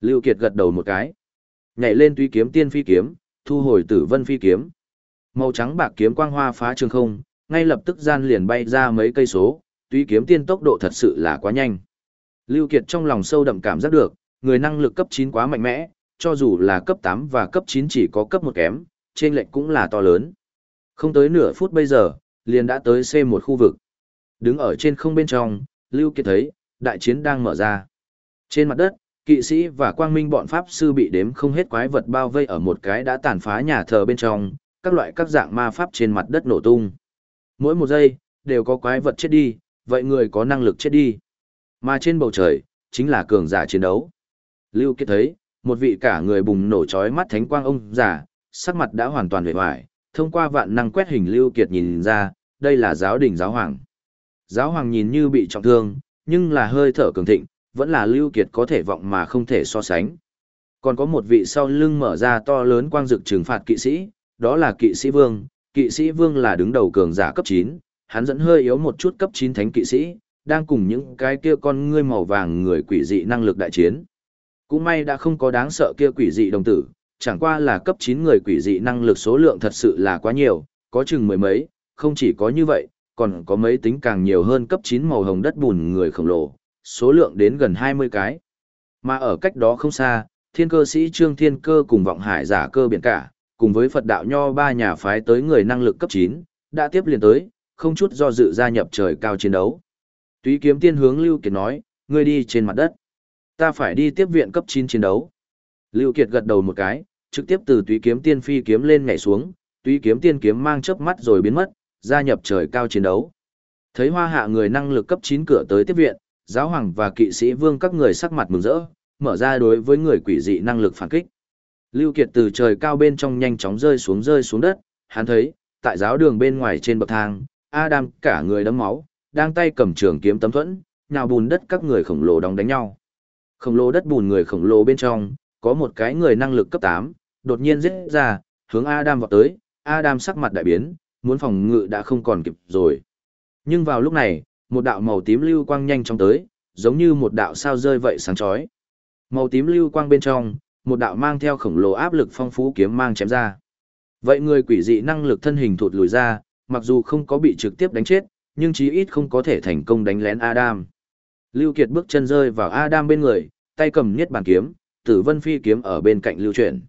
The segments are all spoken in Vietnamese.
Lưu Kiệt gật đầu một cái. Nhảy lên tuy kiếm tiên phi kiếm, thu hồi tử vân phi kiếm. Màu trắng bạc kiếm quang hoa phá trường không, ngay lập tức gian liền bay ra mấy cây số, tuy kiếm tiên tốc độ thật sự là quá nhanh. Lưu Kiệt trong lòng sâu đậm cảm giác được, người năng lực cấp 9 quá mạnh mẽ, cho dù là cấp 8 và cấp 9 chỉ có cấp 1 kém, trên lệnh cũng là to lớn. Không tới nửa phút bây giờ, liền đã tới C1 khu vực. Đứng ở trên không bên trong, Lưu Kiệt thấy, đại chiến đang mở ra. Trên mặt đất, kỵ sĩ và quang minh bọn pháp sư bị đếm không hết quái vật bao vây ở một cái đã tàn phá nhà thờ bên trong, các loại các dạng ma pháp trên mặt đất nổ tung. Mỗi một giây, đều có quái vật chết đi, vậy người có năng lực chết đi. Mà trên bầu trời, chính là cường giả chiến đấu. Lưu Kiệt thấy, một vị cả người bùng nổ chói mắt thánh quang ông giả, sắc mặt đã hoàn toàn vẻ vải, thông qua vạn năng quét hình Lưu Kiệt nhìn ra, đây là giáo đình giáo hoàng. Giáo hoàng nhìn như bị trọng thương, nhưng là hơi thở cường thịnh, vẫn là Lưu Kiệt có thể vọng mà không thể so sánh. Còn có một vị sau lưng mở ra to lớn quang dực trừng phạt kỵ sĩ, đó là kỵ sĩ vương, kỵ sĩ vương là đứng đầu cường giả cấp 9, hắn dẫn hơi yếu một chút cấp 9 thánh kỵ sĩ, đang cùng những cái kia con ngươi màu vàng người quỷ dị năng lực đại chiến. Cũng may đã không có đáng sợ kia quỷ dị đồng tử, chẳng qua là cấp 9 người quỷ dị năng lực số lượng thật sự là quá nhiều, có chừng mười mấy, không chỉ có như vậy, còn có mấy tính càng nhiều hơn cấp 9 màu hồng đất bùn người khổng lồ, số lượng đến gần 20 cái. Mà ở cách đó không xa, thiên cơ sĩ Trương Thiên Cơ cùng vọng hải giả cơ biển cả, cùng với Phật đạo nho ba nhà phái tới người năng lực cấp 9, đã tiếp liền tới, không chút do dự gia nhập trời cao chiến đấu. Túy kiếm tiên hướng Lưu Kiệt nói, ngươi đi trên mặt đất. Ta phải đi tiếp viện cấp 9 chiến đấu. Lưu Kiệt gật đầu một cái, trực tiếp từ túy kiếm tiên phi kiếm lên nhảy xuống, túy kiếm tiên kiếm mang chớp mắt rồi biến mất, gia nhập trời cao chiến đấu. Thấy hoa hạ người năng lực cấp 9 cửa tới tiếp viện, giáo hoàng và kỵ sĩ vương các người sắc mặt mừng rỡ, mở ra đối với người quỷ dị năng lực phản kích. Lưu Kiệt từ trời cao bên trong nhanh chóng rơi xuống rơi xuống đất, hắn thấy, tại giáo đường bên ngoài trên bậc thang, Adam cả người đấm máu, đang tay cầm trường kiếm tấm thuẫn, nhào bùn đất các người khổng lồ đóng đánh nhau. Khổng lồ đất bùn người khổng lồ bên trong, có một cái người năng lực cấp 8, đột nhiên giết ra, hướng Adam vọt tới, Adam sắc mặt đại biến, muốn phòng ngự đã không còn kịp rồi. Nhưng vào lúc này, một đạo màu tím lưu quang nhanh chóng tới, giống như một đạo sao rơi vậy sáng chói. Màu tím lưu quang bên trong, một đạo mang theo khổng lồ áp lực phong phú kiếm mang chém ra. Vậy người quỷ dị năng lực thân hình thụt lùi ra, mặc dù không có bị trực tiếp đánh chết, nhưng chí ít không có thể thành công đánh lén Adam. Lưu Kiệt bước chân rơi vào Adam bên người, tay cầm niết bàn kiếm, tử vân phi kiếm ở bên cạnh lưu chuyển.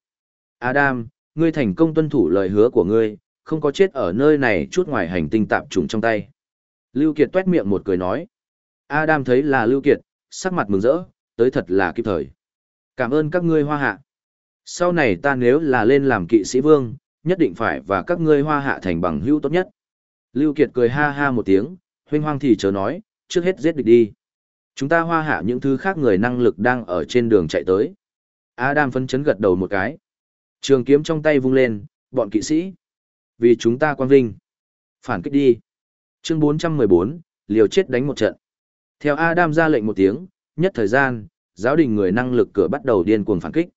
Adam, ngươi thành công tuân thủ lời hứa của ngươi, không có chết ở nơi này chút ngoài hành tinh tạm trùng trong tay. Lưu Kiệt tuét miệng một cười nói. Adam thấy là Lưu Kiệt, sắc mặt mừng rỡ, tới thật là kịp thời. Cảm ơn các ngươi hoa hạ. Sau này ta nếu là lên làm kỵ sĩ vương, nhất định phải và các ngươi hoa hạ thành bằng hữu tốt nhất. Lưu Kiệt cười ha ha một tiếng, huynh hoang thì chớ nói, trước hết giết địch đi. Chúng ta hoa hạ những thứ khác người năng lực đang ở trên đường chạy tới. Adam phấn chấn gật đầu một cái. Trường kiếm trong tay vung lên, bọn kỵ sĩ. Vì chúng ta quan vinh. Phản kích đi. Chương 414, liều chết đánh một trận. Theo Adam ra lệnh một tiếng, nhất thời gian, giáo đình người năng lực cửa bắt đầu điên cuồng phản kích.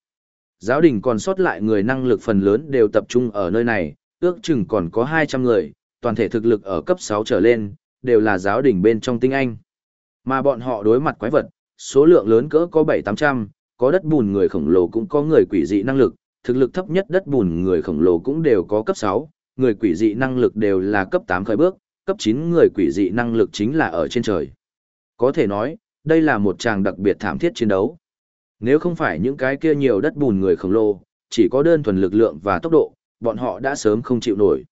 Giáo đình còn sót lại người năng lực phần lớn đều tập trung ở nơi này, ước chừng còn có 200 người, toàn thể thực lực ở cấp 6 trở lên, đều là giáo đình bên trong tinh anh. Mà bọn họ đối mặt quái vật, số lượng lớn cỡ có 7-800, có đất bùn người khổng lồ cũng có người quỷ dị năng lực, thực lực thấp nhất đất bùn người khổng lồ cũng đều có cấp 6, người quỷ dị năng lực đều là cấp 8 khởi bước, cấp 9 người quỷ dị năng lực chính là ở trên trời. Có thể nói, đây là một tràng đặc biệt thảm thiết chiến đấu. Nếu không phải những cái kia nhiều đất bùn người khổng lồ, chỉ có đơn thuần lực lượng và tốc độ, bọn họ đã sớm không chịu nổi.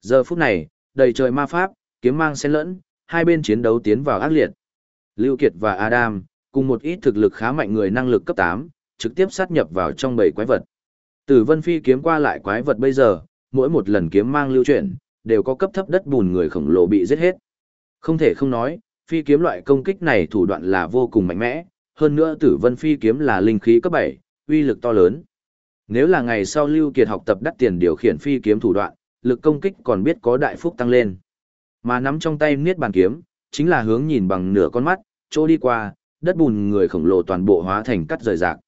Giờ phút này, đầy trời ma pháp, kiếm mang xen lẫn, hai bên chiến đấu tiến vào ác liệt. Lưu Kiệt và Adam, cùng một ít thực lực khá mạnh người năng lực cấp 8, trực tiếp sát nhập vào trong bầy quái vật. Tử Vân Phi kiếm qua lại quái vật bây giờ, mỗi một lần kiếm mang lưu chuyển, đều có cấp thấp đất bùn người khổng lồ bị giết hết. Không thể không nói, phi kiếm loại công kích này thủ đoạn là vô cùng mạnh mẽ, hơn nữa Tử Vân Phi kiếm là linh khí cấp 7, uy lực to lớn. Nếu là ngày sau Lưu Kiệt học tập đắt tiền điều khiển phi kiếm thủ đoạn, lực công kích còn biết có đại phúc tăng lên. Mà nắm trong tay niết bàn kiếm, chính là hướng nhìn bằng nửa con mắt, chỗ đi qua, đất bùn người khổng lồ toàn bộ hóa thành cắt rời rạc.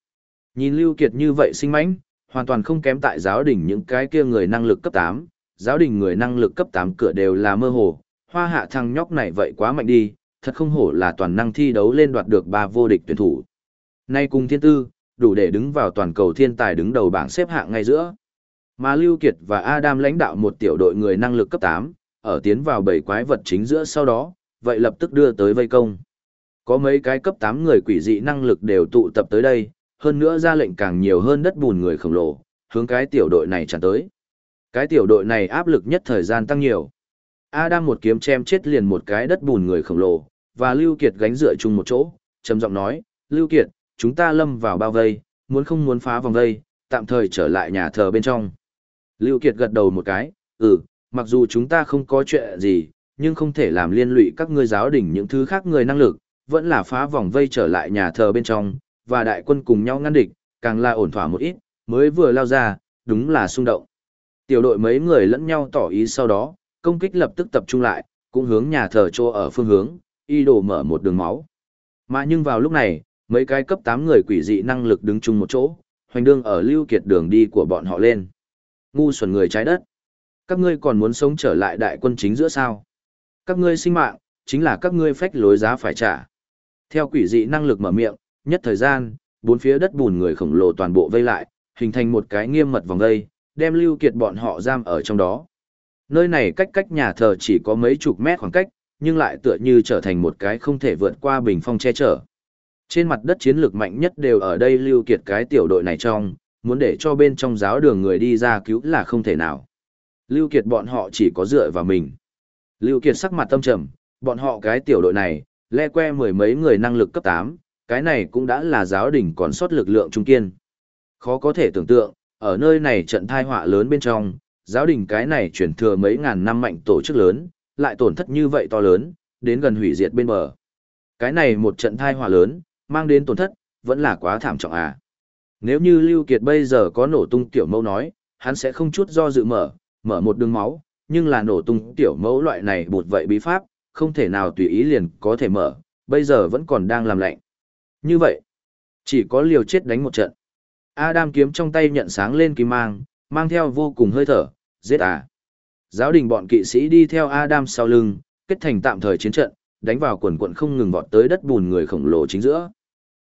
Nhìn Lưu Kiệt như vậy sinh mãnh, hoàn toàn không kém tại giáo đỉnh những cái kia người năng lực cấp 8, giáo đình người năng lực cấp 8 cửa đều là mơ hồ, hoa hạ thằng nhóc này vậy quá mạnh đi, thật không hổ là toàn năng thi đấu lên đoạt được ba vô địch tuyển thủ. Nay cùng thiên tư, đủ để đứng vào toàn cầu thiên tài đứng đầu bảng xếp hạng ngay giữa. Mà Lưu Kiệt và Adam lãnh đạo một tiểu đội người năng lực cấp 8, ở tiến vào bảy quái vật chính giữa sau đó, vậy lập tức đưa tới vây công. Có mấy cái cấp 8 người quỷ dị năng lực đều tụ tập tới đây, hơn nữa ra lệnh càng nhiều hơn đất bùn người khổng lồ, hướng cái tiểu đội này tràn tới. Cái tiểu đội này áp lực nhất thời gian tăng nhiều. Adam một kiếm chém chết liền một cái đất bùn người khổng lồ, và Lưu Kiệt gánh dựa chung một chỗ, trầm giọng nói, Lưu Kiệt, chúng ta lâm vào bao vây, muốn không muốn phá vòng vây, tạm thời trở lại nhà thờ bên trong. Lưu Kiệt gật đầu một cái, ừ, mặc dù chúng ta không có chuyện gì, nhưng không thể làm liên lụy các ngươi giáo đình những thứ khác người năng lực, vẫn là phá vòng vây trở lại nhà thờ bên trong, và đại quân cùng nhau ngăn địch, càng là ổn thỏa một ít, mới vừa lao ra, đúng là xung động. Tiểu đội mấy người lẫn nhau tỏ ý sau đó, công kích lập tức tập trung lại, cũng hướng nhà thờ trô ở phương hướng, y đồ mở một đường máu. Mà nhưng vào lúc này, mấy cái cấp 8 người quỷ dị năng lực đứng chung một chỗ, hoành đương ở lưu kiệt đường đi của bọn họ lên. Ngu xuẩn người trái đất. Các ngươi còn muốn sống trở lại đại quân chính giữa sao? Các ngươi sinh mạng, chính là các ngươi phách lối giá phải trả. Theo quỷ dị năng lực mở miệng, nhất thời gian, bốn phía đất bùn người khổng lồ toàn bộ vây lại, hình thành một cái nghiêm mật vòng vây, đem lưu kiệt bọn họ giam ở trong đó. Nơi này cách cách nhà thờ chỉ có mấy chục mét khoảng cách, nhưng lại tựa như trở thành một cái không thể vượt qua bình phong che chở. Trên mặt đất chiến lược mạnh nhất đều ở đây lưu kiệt cái tiểu đội này trong, muốn để cho bên trong giáo đường người đi ra cứu là không thể nào. Lưu kiệt bọn họ chỉ có dựa vào mình. Lưu kiệt sắc mặt tâm trầm, bọn họ cái tiểu đội này, le que mười mấy người năng lực cấp 8, cái này cũng đã là giáo đình còn sót lực lượng trung kiên. Khó có thể tưởng tượng, ở nơi này trận thai họa lớn bên trong, giáo đình cái này chuyển thừa mấy ngàn năm mạnh tổ chức lớn, lại tổn thất như vậy to lớn, đến gần hủy diệt bên bờ. Cái này một trận thai họa lớn, mang đến tổn thất, vẫn là quá thảm trọng à. Nếu như Lưu Kiệt bây giờ có nổ tung tiểu mẫu nói, hắn sẽ không chút do dự mở, mở một đường máu, nhưng là nổ tung tiểu mẫu loại này bột vậy bí pháp, không thể nào tùy ý liền có thể mở, bây giờ vẫn còn đang làm lạnh. Như vậy, chỉ có liều chết đánh một trận. Adam kiếm trong tay nhận sáng lên kim mang, mang theo vô cùng hơi thở, giết à. Giáo đình bọn kỵ sĩ đi theo Adam sau lưng, kết thành tạm thời chiến trận, đánh vào quần quận không ngừng vọt tới đất bùn người khổng lồ chính giữa.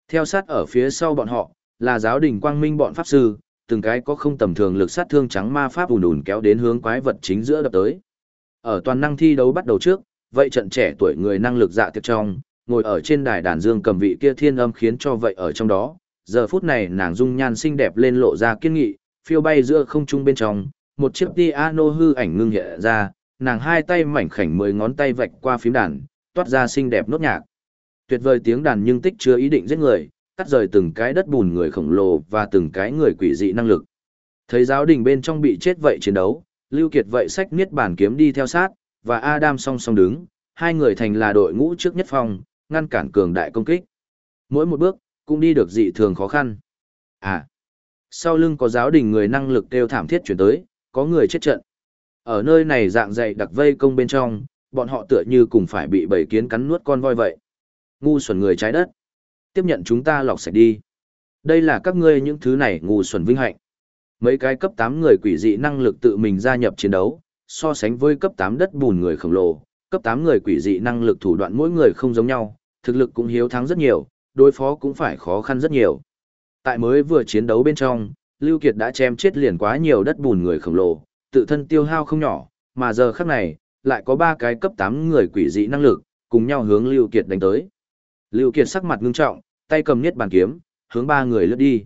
Theo sát ở phía sau bọn họ, là giáo đình quang minh bọn pháp sư, từng cái có không tầm thường lực sát thương trắng ma pháp ùn ùn kéo đến hướng quái vật chính giữa đập tới. Ở toàn năng thi đấu bắt đầu trước, vậy trận trẻ tuổi người năng lực dạ tiệc trong, ngồi ở trên đài đàn dương cầm vị kia thiên âm khiến cho vậy ở trong đó, giờ phút này nàng dung nhan xinh đẹp lên lộ ra kiên nghị, phiêu bay giữa không trung bên trong, một chiếc piano hư ảnh ngưng hiện ra, nàng hai tay mảnh khảnh mười ngón tay vạch qua phím đàn, toát ra xinh đẹp nốt nhạc. Tuyệt vời tiếng đàn nhưng tích chứa ý định giết người, cắt rời từng cái đất bùn người khổng lồ và từng cái người quỷ dị năng lực. Thấy giáo đình bên trong bị chết vậy chiến đấu, Lưu Kiệt vậy sách niết bản kiếm đi theo sát, và Adam song song đứng, hai người thành là đội ngũ trước nhất phòng, ngăn cản cường đại công kích. Mỗi một bước, cũng đi được dị thường khó khăn. À, sau lưng có giáo đình người năng lực kêu thảm thiết chuyển tới, có người chết trận. Ở nơi này dạng dày đặc vây công bên trong, bọn họ tựa như cùng phải bị bầy kiến cắn nuốt con voi vậy. Ngu xuẩn người trái đất. Tiếp nhận chúng ta lọc sạch đi. Đây là các ngươi những thứ này ngu xuẩn vinh hạnh. Mấy cái cấp 8 người quỷ dị năng lực tự mình gia nhập chiến đấu, so sánh với cấp 8 đất bùn người khổng lồ, cấp 8 người quỷ dị năng lực thủ đoạn mỗi người không giống nhau, thực lực cũng hiếu thắng rất nhiều, đối phó cũng phải khó khăn rất nhiều. Tại mới vừa chiến đấu bên trong, Lưu Kiệt đã chém chết liền quá nhiều đất bùn người khổng lồ, tự thân tiêu hao không nhỏ, mà giờ khắc này, lại có ba cái cấp 8 người quỷ dị năng lực, cùng nhau hướng Lưu Kiệt đánh tới. Lưu Kiệt sắc mặt ngưng trọng, tay cầm niết bàn kiếm, hướng ba người lướt đi.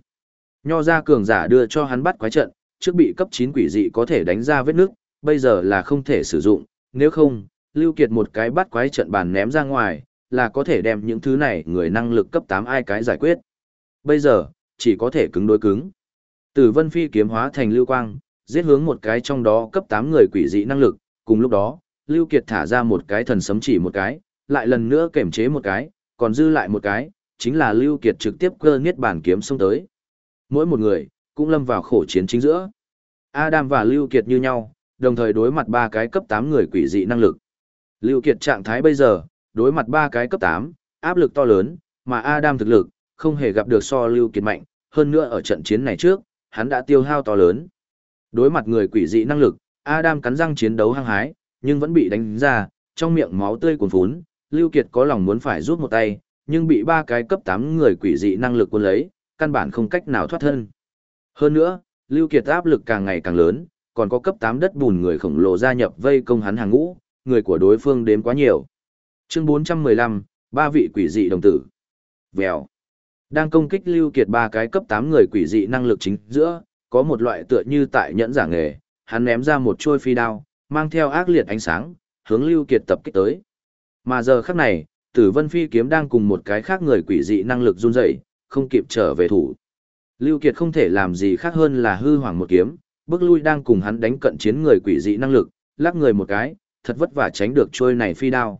Nho ra cường giả đưa cho hắn bắt quái trận, trước bị cấp 9 quỷ dị có thể đánh ra vết nước, bây giờ là không thể sử dụng, nếu không, Lưu Kiệt một cái bắt quái trận bàn ném ra ngoài, là có thể đem những thứ này người năng lực cấp 8 ai cái giải quyết. Bây giờ, chỉ có thể cứng đối cứng. Tử Vân Phi kiếm hóa thành lưu quang, giết hướng một cái trong đó cấp 8 người quỷ dị năng lực, cùng lúc đó, Lưu Kiệt thả ra một cái thần sấm chỉ một cái, lại lần nữa kềm chế một cái, còn dư lại một cái, chính là Lưu Kiệt trực tiếp cơ niết bản kiếm xông tới. Mỗi một người, cũng lâm vào khổ chiến chính giữa. Adam và Lưu Kiệt như nhau, đồng thời đối mặt ba cái cấp 8 người quỷ dị năng lực. Lưu Kiệt trạng thái bây giờ, đối mặt ba cái cấp 8, áp lực to lớn, mà Adam thực lực, không hề gặp được so Lưu Kiệt mạnh, hơn nữa ở trận chiến này trước, hắn đã tiêu hao to lớn. Đối mặt người quỷ dị năng lực, Adam cắn răng chiến đấu hăng hái, nhưng vẫn bị đánh ra, trong miệng máu tươi cuồn phún, Lưu Kiệt có lòng muốn phải rút một tay, nhưng bị ba cái cấp 8 người quỷ dị năng lực cuốn lấy, căn bản không cách nào thoát thân. Hơn nữa, Lưu Kiệt áp lực càng ngày càng lớn, còn có cấp 8 đất bùn người khổng lồ gia nhập vây công hắn hàng ngũ, người của đối phương đếm quá nhiều. Chương 415, ba vị quỷ dị đồng tử. Vèo. Đang công kích Lưu Kiệt ba cái cấp 8 người quỷ dị năng lực chính giữa, có một loại tựa như tại nhẫn giả nghề, hắn ném ra một chuôi phi đao, mang theo ác liệt ánh sáng, hướng Lưu Kiệt tập kích tới. Mà giờ khắc này, Tử Vân Phi kiếm đang cùng một cái khác người quỷ dị năng lực run rẩy, không kịp trở về thủ. Lưu Kiệt không thể làm gì khác hơn là hư hoàng một kiếm, bước lui đang cùng hắn đánh cận chiến người quỷ dị năng lực, lắc người một cái, thật vất vả tránh được trôi này phi đao.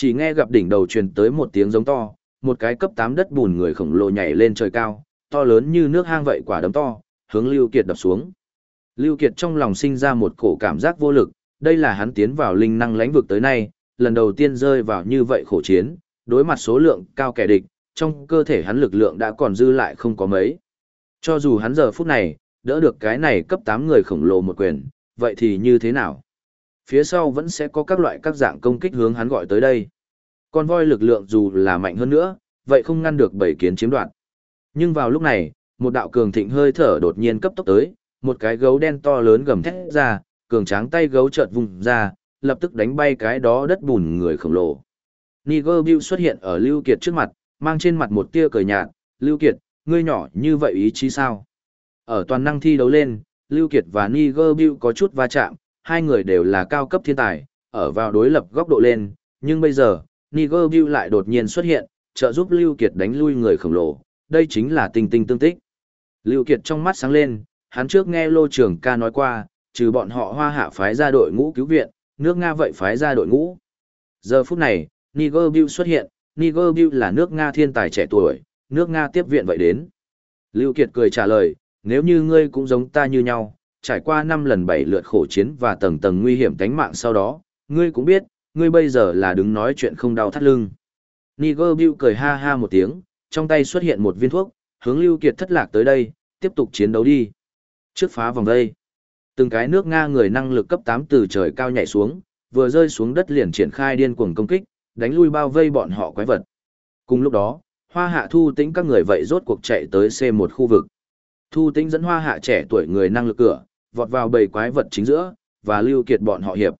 Chỉ nghe gặp đỉnh đầu truyền tới một tiếng giống to, một cái cấp 8 đất bùn người khổng lồ nhảy lên trời cao, to lớn như nước hang vậy quả đấm to, hướng Lưu Kiệt đập xuống. Lưu Kiệt trong lòng sinh ra một cổ cảm giác vô lực, đây là hắn tiến vào linh năng lãnh vực tới nay, lần đầu tiên rơi vào như vậy khổ chiến, đối mặt số lượng cao kẻ địch, trong cơ thể hắn lực lượng đã còn dư lại không có mấy. Cho dù hắn giờ phút này, đỡ được cái này cấp 8 người khổng lồ một quyền, vậy thì như thế nào? Phía sau vẫn sẽ có các loại các dạng công kích hướng hắn gọi tới đây. Con voi lực lượng dù là mạnh hơn nữa, vậy không ngăn được bảy kiến chiếm đoạt. Nhưng vào lúc này, một đạo cường thịnh hơi thở đột nhiên cấp tốc tới, một cái gấu đen to lớn gầm thét ra, cường tráng tay gấu chợt vùng ra, lập tức đánh bay cái đó đất bùn người khổng lồ. Niger Bill xuất hiện ở Lưu Kiệt trước mặt, mang trên mặt một tia cười nhạt, Lưu Kiệt, ngươi nhỏ như vậy ý chí sao? Ở toàn năng thi đấu lên, Lưu Kiệt và Niger Bill có chút va chạm, hai người đều là cao cấp thiên tài, ở vào đối lập góc độ lên, nhưng bây giờ, Niger View lại đột nhiên xuất hiện, trợ giúp Lưu Kiệt đánh lui người khổng lồ, đây chính là tình tình tương tích. Lưu Kiệt trong mắt sáng lên, hắn trước nghe Lô Trường ca nói qua, trừ bọn họ hoa hạ phái ra đội ngũ cứu viện, nước Nga vậy phái ra đội ngũ. Giờ phút này, Niger View xuất hiện, Niger View là nước Nga thiên tài trẻ tuổi, nước Nga tiếp viện vậy đến. Lưu Kiệt cười trả lời, nếu như ngươi cũng giống ta như nhau, trải qua 5 lần 7 lượt khổ chiến và tầng tầng nguy hiểm tánh mạng sau đó, ngươi cũng biết, ngươi bây giờ là đứng nói chuyện không đau thắt lưng. Niger Bill cười ha ha một tiếng, trong tay xuất hiện một viên thuốc, hướng Lưu Kiệt thất lạc tới đây, tiếp tục chiến đấu đi. Trước phá vòng đây, từng cái nước Nga người năng lực cấp 8 từ trời cao nhảy xuống, vừa rơi xuống đất liền triển khai điên cuồng công kích, đánh lui bao vây bọn họ quái vật. Cùng lúc đó, hoa hạ thu tĩnh các người vậy rốt cuộc chạy tới C1 khu vực. Thu tĩnh dẫn hoa hạ trẻ tuổi người năng lực cửa, vọt vào bầy quái vật chính giữa, và lưu kiệt bọn họ hiệp.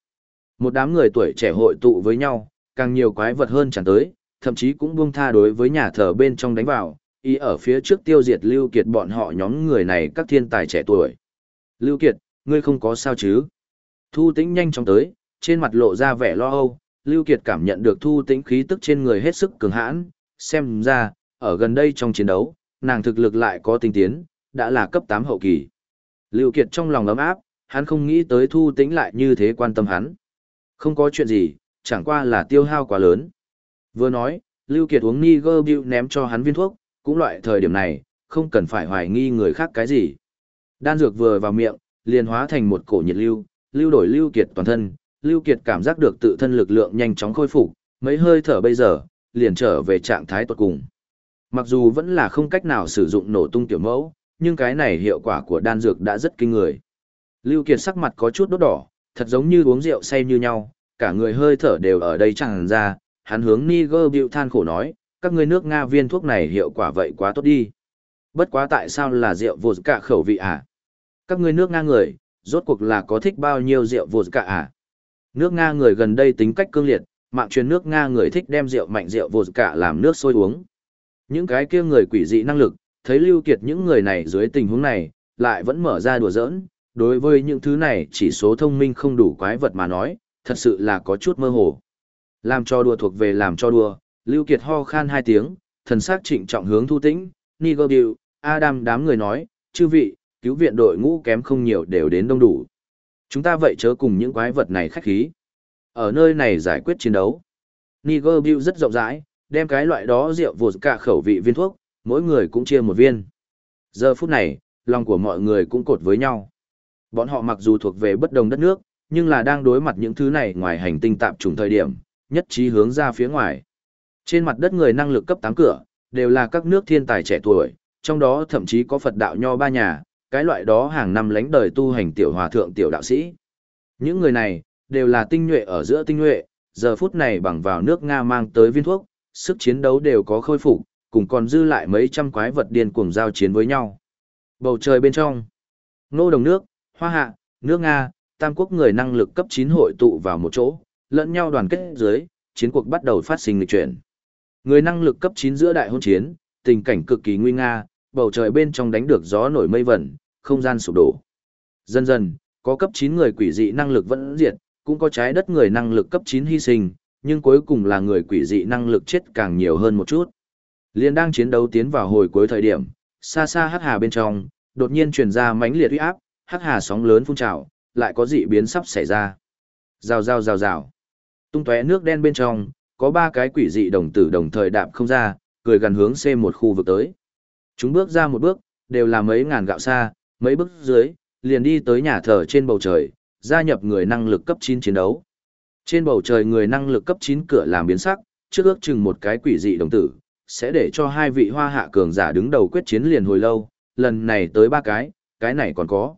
Một đám người tuổi trẻ hội tụ với nhau, càng nhiều quái vật hơn chẳng tới, thậm chí cũng buông tha đối với nhà thờ bên trong đánh vào, ý ở phía trước tiêu diệt lưu kiệt bọn họ nhóm người này các thiên tài trẻ tuổi. Lưu kiệt, ngươi không có sao chứ? Thu tĩnh nhanh chóng tới, trên mặt lộ ra vẻ lo âu, Lưu Kiệt cảm nhận được thu tĩnh khí tức trên người hết sức cường hãn, xem ra, ở gần đây trong chiến đấu, nàng thực lực lại có tinh tiến, đã là cấp 8 hậu kỳ. Lưu Kiệt trong lòng ấm áp, hắn không nghĩ tới thu tĩnh lại như thế quan tâm hắn. Không có chuyện gì, chẳng qua là tiêu hao quá lớn. Vừa nói, Lưu Kiệt uống Niger Bill ném cho hắn viên thuốc, cũng loại thời điểm này, không cần phải hoài nghi người khác cái gì. Đan dược vừa vào miệng, liền hóa thành một cổ nhiệt lưu, lưu đổi Lưu Kiệt toàn thân, Lưu Kiệt cảm giác được tự thân lực lượng nhanh chóng khôi phục, mấy hơi thở bây giờ, liền trở về trạng thái tốt cùng. Mặc dù vẫn là không cách nào sử dụng nổ tung tiểu mẫu, nhưng cái này hiệu quả của đan dược đã rất kinh người. Lưu Kiệt sắc mặt có chút đốt đỏ, thật giống như uống rượu say như nhau, cả người hơi thở đều ở đây tràn ra, hắn hướng Niger Bill than khổ nói, các ngươi nước Nga viên thuốc này hiệu quả vậy quá tốt đi. Bất quá tại sao là rượu vô cả khẩu vị à? Các ngươi nước Nga người, rốt cuộc là có thích bao nhiêu rượu vô cả à? Nước Nga người gần đây tính cách cương liệt, mạng truyền nước Nga người thích đem rượu mạnh rượu vô cả làm nước sôi uống. Những cái kia người quỷ dị năng lực, thấy lưu kiệt những người này dưới tình huống này, lại vẫn mở ra đùa giỡn, đối với những thứ này chỉ số thông minh không đủ quái vật mà nói, thật sự là có chút mơ hồ. Làm cho đùa thuộc về làm cho đùa, lưu kiệt ho khan hai tiếng, thần sắc trịnh trọng hướng thu tĩnh, Niger Adam đám người nói, chư vị, cứu viện đội ngũ kém không nhiều đều đến đông đủ. Chúng ta vậy chớ cùng những quái vật này khách khí. Ở nơi này giải quyết chiến đấu. Niger rất rộng rãi, đem cái loại đó rượu vột cả khẩu vị viên thuốc, mỗi người cũng chia một viên. Giờ phút này, lòng của mọi người cũng cột với nhau. Bọn họ mặc dù thuộc về bất đồng đất nước, nhưng là đang đối mặt những thứ này ngoài hành tinh tạm trùng thời điểm, nhất trí hướng ra phía ngoài. Trên mặt đất người năng lực cấp 8 cửa, đều là các nước thiên tài trẻ tuổi, trong đó thậm chí có Phật đạo nho ba nhà, cái loại đó hàng năm lánh đời tu hành tiểu hòa thượng tiểu đạo sĩ. Những người này, đều là tinh nhuệ ở giữa tinh nhuệ, giờ phút này bằng vào nước Nga mang tới viên thuốc, sức chiến đấu đều có khôi phục, cùng còn dư lại mấy trăm quái vật điên cuồng giao chiến với nhau. Bầu trời bên trong, nô đồng nước, hoa hạ, nước Nga, tam quốc người năng lực cấp 9 hội tụ vào một chỗ, lẫn nhau đoàn kết dưới, chiến cuộc bắt đầu phát sinh lịch chuyển. Người năng lực cấp 9 giữa đại hôn chiến, tình cảnh cực kỳ nguy nga, bầu trời bên trong đánh được gió nổi mây vẩn, không gian sụp đổ. Dần dần, có cấp 9 người quỷ dị năng lực vẫn diệt, cũng có trái đất người năng lực cấp 9 hy sinh, nhưng cuối cùng là người quỷ dị năng lực chết càng nhiều hơn một chút. Liên đang chiến đấu tiến vào hồi cuối thời điểm, xa xa hắc hà bên trong, đột nhiên truyền ra mãnh liệt uy áp, hắc hà sóng lớn phun trào, lại có dị biến sắp xảy ra. Rào rào rào rào. Tung tóe nước đen bên trong, có ba cái quỷ dị đồng tử đồng thời đạp không ra, cười gần hướng C một khu vực tới. Chúng bước ra một bước, đều là mấy ngàn gạo xa, mấy bước dưới, liền đi tới nhà thờ trên bầu trời, gia nhập người năng lực cấp 9 chiến đấu. Trên bầu trời người năng lực cấp 9 cửa làm biến sắc, trước ước chừng một cái quỷ dị đồng tử, sẽ để cho hai vị hoa hạ cường giả đứng đầu quyết chiến liền hồi lâu, lần này tới ba cái, cái này còn có.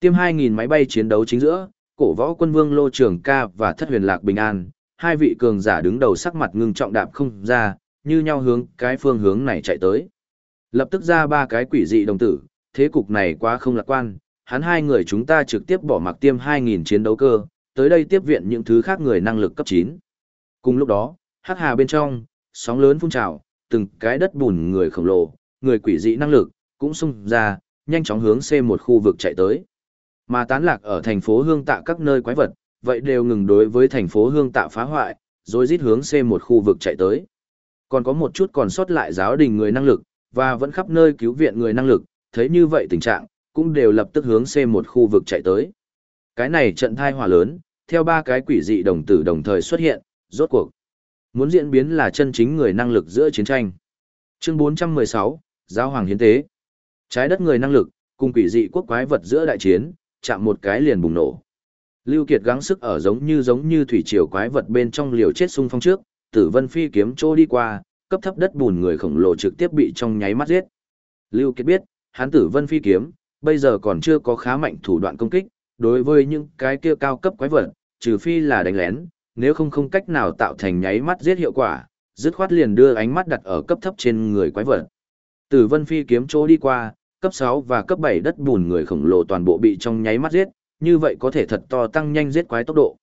Tiêm 2.000 máy bay chiến đấu chính giữa, cổ võ quân vương Lô Trường Ca và Thất Huyền Lạc Bình An, hai vị cường giả đứng đầu sắc mặt ngưng trọng đạp không ra, như nhau hướng cái phương hướng này chạy tới. Lập tức ra ba cái quỷ dị đồng tử, thế cục này quá không lạc quan, hắn hai người chúng ta trực tiếp bỏ mặc tiêm 2.000 chiến đấu cơ, tới đây tiếp viện những thứ khác người năng lực cấp 9. Cùng lúc đó, hắc hà bên trong, sóng lớn phun trào, từng cái đất bùn người khổng lồ, người quỷ dị năng lực, cũng xung ra, nhanh chóng hướng C1 khu vực chạy tới. Mà tán lạc ở thành phố hương tạ các nơi quái vật, vậy đều ngừng đối với thành phố hương tạ phá hoại, rồi rít hướng C1 khu vực chạy tới. Còn có một chút còn sót lại giáo đình người năng lực, và vẫn khắp nơi cứu viện người năng lực, thấy như vậy tình trạng, cũng đều lập tức hướng C1 khu vực chạy tới. Cái này trận thai hỏa lớn, theo ba cái quỷ dị đồng tử đồng thời xuất hiện, rốt cuộc. Muốn diễn biến là chân chính người năng lực giữa chiến tranh. Chương 416, Giáo hoàng hiến tế. Trái đất người năng lực, cùng quỷ dị quốc quái vật giữa đại chiến, chạm một cái liền bùng nổ. Lưu Kiệt gắng sức ở giống như giống như thủy triều quái vật bên trong liều chết xung phong trước, Tử Vân Phi kiếm trô đi qua, cấp thấp đất bùn người khổng lồ trực tiếp bị trong nháy mắt giết. Lưu Kiệt biết, hắn Tử Vân Phi kiếm, bây giờ còn chưa có khá mạnh thủ đoạn công kích, đối với những cái kia cao cấp quái vật, trừ phi là đánh lén, nếu không không cách nào tạo thành nháy mắt giết hiệu quả, dứt khoát liền đưa ánh mắt đặt ở cấp thấp trên người quái vật. Tử Vân Phi kiếm chỗ đi qua, cấp 6 và cấp 7 đất bùn người khổng lồ toàn bộ bị trong nháy mắt giết, như vậy có thể thật to tăng nhanh giết quái tốc độ.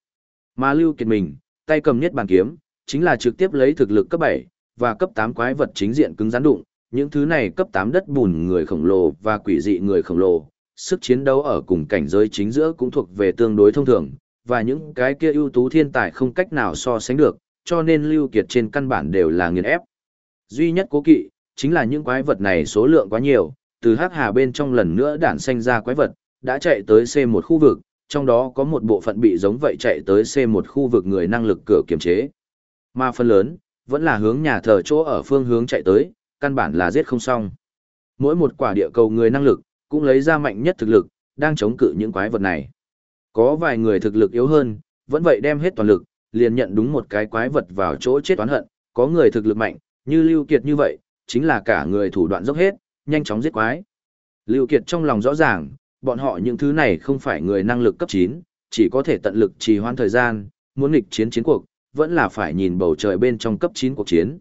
Mà Lưu Kiệt mình, tay cầm nhất bàn kiếm, chính là trực tiếp lấy thực lực cấp 7 và cấp 8 quái vật chính diện cứng rắn đụng, những thứ này cấp 8 đất bùn người khổng lồ và quỷ dị người khổng lồ, sức chiến đấu ở cùng cảnh giới chính giữa cũng thuộc về tương đối thông thường, và những cái kia ưu tú thiên tài không cách nào so sánh được, cho nên Lưu Kiệt trên căn bản đều là nghiền ép. Duy nhất cố kỵ, chính là những quái vật này số lượng quá nhiều, từ hắc hà bên trong lần nữa đản sinh ra quái vật, đã chạy tới C1 khu vực, trong đó có một bộ phận bị giống vậy chạy tới C1 khu vực người năng lực cửa kiềm chế. Mà phần lớn, vẫn là hướng nhà thờ chỗ ở phương hướng chạy tới, căn bản là giết không xong. Mỗi một quả địa cầu người năng lực, cũng lấy ra mạnh nhất thực lực, đang chống cự những quái vật này. Có vài người thực lực yếu hơn, vẫn vậy đem hết toàn lực, liền nhận đúng một cái quái vật vào chỗ chết oán hận, có người thực lực mạnh, như Lưu Kiệt như vậy, chính là cả người thủ đoạn dốc hết, nhanh chóng giết quái. Lưu Kiệt trong lòng rõ ràng, bọn họ những thứ này không phải người năng lực cấp 9, chỉ có thể tận lực trì hoãn thời gian, muốn nghịch chiến chiến cuộc, vẫn là phải nhìn bầu trời bên trong cấp 9 cuộc chiến.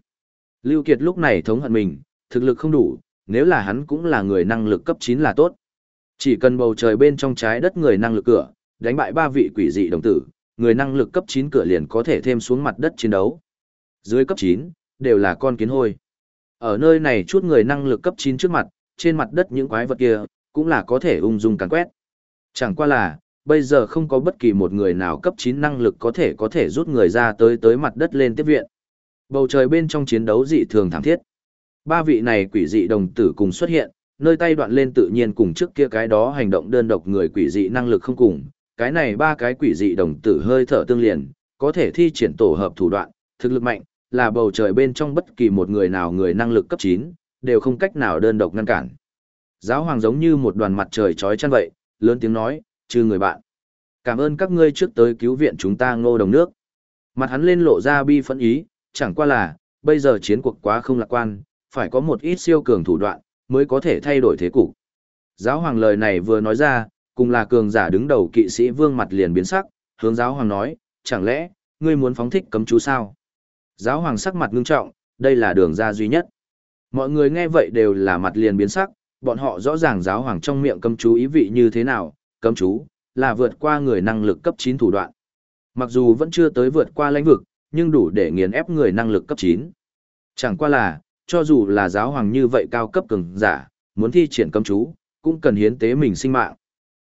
Lưu Kiệt lúc này thống hận mình, thực lực không đủ, nếu là hắn cũng là người năng lực cấp 9 là tốt. Chỉ cần bầu trời bên trong trái đất người năng lực cửa, đánh bại ba vị quỷ dị đồng tử, người năng lực cấp 9 cửa liền có thể thêm xuống mặt đất chiến đấu. Dưới cấp 9, đều là con kiến hôi. Ở nơi này chút người năng lực cấp 9 trước mặt, trên mặt đất những quái vật kia, cũng là có thể ung dung càn quét. Chẳng qua là, bây giờ không có bất kỳ một người nào cấp 9 năng lực có thể có thể rút người ra tới tới mặt đất lên tiếp viện. Bầu trời bên trong chiến đấu dị thường thảm thiết. Ba vị này quỷ dị đồng tử cùng xuất hiện, nơi tay đoạn lên tự nhiên cùng trước kia cái đó hành động đơn độc người quỷ dị năng lực không cùng. Cái này ba cái quỷ dị đồng tử hơi thở tương liền, có thể thi triển tổ hợp thủ đoạn, thực lực mạnh, là bầu trời bên trong bất kỳ một người nào người năng lực cấp 9, đều không cách nào đơn độc ngăn cản. Giáo hoàng giống như một đoàn mặt trời trói chăn vậy, lớn tiếng nói, chư người bạn. Cảm ơn các ngươi trước tới cứu viện chúng ta ngô đồng nước. Mặt hắn lên lộ ra bi phẫn ý, chẳng qua là, bây giờ chiến cuộc quá không lạc quan, phải có một ít siêu cường thủ đoạn, mới có thể thay đổi thế cục. Giáo hoàng lời này vừa nói ra, cùng là cường giả đứng đầu kỵ sĩ vương mặt liền biến sắc, hướng giáo hoàng nói, chẳng lẽ, ngươi muốn phóng thích cấm chú sao? Giáo hoàng sắc mặt ngưng trọng, đây là đường ra duy nhất. Mọi người nghe vậy đều là mặt liền biến sắc, bọn họ rõ ràng giáo hoàng trong miệng cấm chú ý vị như thế nào, cấm chú, là vượt qua người năng lực cấp 9 thủ đoạn. Mặc dù vẫn chưa tới vượt qua lãnh vực, nhưng đủ để nghiền ép người năng lực cấp 9. Chẳng qua là, cho dù là giáo hoàng như vậy cao cấp cường giả, muốn thi triển cấm chú, cũng cần hiến tế mình sinh mạng.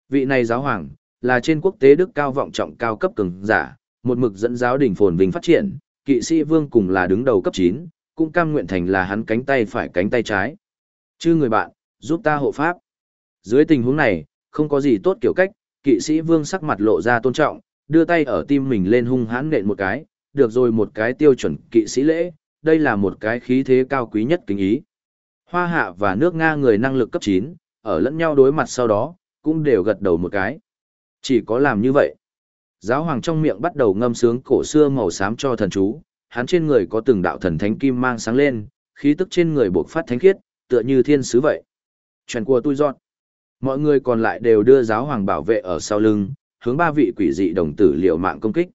Vị này giáo hoàng, là trên quốc tế đức cao vọng trọng cao cấp cường giả, một mực dẫn giáo đình phồn vinh phát triển, kỵ sĩ vương cùng là đứng đầu cấp 9, cũng cam nguyện thành là hắn cánh tay phải cánh tay trái. Chư người bạn, giúp ta hộ pháp. Dưới tình huống này, không có gì tốt kiểu cách, kỵ sĩ vương sắc mặt lộ ra tôn trọng, đưa tay ở tim mình lên hung hãn nện một cái, được rồi một cái tiêu chuẩn kỵ sĩ lễ, đây là một cái khí thế cao quý nhất kính ý. Hoa hạ và nước Nga người năng lực cấp 9, ở lẫn nhau đối mặt sau đó, cũng đều gật đầu một cái. Chỉ có làm như vậy. Giáo hoàng trong miệng bắt đầu ngâm sướng cổ xưa màu xám cho thần chú, hắn trên người có từng đạo thần thánh kim mang sáng lên, khí tức trên người bộc phát thánh khiết, tựa như thiên sứ vậy. Chuyện của tôi dọn. Mọi người còn lại đều đưa giáo hoàng bảo vệ ở sau lưng, hướng ba vị quỷ dị đồng tử liều mạng công kích.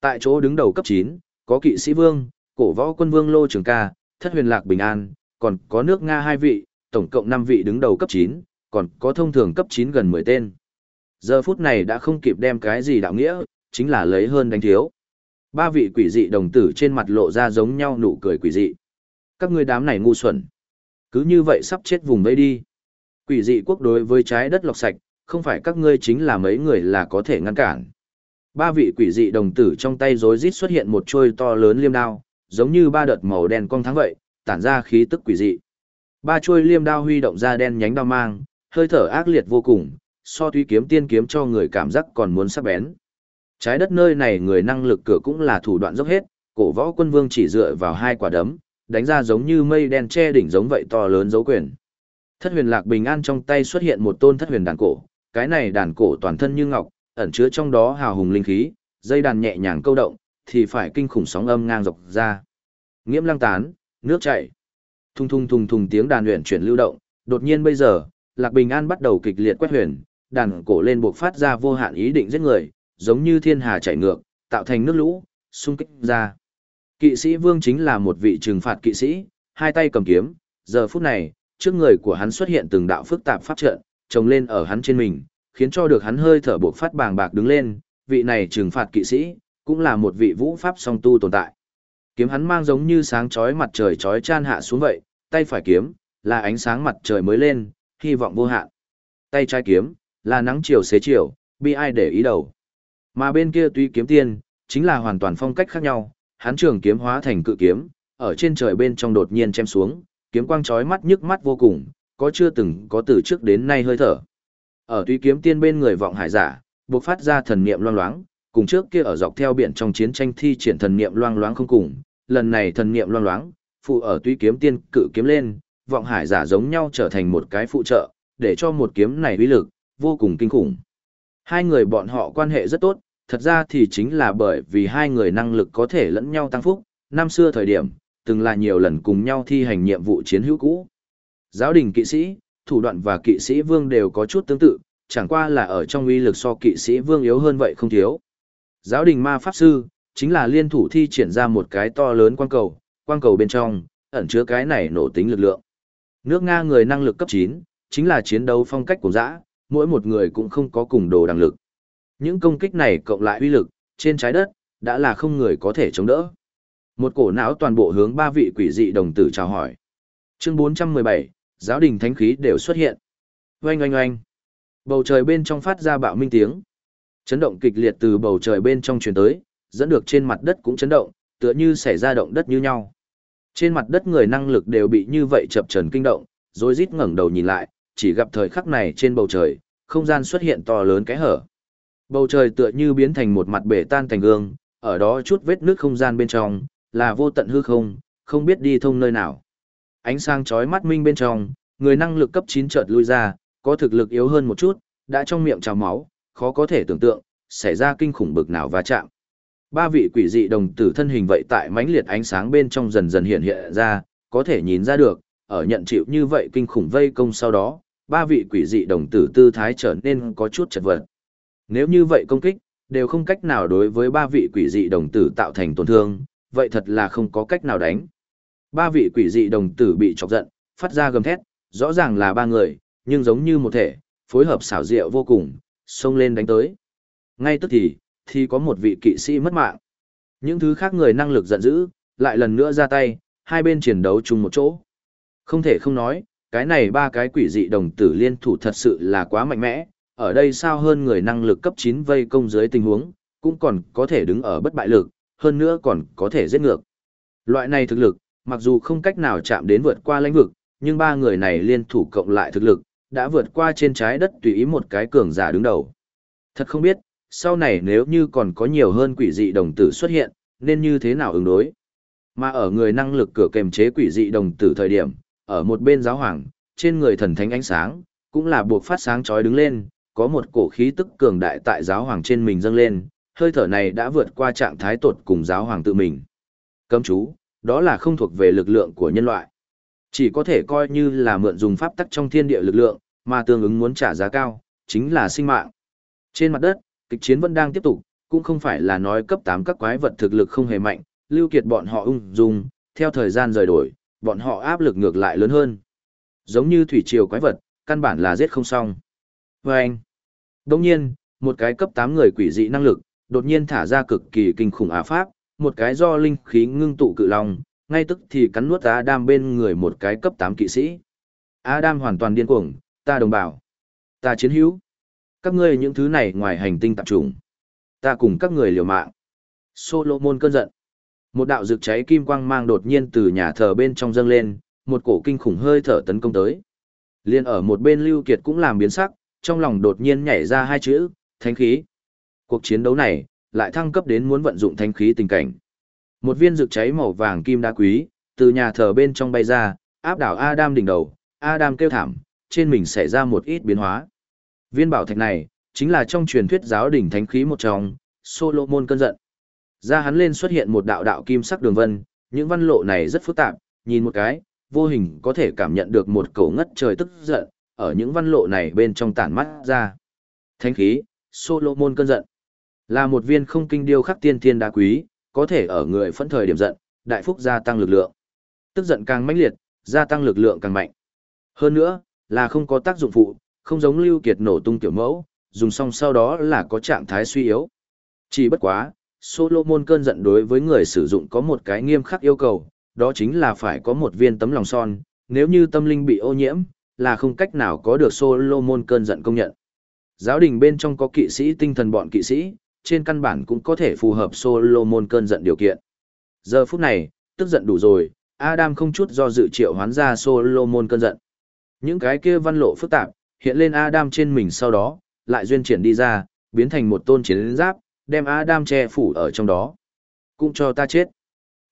Tại chỗ đứng đầu cấp 9, có kỵ sĩ vương, cổ võ quân vương Lô Trường Ca, thất huyền lạc bình an, còn có nước Nga hai vị, tổng cộng 5 vị đứng đầu cấp 9, còn có thông thường cấp 9 gần 10 tên. Giờ phút này đã không kịp đem cái gì đạo nghĩa, chính là lấy hơn đánh thiếu. Ba vị quỷ dị đồng tử trên mặt lộ ra giống nhau nụ cười quỷ dị. Các ngươi đám này ngu xuẩn. Cứ như vậy sắp chết vùng vây đi. Quỷ dị quốc đối với trái đất lọc sạch, không phải các ngươi chính là mấy người là có thể ngăn cản. Ba vị quỷ dị đồng tử trong tay rối rít xuất hiện một trôi to lớn liêm đao, giống như ba đợt màu đen cong thắng vậy, tản ra khí tức quỷ dị. Ba trôi liêm đao huy động ra đen nhánh đao mang, hơi thở ác liệt vô cùng, so tuy kiếm tiên kiếm cho người cảm giác còn muốn sắc bén. Trái đất nơi này người năng lực cửa cũng là thủ đoạn dốc hết, cổ võ quân vương chỉ dựa vào hai quả đấm, đánh ra giống như mây đen che đỉnh giống vậy to lớn dấu quyền. Thất huyền lạc bình an trong tay xuất hiện một tôn thất huyền đàn cổ, cái này đàn cổ toàn thân như ngọc, ẩn chứa trong đó hào hùng linh khí, dây đàn nhẹ nhàng câu động, thì phải kinh khủng sóng âm ngang dọc ra. Nghiễm lăng tán, nước chảy. Thùng thùng thùng thùng tiếng đàn luyện chuyển lưu động, đột nhiên bây giờ, Lạc Bình An bắt đầu kịch liệt quét huyền, đàn cổ lên buộc phát ra vô hạn ý định giết người, giống như thiên hà chảy ngược, tạo thành nước lũ, xung kích ra. Kỵ sĩ Vương chính là một vị trừng phạt kỵ sĩ, hai tay cầm kiếm, giờ phút này, trước người của hắn xuất hiện từng đạo phức tạp pháp trận, trồng lên ở hắn trên mình, khiến cho được hắn hơi thở buộc phát bàng bạc đứng lên, vị này trừng phạt kỵ sĩ, cũng là một vị vũ pháp song tu tồn tại. Kiếm hắn mang giống như sáng chói mặt trời chói chan hạ xuống vậy, tay phải kiếm, là ánh sáng mặt trời mới lên, hy vọng vô hạn. Tay trái kiếm, là nắng chiều xế chiều, bi ai để ý đầu. Mà bên kia tuy kiếm tiên, chính là hoàn toàn phong cách khác nhau, hắn trường kiếm hóa thành cự kiếm, ở trên trời bên trong đột nhiên chém xuống, kiếm quang chói mắt nhức mắt vô cùng, có chưa từng có từ trước đến nay hơi thở. Ở tuy kiếm tiên bên người vọng hải giả, bộc phát ra thần niệm loang loáng, cùng trước kia ở dọc theo biển trong chiến tranh thi triển thần niệm loang loáng không cùng, lần này thần niệm loang loáng, phụ ở tuy kiếm tiên cự kiếm lên, vọng hải giả giống nhau trở thành một cái phụ trợ, để cho một kiếm này uy lực vô cùng kinh khủng. Hai người bọn họ quan hệ rất tốt, thật ra thì chính là bởi vì hai người năng lực có thể lẫn nhau tăng phúc, năm xưa thời điểm, từng là nhiều lần cùng nhau thi hành nhiệm vụ chiến hữu cũ. Giáo đình kỵ sĩ, thủ đoạn và kỵ sĩ vương đều có chút tương tự, chẳng qua là ở trong uy lực so kỵ sĩ vương yếu hơn vậy không thiếu. Giáo đình ma pháp sư, chính là liên thủ thi triển ra một cái to lớn quang cầu, quang cầu bên trong, ẩn chứa cái này nổ tính lực lượng. Nước Nga người năng lực cấp 9, chính là chiến đấu phong cách của dã, mỗi một người cũng không có cùng đồ đẳng lực. Những công kích này cộng lại uy lực, trên trái đất, đã là không người có thể chống đỡ. Một cổ não toàn bộ hướng ba vị quỷ dị đồng tử chào hỏi. Chương 417, giáo đình thánh khí đều xuất hiện. Oanh oanh oanh. Bầu trời bên trong phát ra bạo minh tiếng. Chấn động kịch liệt từ bầu trời bên trong truyền tới, dẫn được trên mặt đất cũng chấn động, tựa như xảy ra động đất như nhau. Trên mặt đất người năng lực đều bị như vậy chập trần kinh động, rồi rít ngẩng đầu nhìn lại, chỉ gặp thời khắc này trên bầu trời, không gian xuất hiện to lớn cái hở. Bầu trời tựa như biến thành một mặt bể tan thành gương, ở đó chút vết nước không gian bên trong, là vô tận hư không, không biết đi thông nơi nào. Ánh sáng chói mắt minh bên trong, người năng lực cấp 9 chợt lui ra, có thực lực yếu hơn một chút, đã trong miệng trào máu, khó có thể tưởng tượng, xảy ra kinh khủng bực nào va chạm. Ba vị quỷ dị đồng tử thân hình vậy tại mãnh liệt ánh sáng bên trong dần dần hiện hiện ra, có thể nhìn ra được, ở nhận chịu như vậy kinh khủng vây công sau đó, ba vị quỷ dị đồng tử tư thái trở nên có chút chật vật. Nếu như vậy công kích, đều không cách nào đối với ba vị quỷ dị đồng tử tạo thành tổn thương, vậy thật là không có cách nào đánh. Ba vị quỷ dị đồng tử bị chọc giận, phát ra gầm thét, rõ ràng là ba người, nhưng giống như một thể, phối hợp xảo diệu vô cùng, xông lên đánh tới. Ngay tức thì, thì có một vị kỵ sĩ mất mạng. Những thứ khác người năng lực giận dữ, lại lần nữa ra tay, hai bên chiến đấu chung một chỗ. Không thể không nói, cái này ba cái quỷ dị đồng tử liên thủ thật sự là quá mạnh mẽ, ở đây sao hơn người năng lực cấp 9 vây công dưới tình huống, cũng còn có thể đứng ở bất bại lực, hơn nữa còn có thể giết ngược. Loại này thực lực, mặc dù không cách nào chạm đến vượt qua lãnh vực, nhưng ba người này liên thủ cộng lại thực lực, đã vượt qua trên trái đất tùy ý một cái cường giả đứng đầu. Thật không biết, sau này nếu như còn có nhiều hơn quỷ dị đồng tử xuất hiện, nên như thế nào ứng đối. Mà ở người năng lực cửa kềm chế quỷ dị đồng tử thời điểm, ở một bên giáo hoàng, trên người thần thánh ánh sáng, cũng là buộc phát sáng chói đứng lên, có một cổ khí tức cường đại tại giáo hoàng trên mình dâng lên, hơi thở này đã vượt qua trạng thái tột cùng giáo hoàng tự mình. Cấm chú, đó là không thuộc về lực lượng của nhân loại. Chỉ có thể coi như là mượn dùng pháp tắc trong thiên địa lực lượng, mà tương ứng muốn trả giá cao, chính là sinh mạng. Trên mặt đất, kịch chiến vẫn đang tiếp tục, cũng không phải là nói cấp 8 các quái vật thực lực không hề mạnh, lưu kiệt bọn họ ung dung, theo thời gian rời đổi, bọn họ áp lực ngược lại lớn hơn. Giống như thủy triều quái vật, căn bản là giết không xong. Vâng! anh, đồng nhiên, một cái cấp 8 người quỷ dị năng lực, đột nhiên thả ra cực kỳ kinh khủng ả pháp, một cái do linh khí ngưng tụ cự long, ngay tức thì cắn nuốt Adam bên người một cái cấp 8 kỵ sĩ. Adam hoàn toàn điên cuồng, ta đồng bào, ta chiến hữu. Các ngươi những thứ này ngoài hành tinh tạp trùng. Ta cùng các người liều mạng. Solomon cơn giận. Một đạo rực cháy kim quang mang đột nhiên từ nhà thờ bên trong dâng lên, một cổ kinh khủng hơi thở tấn công tới. Liên ở một bên Lưu Kiệt cũng làm biến sắc, trong lòng đột nhiên nhảy ra hai chữ, thánh khí. Cuộc chiến đấu này, lại thăng cấp đến muốn vận dụng thánh khí tình cảnh. Một viên rực cháy màu vàng kim đá quý, từ nhà thờ bên trong bay ra, áp đảo Adam đỉnh đầu, Adam kêu thảm, trên mình xảy ra một ít biến hóa. Viên bảo thạch này, chính là trong truyền thuyết giáo đỉnh thánh khí một trong, Solomon cơn giận. Ra hắn lên xuất hiện một đạo đạo kim sắc đường vân, những văn lộ này rất phức tạp, nhìn một cái, vô hình có thể cảm nhận được một cầu ngất trời tức giận, ở những văn lộ này bên trong tản mắt ra. Thánh khí, Solomon cơn giận, là một viên không kinh điêu khắc tiên thiên đá quý, có thể ở người phẫn thời điểm giận, đại phúc gia tăng lực lượng. Tức giận càng mãnh liệt, gia tăng lực lượng càng mạnh. Hơn nữa, là không có tác dụng phụ, không giống lưu kiệt nổ tung tiểu mẫu, dùng xong sau đó là có trạng thái suy yếu. Chỉ bất quá, Solomon cơn giận đối với người sử dụng có một cái nghiêm khắc yêu cầu, đó chính là phải có một viên tấm lòng son, nếu như tâm linh bị ô nhiễm, là không cách nào có được Solomon cơn giận công nhận. Giáo đình bên trong có kỵ sĩ tinh thần bọn kỵ sĩ, trên căn bản cũng có thể phù hợp Solomon cơn giận điều kiện. Giờ phút này, tức giận đủ rồi, Adam không chút do dự triệu hoán ra Solomon cơn giận. Những cái kia văn lộ phức tạp, hiện lên Adam trên mình sau đó, lại duyên triển đi ra, biến thành một tôn chiến giáp, đem Adam che phủ ở trong đó. Cũng cho ta chết.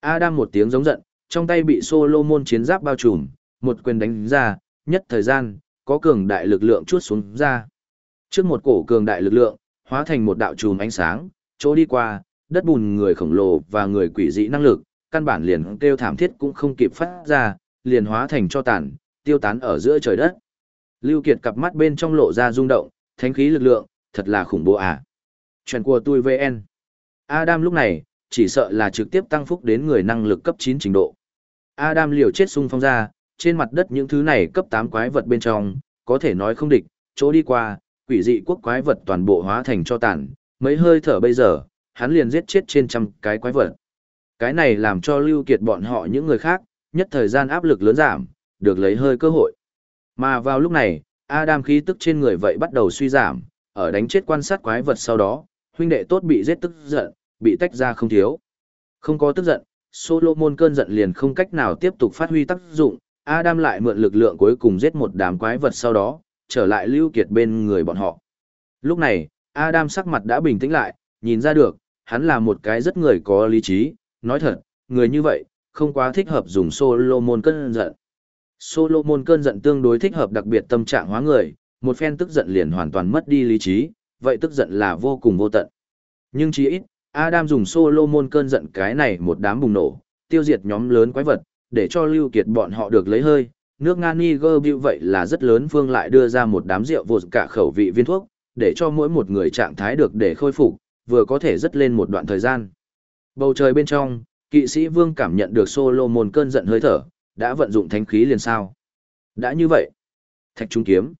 Adam một tiếng giống giận, trong tay bị Solomon chiến giáp bao trùm, một quyền đánh ra, nhất thời gian, có cường đại lực lượng chuốt xuống ra. Trước một cổ cường đại lực lượng, hóa thành một đạo chùm ánh sáng, chỗ đi qua, đất bùn người khổng lồ và người quỷ dị năng lực, căn bản liền kêu thảm thiết cũng không kịp phát ra, liền hóa thành cho tàn, tiêu tán ở giữa trời đất. Lưu Kiệt cặp mắt bên trong lộ ra rung động, thánh khí lực lượng, thật là khủng bố à. Chuyện của tôi VN. Adam lúc này, chỉ sợ là trực tiếp tăng phúc đến người năng lực cấp 9 trình độ. Adam liều chết sung phong ra, trên mặt đất những thứ này cấp 8 quái vật bên trong, có thể nói không địch, chỗ đi qua, quỷ dị quốc quái vật toàn bộ hóa thành cho tàn, mấy hơi thở bây giờ, hắn liền giết chết trên trăm cái quái vật. Cái này làm cho lưu kiệt bọn họ những người khác, nhất thời gian áp lực lớn giảm, được lấy hơi cơ hội. Mà vào lúc này, Adam khí tức trên người vậy bắt đầu suy giảm, ở đánh chết quan sát quái vật sau đó, huynh đệ tốt bị giết tức giận, bị tách ra không thiếu. Không có tức giận, Solomon cơn giận liền không cách nào tiếp tục phát huy tác dụng, Adam lại mượn lực lượng cuối cùng giết một đám quái vật sau đó, trở lại lưu kiệt bên người bọn họ. Lúc này, Adam sắc mặt đã bình tĩnh lại, nhìn ra được, hắn là một cái rất người có lý trí, nói thật, người như vậy, không quá thích hợp dùng Solomon cơn giận. Solomon cơn giận tương đối thích hợp đặc biệt tâm trạng hóa người, một phen tức giận liền hoàn toàn mất đi lý trí, vậy tức giận là vô cùng vô tận. Nhưng chỉ ít, Adam dùng Solomon cơn giận cái này một đám bùng nổ, tiêu diệt nhóm lớn quái vật, để cho lưu kiệt bọn họ được lấy hơi. Nước Nga Niger như vậy là rất lớn phương lại đưa ra một đám rượu vụt cả khẩu vị viên thuốc, để cho mỗi một người trạng thái được để khôi phục, vừa có thể rất lên một đoạn thời gian. Bầu trời bên trong, Kỵ sĩ vương cảm nhận được Solomon cơn giận hơi thở, đã vận dụng thánh khí liền sao. Đã như vậy. Thạch trung kiếm.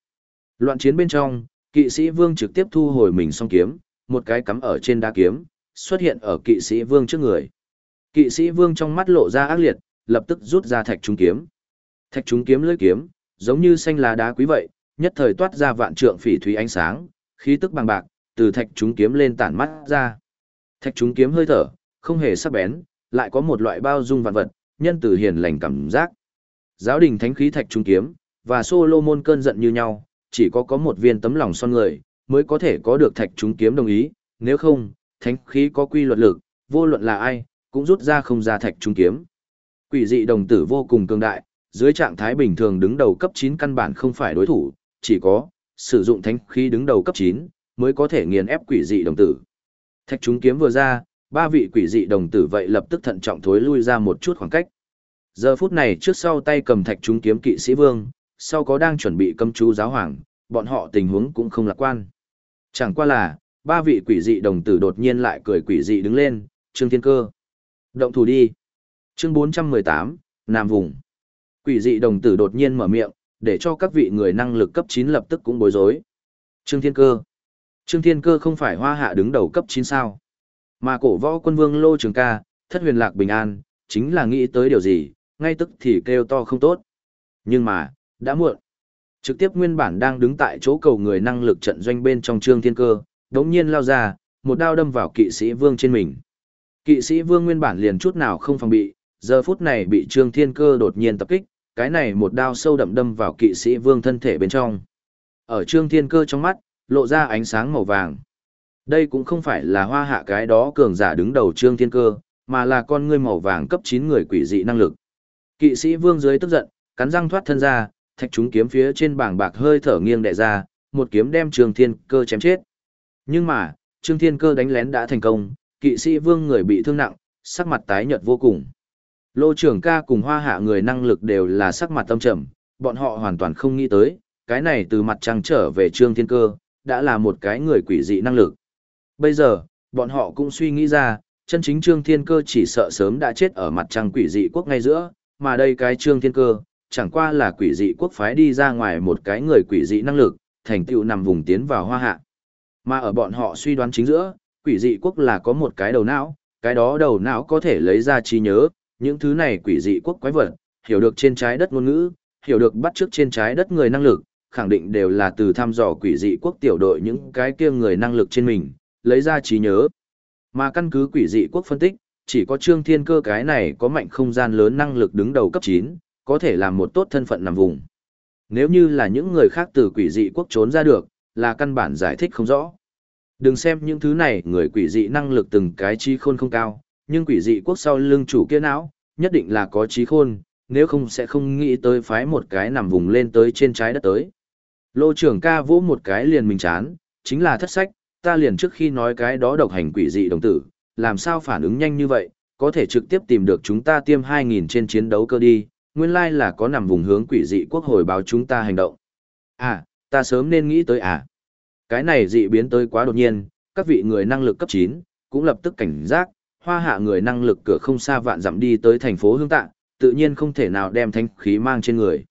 Loạn chiến bên trong, kỵ sĩ vương trực tiếp thu hồi mình song kiếm, một cái cắm ở trên đá kiếm, xuất hiện ở kỵ sĩ vương trước người. Kỵ sĩ vương trong mắt lộ ra ác liệt, lập tức rút ra thạch trung kiếm. Thạch trung kiếm lưỡi kiếm, giống như xanh lá đá quý vậy, nhất thời toát ra vạn trượng phỉ thúy ánh sáng, khí tức bằng bạc, từ thạch trung kiếm lên tản mắt ra. Thạch trung kiếm hơi thở, không hề sắc bén, lại có một loại bao dung vạn vật, nhân từ hiền lành cảm giác. Giáo đình thánh khí thạch trung kiếm, và Solomon cơn giận như nhau, chỉ có có một viên tấm lòng son người, mới có thể có được thạch trung kiếm đồng ý, nếu không, thánh khí có quy luật lực, vô luận là ai, cũng rút ra không ra thạch trung kiếm. Quỷ dị đồng tử vô cùng cường đại, dưới trạng thái bình thường đứng đầu cấp 9 căn bản không phải đối thủ, chỉ có sử dụng thánh khí đứng đầu cấp 9 mới có thể nghiền ép quỷ dị đồng tử. Thạch trung kiếm vừa ra, ba vị quỷ dị đồng tử vậy lập tức thận trọng thối lui ra một chút khoảng cách. Giờ phút này trước sau tay cầm thạch chúng kiếm kỵ sĩ vương, sau có đang chuẩn bị cấm chú giáo hoàng, bọn họ tình huống cũng không lạc quan. Chẳng qua là, ba vị quỷ dị đồng tử đột nhiên lại cười quỷ dị đứng lên, Trương Thiên Cơ. Động thủ đi. Chương 418, Nam Vùng. Quỷ dị đồng tử đột nhiên mở miệng, để cho các vị người năng lực cấp 9 lập tức cũng bối rối. Trương Thiên Cơ. Trương Thiên Cơ không phải hoa hạ đứng đầu cấp 9 sao. Mà cổ võ quân vương Lô Trường Ca, thất huyền lạc bình an, chính là nghĩ tới điều gì, ngay tức thì kêu to không tốt. Nhưng mà, đã muộn. Trực tiếp nguyên bản đang đứng tại chỗ cầu người năng lực trận doanh bên trong trương thiên cơ, đống nhiên lao ra, một đao đâm vào kỵ sĩ vương trên mình. Kỵ sĩ vương nguyên bản liền chút nào không phòng bị, giờ phút này bị trương thiên cơ đột nhiên tập kích, cái này một đao sâu đậm đâm vào kỵ sĩ vương thân thể bên trong. Ở trương thiên cơ trong mắt, lộ ra ánh sáng màu vàng. Đây cũng không phải là hoa hạ cái đó cường giả đứng đầu trương thiên cơ, mà là con ngươi màu vàng cấp 9 người quỷ dị năng lực. Kỵ sĩ vương dưới tức giận, cắn răng thoát thân ra, thạch chúng kiếm phía trên bảng bạc hơi thở nghiêng đệ ra, một kiếm đem Trương Thiên Cơ chém chết. Nhưng mà, Trương Thiên Cơ đánh lén đã thành công, kỵ sĩ vương người bị thương nặng, sắc mặt tái nhợt vô cùng. Lô trưởng ca cùng hoa hạ người năng lực đều là sắc mặt tâm trầm, bọn họ hoàn toàn không nghĩ tới, cái này từ mặt trăng trở về Trương Thiên Cơ, đã là một cái người quỷ dị năng lực. Bây giờ, bọn họ cũng suy nghĩ ra, chân chính Trương Thiên Cơ chỉ sợ sớm đã chết ở mặt trăng quỷ dị quốc ngay giữa, mà đây cái Trương Thiên Cơ, chẳng qua là quỷ dị quốc phái đi ra ngoài một cái người quỷ dị năng lực, thành tựu nằm vùng tiến vào hoa hạ. Mà ở bọn họ suy đoán chính giữa, quỷ dị quốc là có một cái đầu não, cái đó đầu não có thể lấy ra trí nhớ, những thứ này quỷ dị quốc quái vật, hiểu được trên trái đất ngôn ngữ, hiểu được bắt trước trên trái đất người năng lực, khẳng định đều là từ thăm dò quỷ dị quốc tiểu đội những cái kia người năng lực trên mình, lấy ra trí nhớ. Mà căn cứ quỷ dị quốc phân tích, chỉ có Trương Thiên Cơ cái này có mạnh không gian lớn năng lực đứng đầu cấp 9, có thể làm một tốt thân phận nằm vùng. Nếu như là những người khác từ quỷ dị quốc trốn ra được, là căn bản giải thích không rõ. Đừng xem những thứ này người quỷ dị năng lực từng cái trí khôn không cao, nhưng quỷ dị quốc sau lưng chủ kia não, nhất định là có trí khôn, nếu không sẽ không nghĩ tới phái một cái nằm vùng lên tới trên trái đất tới. Lô trưởng ca vỗ một cái liền mình chán, chính là thất sách, ta liền trước khi nói cái đó độc hành quỷ dị đồng tử, làm sao phản ứng nhanh như vậy, có thể trực tiếp tìm được chúng ta tiêm 2.000 trên chiến đấu cơ đi, nguyên lai là có nằm vùng hướng quỷ dị quốc hồi báo chúng ta hành động. À, ta sớm nên nghĩ tới à. Cái này dị biến tới quá đột nhiên, các vị người năng lực cấp 9, cũng lập tức cảnh giác, hoa hạ người năng lực cửa không xa vạn dặm đi tới thành phố Hương Tạ, tự nhiên không thể nào đem thánh khí mang trên người.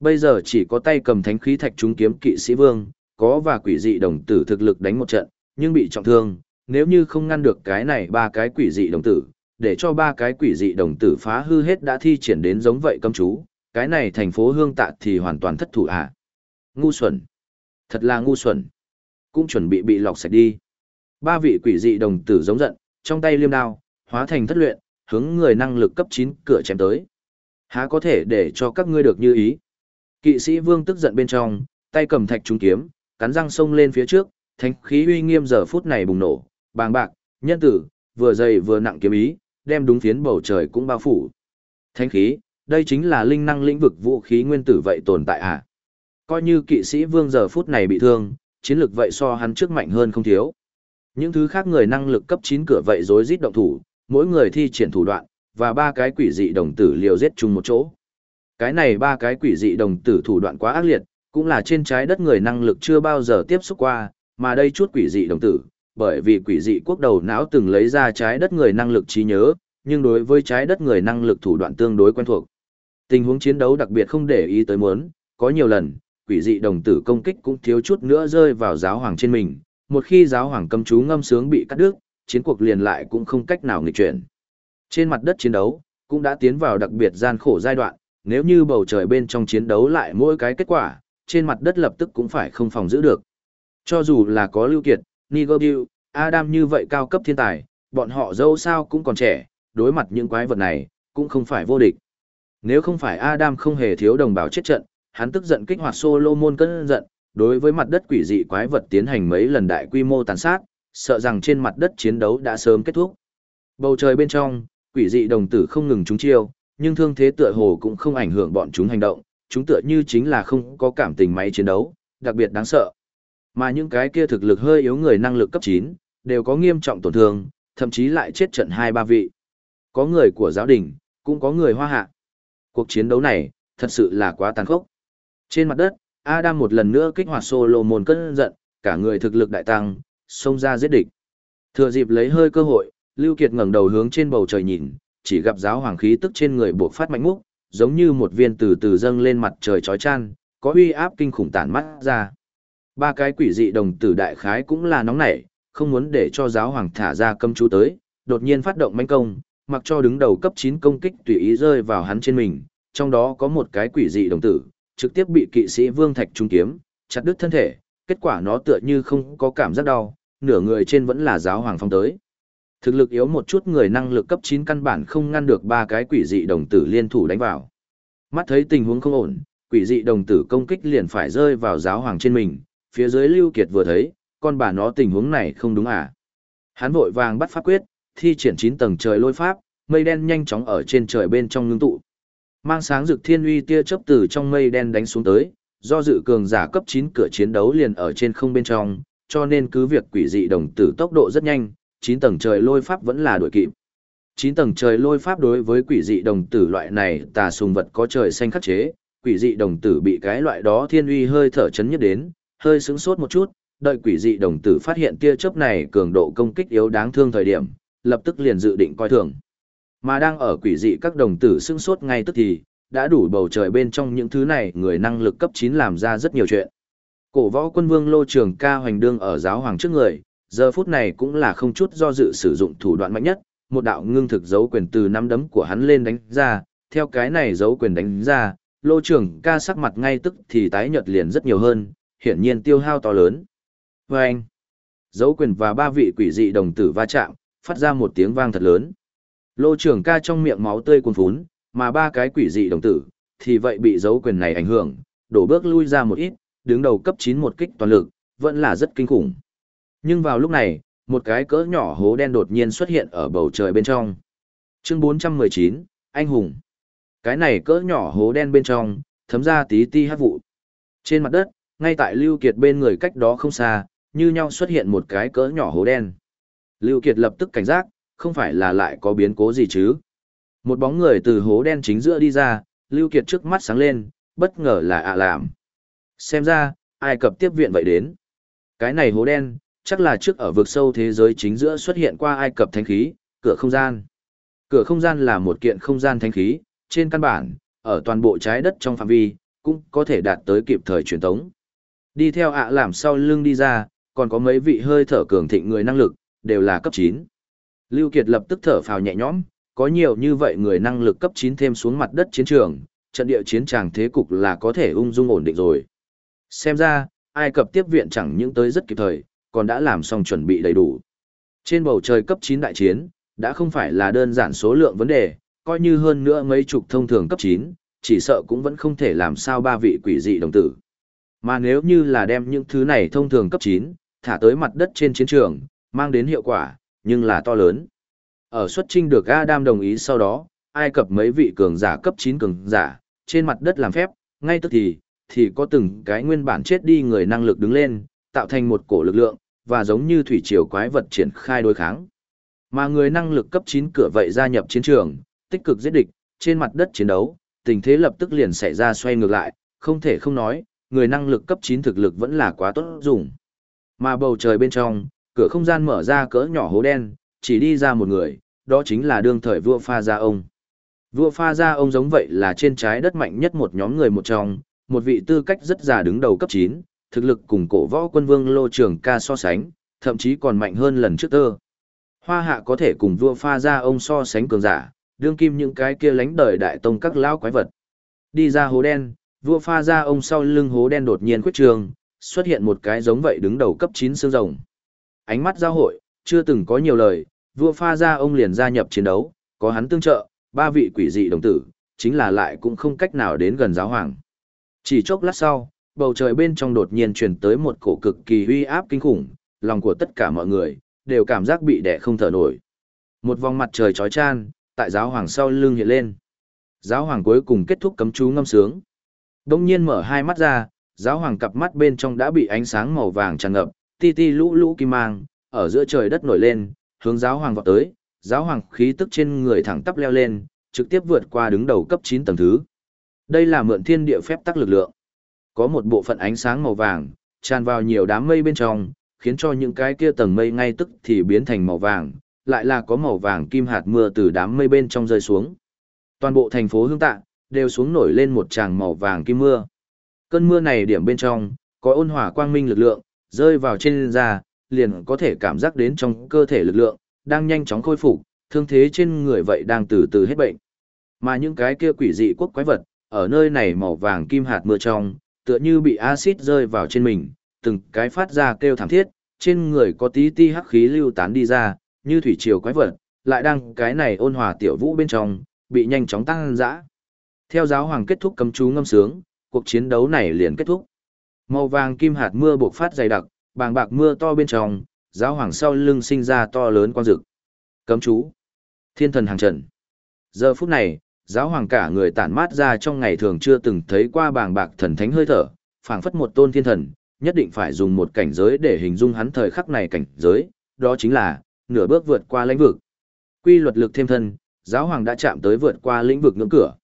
Bây giờ chỉ có tay cầm thánh khí thạch trúng kiếm kỵ sĩ vương, có và quỷ dị đồng tử thực lực đánh một trận, nhưng bị trọng thương, nếu như không ngăn được cái này ba cái quỷ dị đồng tử, để cho ba cái quỷ dị đồng tử phá hư hết đã thi triển đến giống vậy cấm chú, cái này thành phố hương tạ thì hoàn toàn thất thủ à. Ngu xuẩn. Thật là ngu xuẩn. Cũng chuẩn bị bị lọc sạch đi. Ba vị quỷ dị đồng tử giống giận, trong tay liêm đao, hóa thành thất luyện, hướng người năng lực cấp 9 cửa chém tới. Há có thể để cho các ngươi được như ý. Kỵ sĩ vương tức giận bên trong, tay cầm thạch trung kiếm, cắn răng xông lên phía trước, thánh khí uy nghiêm giờ phút này bùng nổ, bàng bạc, nhân tử, vừa dày vừa nặng kiếm ý, đem đúng phiến bầu trời cũng bao phủ. Thánh khí, đây chính là linh năng lĩnh vực vũ khí nguyên tử vậy tồn tại à? Coi như kỵ sĩ vương giờ phút này bị thương, chiến lược vậy so hắn trước mạnh hơn không thiếu. Những thứ khác người năng lực cấp 9 cửa vậy rối rít động thủ, mỗi người thi triển thủ đoạn, và ba cái quỷ dị đồng tử liều giết chung một chỗ. Cái này ba cái quỷ dị đồng tử thủ đoạn quá ác liệt, cũng là trên trái đất người năng lực chưa bao giờ tiếp xúc qua, mà đây chút quỷ dị đồng tử, bởi vì quỷ dị quốc đầu não từng lấy ra trái đất người năng lực trí nhớ, nhưng đối với trái đất người năng lực thủ đoạn tương đối quen thuộc. Tình huống chiến đấu đặc biệt không để ý tới muốn, có nhiều lần, quỷ dị đồng tử công kích cũng thiếu chút nữa rơi vào giáo hoàng trên mình, một khi giáo hoàng cầm chú ngâm sướng bị cắt đứt, chiến cuộc liền lại cũng không cách nào nghịch chuyển. Trên mặt đất chiến đấu, cũng đã tiến vào đặc biệt gian khổ giai đoạn, nếu như bầu trời bên trong chiến đấu lại mỗi cái kết quả, trên mặt đất lập tức cũng phải không phòng giữ được. Cho dù là có Lưu Kiệt, Nigobu, Adam như vậy cao cấp thiên tài, bọn họ dâu sao cũng còn trẻ, đối mặt những quái vật này, cũng không phải vô địch. Nếu không phải Adam không hề thiếu đồng bào chết trận, hắn tức giận kích hoạt Solomon cơn giận, đối với mặt đất quỷ dị quái vật tiến hành mấy lần đại quy mô tàn sát, sợ rằng trên mặt đất chiến đấu đã sớm kết thúc. Bầu trời bên trong, quỷ dị đồng tử không ngừng trúng chiêu, nhưng thương thế tựa hồ cũng không ảnh hưởng bọn chúng hành động, chúng tựa như chính là không có cảm tình máy chiến đấu, đặc biệt đáng sợ. Mà những cái kia thực lực hơi yếu người năng lực cấp 9, đều có nghiêm trọng tổn thương, thậm chí lại chết trận hai ba vị. Có người của giáo đình, cũng có người hoa hạ. Cuộc chiến đấu này, thật sự là quá tàn khốc. Trên mặt đất, Adam một lần nữa kích hoạt Solomon cơn giận, cả người thực lực đại tăng, xông ra giết địch. Thừa dịp lấy hơi cơ hội, Lưu Kiệt ngẩng đầu hướng trên bầu trời nhìn, chỉ gặp giáo hoàng khí tức trên người buộc phát mạnh múc, giống như một viên từ từ dâng lên mặt trời chói chan, có uy áp kinh khủng tản mắt ra. Ba cái quỷ dị đồng tử đại khái cũng là nóng nảy, không muốn để cho giáo hoàng thả ra cấm chú tới, đột nhiên phát động manh công, mặc cho đứng đầu cấp 9 công kích tùy ý rơi vào hắn trên mình, trong đó có một cái quỷ dị đồng tử, trực tiếp bị kỵ sĩ Vương Thạch trung kiếm, chặt đứt thân thể, kết quả nó tựa như không có cảm giác đau, nửa người trên vẫn là giáo hoàng phong tới. Thực lực yếu một chút người năng lực cấp 9 căn bản không ngăn được ba cái quỷ dị đồng tử liên thủ đánh vào. Mắt thấy tình huống không ổn, quỷ dị đồng tử công kích liền phải rơi vào giáo hoàng trên mình, phía dưới Lưu Kiệt vừa thấy, con bà nó tình huống này không đúng à. Hắn vội vàng bắt pháp quyết, thi triển 9 tầng trời lôi pháp, mây đen nhanh chóng ở trên trời bên trong ngưng tụ. Mang sáng rực thiên uy tia chớp từ trong mây đen đánh xuống tới, do dự cường giả cấp 9 cửa chiến đấu liền ở trên không bên trong, cho nên cứ việc quỷ dị đồng tử tốc độ rất nhanh, 9 tầng trời lôi pháp vẫn là đuổi kịp. 9 tầng trời lôi pháp đối với quỷ dị đồng tử loại này tà sùng vật có trời xanh khắc chế, quỷ dị đồng tử bị cái loại đó thiên uy hơi thở chấn nhất đến, hơi sững sốt một chút, đợi quỷ dị đồng tử phát hiện tia chớp này cường độ công kích yếu đáng thương thời điểm, lập tức liền dự định coi thường. Mà đang ở quỷ dị các đồng tử sững sốt ngay tức thì, đã đủ bầu trời bên trong những thứ này người năng lực cấp 9 làm ra rất nhiều chuyện. Cổ võ quân vương lô trường ca hoành đương ở giáo hoàng trước người, giờ phút này cũng là không chút do dự sử dụng thủ đoạn mạnh nhất, một đạo ngưng thực dấu quyền từ nắm đấm của hắn lên đánh ra, theo cái này dấu quyền đánh ra, lô trưởng ca sắc mặt ngay tức thì tái nhợt liền rất nhiều hơn, hiển nhiên tiêu hao to lớn. Và anh, dấu quyền và ba vị quỷ dị đồng tử va chạm, phát ra một tiếng vang thật lớn. Lô trưởng ca trong miệng máu tươi cuồn phún, mà ba cái quỷ dị đồng tử, thì vậy bị dấu quyền này ảnh hưởng, đổ bước lui ra một ít, đứng đầu cấp 9 một kích toàn lực, vẫn là rất kinh khủng. Nhưng vào lúc này, một cái cỡ nhỏ hố đen đột nhiên xuất hiện ở bầu trời bên trong. Chương 419, Anh Hùng. Cái này cỡ nhỏ hố đen bên trong, thấm ra tí ti hát vụ. Trên mặt đất, ngay tại Lưu Kiệt bên người cách đó không xa, như nhau xuất hiện một cái cỡ nhỏ hố đen. Lưu Kiệt lập tức cảnh giác, không phải là lại có biến cố gì chứ. Một bóng người từ hố đen chính giữa đi ra, Lưu Kiệt trước mắt sáng lên, bất ngờ là ạ làm. Xem ra, ai cập tiếp viện vậy đến. Cái này hố đen, chắc là trước ở vực sâu thế giới chính giữa xuất hiện qua Ai Cập thánh khí, cửa không gian. Cửa không gian là một kiện không gian thánh khí, trên căn bản, ở toàn bộ trái đất trong phạm vi, cũng có thể đạt tới kịp thời truyền tống. Đi theo ạ làm sau lưng đi ra, còn có mấy vị hơi thở cường thịnh người năng lực, đều là cấp 9. Lưu Kiệt lập tức thở phào nhẹ nhõm, có nhiều như vậy người năng lực cấp 9 thêm xuống mặt đất chiến trường, trận địa chiến tràng thế cục là có thể ung dung ổn định rồi. Xem ra, Ai Cập tiếp viện chẳng những tới rất kịp thời, còn đã làm xong chuẩn bị đầy đủ. Trên bầu trời cấp 9 đại chiến, đã không phải là đơn giản số lượng vấn đề, coi như hơn nữa mấy chục thông thường cấp 9, chỉ sợ cũng vẫn không thể làm sao ba vị quỷ dị đồng tử. Mà nếu như là đem những thứ này thông thường cấp 9, thả tới mặt đất trên chiến trường, mang đến hiệu quả, nhưng là to lớn. Ở xuất trinh được Adam đồng ý sau đó, Ai Cập mấy vị cường giả cấp 9 cường giả, trên mặt đất làm phép, ngay tức thì, thì có từng cái nguyên bản chết đi người năng lực đứng lên, tạo thành một cổ lực lượng, và giống như thủy triều quái vật triển khai đối kháng. Mà người năng lực cấp 9 cửa vậy gia nhập chiến trường, tích cực giết địch, trên mặt đất chiến đấu, tình thế lập tức liền xảy ra xoay ngược lại, không thể không nói, người năng lực cấp 9 thực lực vẫn là quá tốt dùng. Mà bầu trời bên trong, cửa không gian mở ra cỡ nhỏ hố đen, chỉ đi ra một người, đó chính là đương thời vua pha gia ông. Vua pha gia ông giống vậy là trên trái đất mạnh nhất một nhóm người một trong, một vị tư cách rất già đứng đầu cấp 9, thực lực cùng cổ võ quân vương lô trưởng ca so sánh, thậm chí còn mạnh hơn lần trước tơ. Hoa hạ có thể cùng vua pha gia ông so sánh cường giả, đương kim những cái kia lánh đời đại tông các lão quái vật. Đi ra hố đen, vua pha gia ông sau lưng hố đen đột nhiên khuyết trường, xuất hiện một cái giống vậy đứng đầu cấp 9 xương rồng. Ánh mắt giao hội, chưa từng có nhiều lời, vua pha gia ông liền gia nhập chiến đấu, có hắn tương trợ, ba vị quỷ dị đồng tử, chính là lại cũng không cách nào đến gần giáo hoàng. Chỉ chốc lát sau, bầu trời bên trong đột nhiên truyền tới một cổ cực kỳ uy áp kinh khủng, lòng của tất cả mọi người đều cảm giác bị đè không thở nổi. Một vòng mặt trời chói chan, tại giáo hoàng sau lưng hiện lên. Giáo hoàng cuối cùng kết thúc cấm chú ngâm sướng. Đông nhiên mở hai mắt ra, giáo hoàng cặp mắt bên trong đã bị ánh sáng màu vàng tràn ngập, ti ti lũ lũ kim mang, ở giữa trời đất nổi lên, hướng giáo hoàng vọt tới, giáo hoàng khí tức trên người thẳng tắp leo lên, trực tiếp vượt qua đứng đầu cấp 9 tầng thứ. Đây là mượn thiên địa phép tắc lực lượng. Có một bộ phận ánh sáng màu vàng, tràn vào nhiều đám mây bên trong, khiến cho những cái kia tầng mây ngay tức thì biến thành màu vàng, lại là có màu vàng kim hạt mưa từ đám mây bên trong rơi xuống. Toàn bộ thành phố Hương Tạ đều xuống nổi lên một tràng màu vàng kim mưa. Cơn mưa này điểm bên trong, có ôn hòa quang minh lực lượng, rơi vào trên da, liền có thể cảm giác đến trong cơ thể lực lượng, đang nhanh chóng khôi phục, thương thế trên người vậy đang từ từ hết bệnh. Mà những cái kia quỷ dị quốc quái vật, ở nơi này màu vàng kim hạt mưa trong, tựa như bị axit rơi vào trên mình, từng cái phát ra kêu thảm thiết, trên người có tí ti hắc khí lưu tán đi ra, như thủy triều quái vật, lại đang cái này ôn hòa tiểu vũ bên trong, bị nhanh chóng tăng dã. Theo giáo hoàng kết thúc cấm chú ngâm sướng, cuộc chiến đấu này liền kết thúc. Màu vàng kim hạt mưa bộc phát dày đặc, bàng bạc mưa to bên trong, giáo hoàng sau lưng sinh ra to lớn quang dực. Cấm chú. Thiên thần hàng trần. Giờ phút này, giáo hoàng cả người tản mát ra trong ngày thường chưa từng thấy qua bàng bạc thần thánh hơi thở, phảng phất một tôn thiên thần, nhất định phải dùng một cảnh giới để hình dung hắn thời khắc này cảnh giới, đó chính là nửa bước vượt qua lãnh vực. Quy luật lực thêm thân, giáo hoàng đã chạm tới vượt qua lĩnh vực ngưỡng cửa.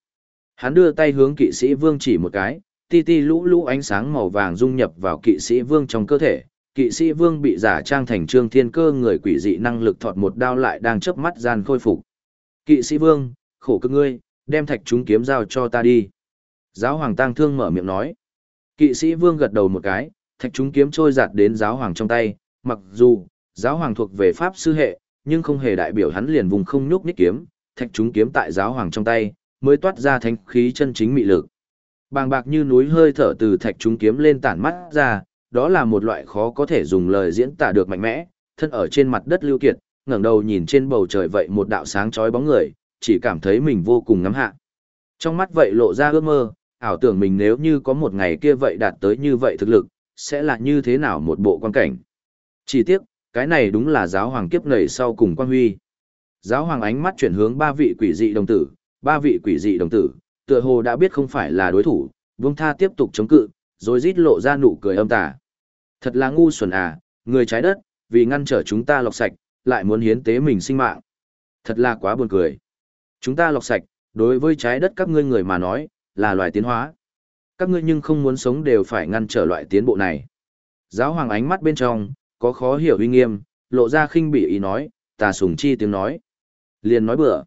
Hắn đưa tay hướng kỵ sĩ vương chỉ một cái, ti ti lũ lũ ánh sáng màu vàng dung nhập vào kỵ sĩ vương trong cơ thể. Kỵ sĩ vương bị giả trang thành trương thiên cơ người quỷ dị năng lực thọt một đao lại đang chớp mắt gian khôi phục. Kỵ sĩ vương, khổ cực ngươi, đem thạch chúng kiếm giao cho ta đi. Giáo hoàng tang thương mở miệng nói. Kỵ sĩ vương gật đầu một cái, thạch chúng kiếm trôi giạt đến giáo hoàng trong tay, mặc dù, giáo hoàng thuộc về pháp sư hệ, nhưng không hề đại biểu hắn liền vùng không nhúc nhích kiếm, thạch chúng kiếm tại giáo hoàng trong tay, mới toát ra thánh khí chân chính mị lực. Bàng bạc như núi hơi thở từ thạch chúng kiếm lên tản mắt ra, đó là một loại khó có thể dùng lời diễn tả được mạnh mẽ, thân ở trên mặt đất lưu kiệt, ngẩng đầu nhìn trên bầu trời vậy một đạo sáng chói bóng người, chỉ cảm thấy mình vô cùng ngắm hạ. Trong mắt vậy lộ ra ước mơ, ảo tưởng mình nếu như có một ngày kia vậy đạt tới như vậy thực lực, sẽ là như thế nào một bộ quan cảnh. Chỉ tiếc, cái này đúng là giáo hoàng kiếp nảy sau cùng quan huy. Giáo hoàng ánh mắt chuyển hướng ba vị quỷ dị đồng tử, ba vị quỷ dị đồng tử, tựa hồ đã biết không phải là đối thủ, vương tha tiếp tục chống cự, rồi rít lộ ra nụ cười âm tà. Thật là ngu xuẩn à, người trái đất, vì ngăn trở chúng ta lọc sạch, lại muốn hiến tế mình sinh mạng. Thật là quá buồn cười. Chúng ta lọc sạch, đối với trái đất các ngươi người mà nói, là loài tiến hóa. Các ngươi nhưng không muốn sống đều phải ngăn trở loại tiến bộ này. Giáo hoàng ánh mắt bên trong, có khó hiểu uy nghiêm, lộ ra khinh bỉ ý nói, tà sùng chi tiếng nói. Liền nói bừa.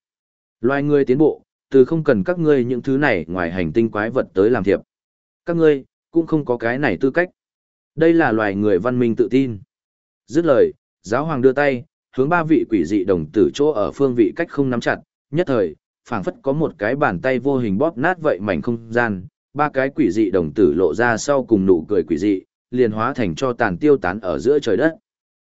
Loài người tiến bộ, từ không cần các ngươi những thứ này ngoài hành tinh quái vật tới làm thiệp. Các ngươi, cũng không có cái này tư cách. Đây là loài người văn minh tự tin. Dứt lời, giáo hoàng đưa tay, hướng ba vị quỷ dị đồng tử chỗ ở phương vị cách không nắm chặt, nhất thời, phảng phất có một cái bàn tay vô hình bóp nát vậy mảnh không gian, ba cái quỷ dị đồng tử lộ ra sau cùng nụ cười quỷ dị, liền hóa thành cho tàn tiêu tán ở giữa trời đất.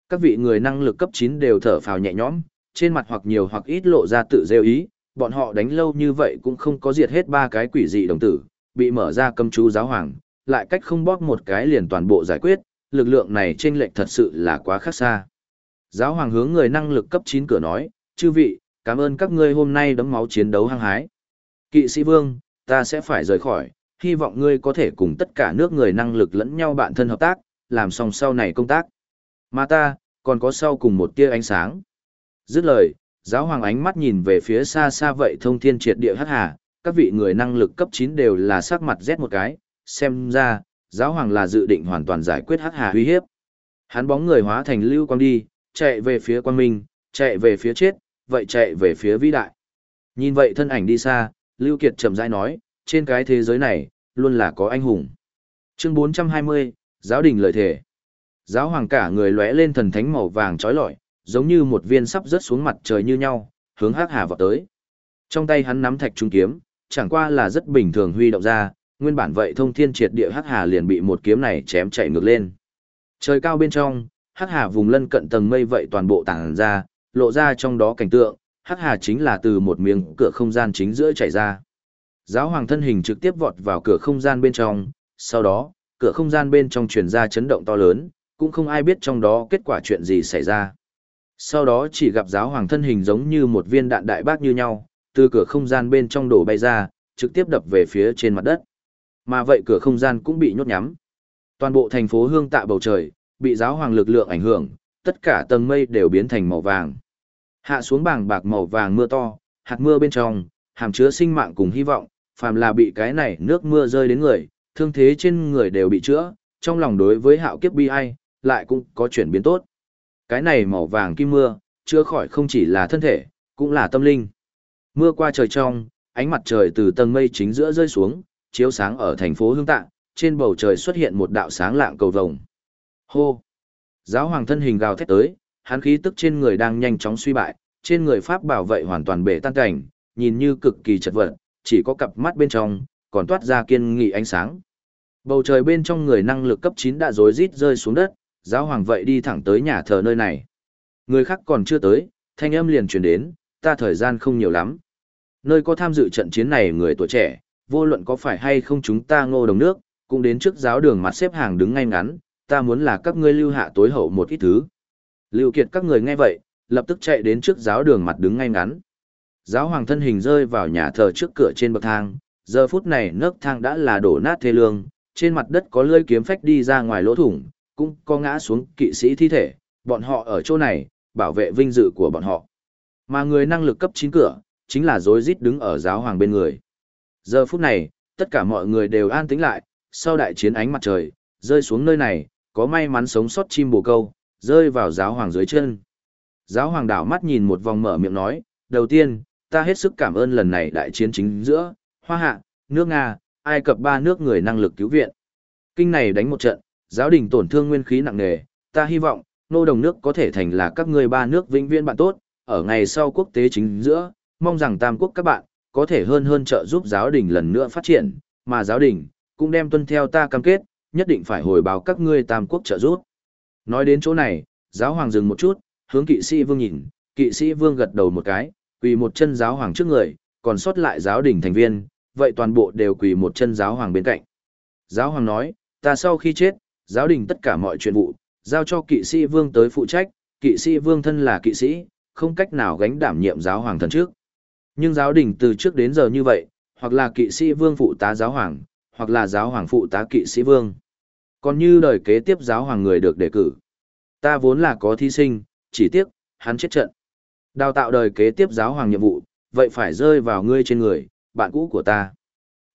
Các vị người năng lực cấp 9 đều thở phào nhẹ nhõm, trên mặt hoặc nhiều hoặc ít lộ ra tự rêu ý, bọn họ đánh lâu như vậy cũng không có diệt hết ba cái quỷ dị đồng tử, bị mở ra cầm chú giáo hoàng, lại cách không bóp một cái liền toàn bộ giải quyết, lực lượng này trên lệnh thật sự là quá khác xa. Giáo hoàng hướng người năng lực cấp 9 cửa nói, chư vị, cảm ơn các ngươi hôm nay đấm máu chiến đấu hăng hái. Kỵ sĩ vương, ta sẽ phải rời khỏi, hy vọng ngươi có thể cùng tất cả nước người năng lực lẫn nhau bạn thân hợp tác, làm xong sau này công tác. Mà ta, còn có sau cùng một tia ánh sáng. Dứt lời, giáo hoàng ánh mắt nhìn về phía xa xa vậy thông thiên triệt địa hắc hà, các vị người năng lực cấp 9 đều là sắc mặt rét một cái, xem ra, giáo hoàng là dự định hoàn toàn giải quyết hắc hà uy hiếp. Hắn bóng người hóa thành lưu quang đi, chạy về phía quang minh, chạy về phía chết, vậy chạy về phía vĩ đại. Nhìn vậy thân ảnh đi xa, Lưu Kiệt chậm rãi nói, trên cái thế giới này, luôn là có anh hùng. Chương 420, Giáo đình lời thề. Giáo hoàng cả người lóe lên thần thánh màu vàng chói lọi, giống như một viên sắp rớt xuống mặt trời như nhau, hướng Hắc Hà vọt tới. Trong tay hắn nắm thạch trung kiếm, chẳng qua là rất bình thường huy động ra, nguyên bản vậy thông thiên triệt địa Hắc Hà liền bị một kiếm này chém chạy ngược lên. Trời cao bên trong, Hắc Hà vùng lân cận tầng mây vậy toàn bộ tàng ra, lộ ra trong đó cảnh tượng, Hắc Hà chính là từ một miếng cửa không gian chính giữa chảy ra. Giáo hoàng thân hình trực tiếp vọt vào cửa không gian bên trong, sau đó, cửa không gian bên trong truyền ra chấn động to lớn, cũng không ai biết trong đó kết quả chuyện gì xảy ra. Sau đó chỉ gặp giáo hoàng thân hình giống như một viên đạn đại bác như nhau, từ cửa không gian bên trong đổ bay ra, trực tiếp đập về phía trên mặt đất. Mà vậy cửa không gian cũng bị nhốt nhắm. Toàn bộ thành phố hương tạ bầu trời, bị giáo hoàng lực lượng ảnh hưởng, tất cả tầng mây đều biến thành màu vàng. Hạ xuống bảng bạc màu vàng mưa to, hạt mưa bên trong, hàm chứa sinh mạng cùng hy vọng, phàm là bị cái này nước mưa rơi đến người, thương thế trên người đều bị chữa, trong lòng đối với hạo kiếp bi ai, lại cũng có chuyển biến tốt. Cái này màu vàng kim mưa, chữa khỏi không chỉ là thân thể, cũng là tâm linh. Mưa qua trời trong, ánh mặt trời từ tầng mây chính giữa rơi xuống, chiếu sáng ở thành phố Hương tạng. trên bầu trời xuất hiện một đạo sáng lạng cầu vồng. Hô! Giáo hoàng thân hình gào thét tới, hắn khí tức trên người đang nhanh chóng suy bại, trên người pháp bảo vệ hoàn toàn bể tan cảnh, nhìn như cực kỳ chật vật, chỉ có cặp mắt bên trong, còn toát ra kiên nghị ánh sáng. Bầu trời bên trong người năng lực cấp 9 đã rối rít rơi xuống đất, giáo hoàng vậy đi thẳng tới nhà thờ nơi này. Người khác còn chưa tới, thanh âm liền truyền đến, ta thời gian không nhiều lắm. Nơi có tham dự trận chiến này người tuổi trẻ, vô luận có phải hay không chúng ta ngô đồng nước, cũng đến trước giáo đường mặt xếp hàng đứng ngay ngắn, ta muốn là các ngươi lưu hạ tối hậu một ít thứ. Lưu kiệt các người nghe vậy, lập tức chạy đến trước giáo đường mặt đứng ngay ngắn. Giáo hoàng thân hình rơi vào nhà thờ trước cửa trên bậc thang, giờ phút này nấc thang đã là đổ nát thê lương, trên mặt đất có lưỡi kiếm phách đi ra ngoài lỗ thủng, cũng có ngã xuống kỵ sĩ thi thể, bọn họ ở chỗ này, bảo vệ vinh dự của bọn họ. Mà người năng lực cấp 9 cửa, chính là rối rít đứng ở giáo hoàng bên người. Giờ phút này, tất cả mọi người đều an tĩnh lại, sau đại chiến ánh mặt trời, rơi xuống nơi này, có may mắn sống sót chim bồ câu, rơi vào giáo hoàng dưới chân. Giáo hoàng đảo mắt nhìn một vòng mở miệng nói, đầu tiên, ta hết sức cảm ơn lần này đại chiến chính giữa, Hoa Hạ, nước Nga, Ai Cập ba nước người năng lực cứu viện. Kinh này đánh một trận, giáo đình tổn thương nguyên khí nặng nề, ta hy vọng, nô đồng nước có thể thành là các ngươi ba nước vĩnh viễn bạn tốt, ở ngày sau quốc tế chính giữa, mong rằng tam quốc các bạn, có thể hơn hơn trợ giúp giáo đình lần nữa phát triển, mà giáo đình, cũng đem tuân theo ta cam kết, nhất định phải hồi báo các ngươi tam quốc trợ giúp. Nói đến chỗ này, giáo hoàng dừng một chút, hướng kỵ sĩ vương nhìn, kỵ sĩ vương gật đầu một cái, quỳ một chân giáo hoàng trước người, còn sót lại giáo đình thành viên, vậy toàn bộ đều quỳ một chân giáo hoàng bên cạnh. Giáo hoàng nói, ta sau khi chết, giáo đình tất cả mọi chuyện vụ, giao cho kỵ sĩ vương tới phụ trách, kỵ sĩ vương thân là kỵ sĩ, không cách nào gánh đảm nhiệm giáo hoàng thần trước. Nhưng giáo đình từ trước đến giờ như vậy, hoặc là kỵ sĩ vương phụ tá giáo hoàng, hoặc là giáo hoàng phụ tá kỵ sĩ vương. Còn như đời kế tiếp giáo hoàng người được đề cử. Ta vốn là có thí sinh, chỉ tiếc, hắn chết trận. Đào tạo đời kế tiếp giáo hoàng nhiệm vụ, vậy phải rơi vào ngươi trên người, bạn cũ của ta.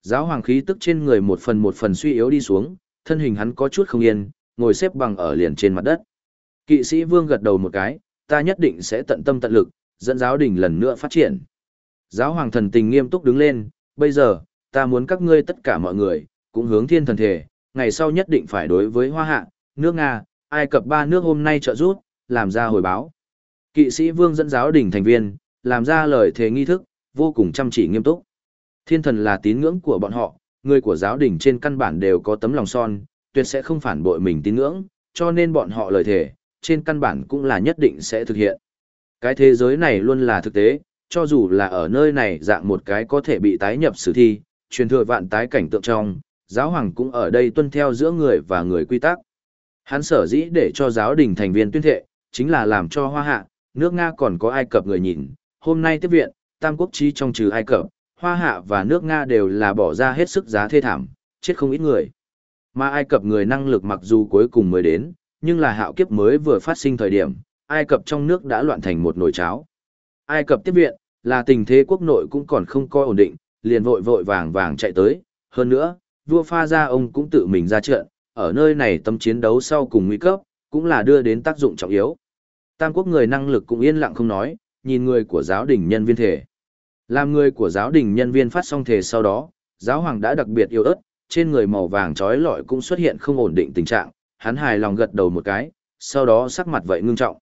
Giáo hoàng khí tức trên người một phần một phần suy yếu đi xuống, thân hình hắn có chút không yên, ngồi xếp bằng ở liền trên mặt đất. Kỵ sĩ vương gật đầu một cái, ta nhất định sẽ tận tâm tận lực, dẫn giáo đình lần nữa phát triển. Giáo hoàng thần tình nghiêm túc đứng lên, bây giờ, ta muốn các ngươi tất cả mọi người, cũng hướng thiên thần thể, ngày sau nhất định phải đối với hoa hạ, nước Nga, Ai Cập ba nước hôm nay trợ giúp, làm ra hồi báo. Kỵ sĩ vương dẫn giáo đình thành viên, làm ra lời thề nghi thức, vô cùng chăm chỉ nghiêm túc. Thiên thần là tín ngưỡng của bọn họ, người của giáo đình trên căn bản đều có tấm lòng son, tuyệt sẽ không phản bội mình tín ngưỡng, cho nên bọn họ lời thề, trên căn bản cũng là nhất định sẽ thực hiện. Cái thế giới này luôn là thực tế, cho dù là ở nơi này dạng một cái có thể bị tái nhập sử thi, truyền thừa vạn tái cảnh tượng trong, giáo hoàng cũng ở đây tuân theo giữa người và người quy tắc. Hắn sở dĩ để cho giáo đình thành viên tuyên thệ, chính là làm cho hoa hạ, nước Nga còn có Ai Cập người nhìn, hôm nay tiếp viện, tam quốc trí trong trừ Ai Cập, hoa hạ và nước Nga đều là bỏ ra hết sức giá thê thảm, chết không ít người. Mà Ai Cập người năng lực mặc dù cuối cùng mới đến, nhưng là hạo kiếp mới vừa phát sinh thời điểm, Ai Cập trong nước đã loạn thành một nồi cháo. Ai Cập tiếp viện, là tình thế quốc nội cũng còn không coi ổn định, liền vội vội vàng vàng chạy tới. Hơn nữa, vua pha ra ông cũng tự mình ra trận, ở nơi này tâm chiến đấu sau cùng nguy cấp, cũng là đưa đến tác dụng trọng yếu. Tam quốc người năng lực cũng yên lặng không nói, nhìn người của giáo đình nhân viên thể. Làm người của giáo đình nhân viên phát xong thể sau đó, giáo hoàng đã đặc biệt yêu ớt, trên người màu vàng trói lọi cũng xuất hiện không ổn định tình trạng, hắn hài lòng gật đầu một cái, sau đó sắc mặt vậy ngưng trọng.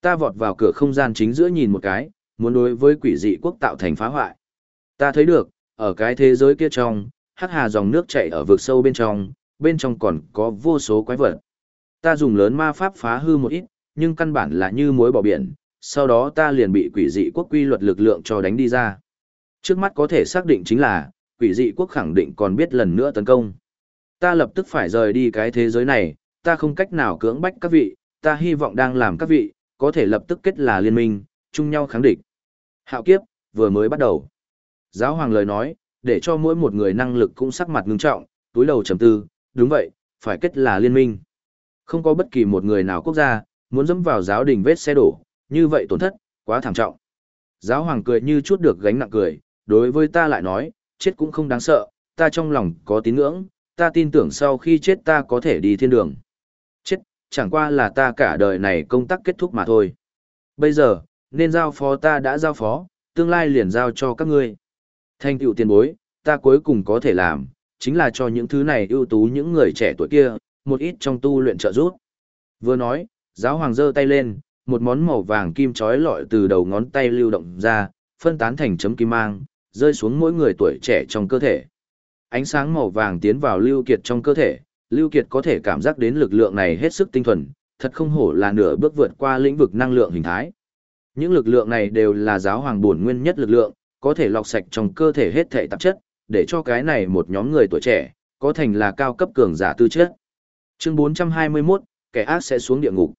Ta vọt vào cửa không gian chính giữa nhìn một cái, muốn đối với quỷ dị quốc tạo thành phá hoại. Ta thấy được, ở cái thế giới kia trong, hắc hà dòng nước chảy ở vực sâu bên trong, bên trong còn có vô số quái vật. Ta dùng lớn ma pháp phá hư một ít, nhưng căn bản là như muối bỏ biển, sau đó ta liền bị quỷ dị quốc quy luật lực lượng cho đánh đi ra. Trước mắt có thể xác định chính là, quỷ dị quốc khẳng định còn biết lần nữa tấn công. Ta lập tức phải rời đi cái thế giới này, ta không cách nào cưỡng bách các vị, ta hy vọng đang làm các vị, có thể lập tức kết là liên minh, chung nhau kháng địch. Hạo kiếp, vừa mới bắt đầu. Giáo hoàng lời nói, để cho mỗi một người năng lực cũng sắc mặt ngưng trọng, túi đầu trầm tư, đúng vậy, phải kết là liên minh. Không có bất kỳ một người nào quốc gia, muốn dẫm vào giáo đình vết xe đổ, như vậy tổn thất, quá thảm trọng. Giáo hoàng cười như chút được gánh nặng cười, đối với ta lại nói, chết cũng không đáng sợ, ta trong lòng có tín ngưỡng, ta tin tưởng sau khi chết ta có thể đi thiên đường. Chết, chẳng qua là ta cả đời này công tác kết thúc mà thôi. Bây giờ, nên giao phó ta đã giao phó, tương lai liền giao cho các ngươi. Thanh tựu tiền bối, ta cuối cùng có thể làm, chính là cho những thứ này ưu tú những người trẻ tuổi kia, một ít trong tu luyện trợ giúp. Vừa nói, giáo hoàng giơ tay lên, một món màu vàng kim chói lọi từ đầu ngón tay lưu động ra, phân tán thành chấm kim mang, rơi xuống mỗi người tuổi trẻ trong cơ thể. Ánh sáng màu vàng tiến vào Lưu Kiệt trong cơ thể, Lưu Kiệt có thể cảm giác đến lực lượng này hết sức tinh thuần, thật không hổ là nửa bước vượt qua lĩnh vực năng lượng hình thái. Những lực lượng này đều là giáo hoàng bổn nguyên nhất lực lượng, có thể lọc sạch trong cơ thể hết thể tạp chất, để cho cái này một nhóm người tuổi trẻ, có thành là cao cấp cường giả tư chất. Chương 421, kẻ ác sẽ xuống địa ngục.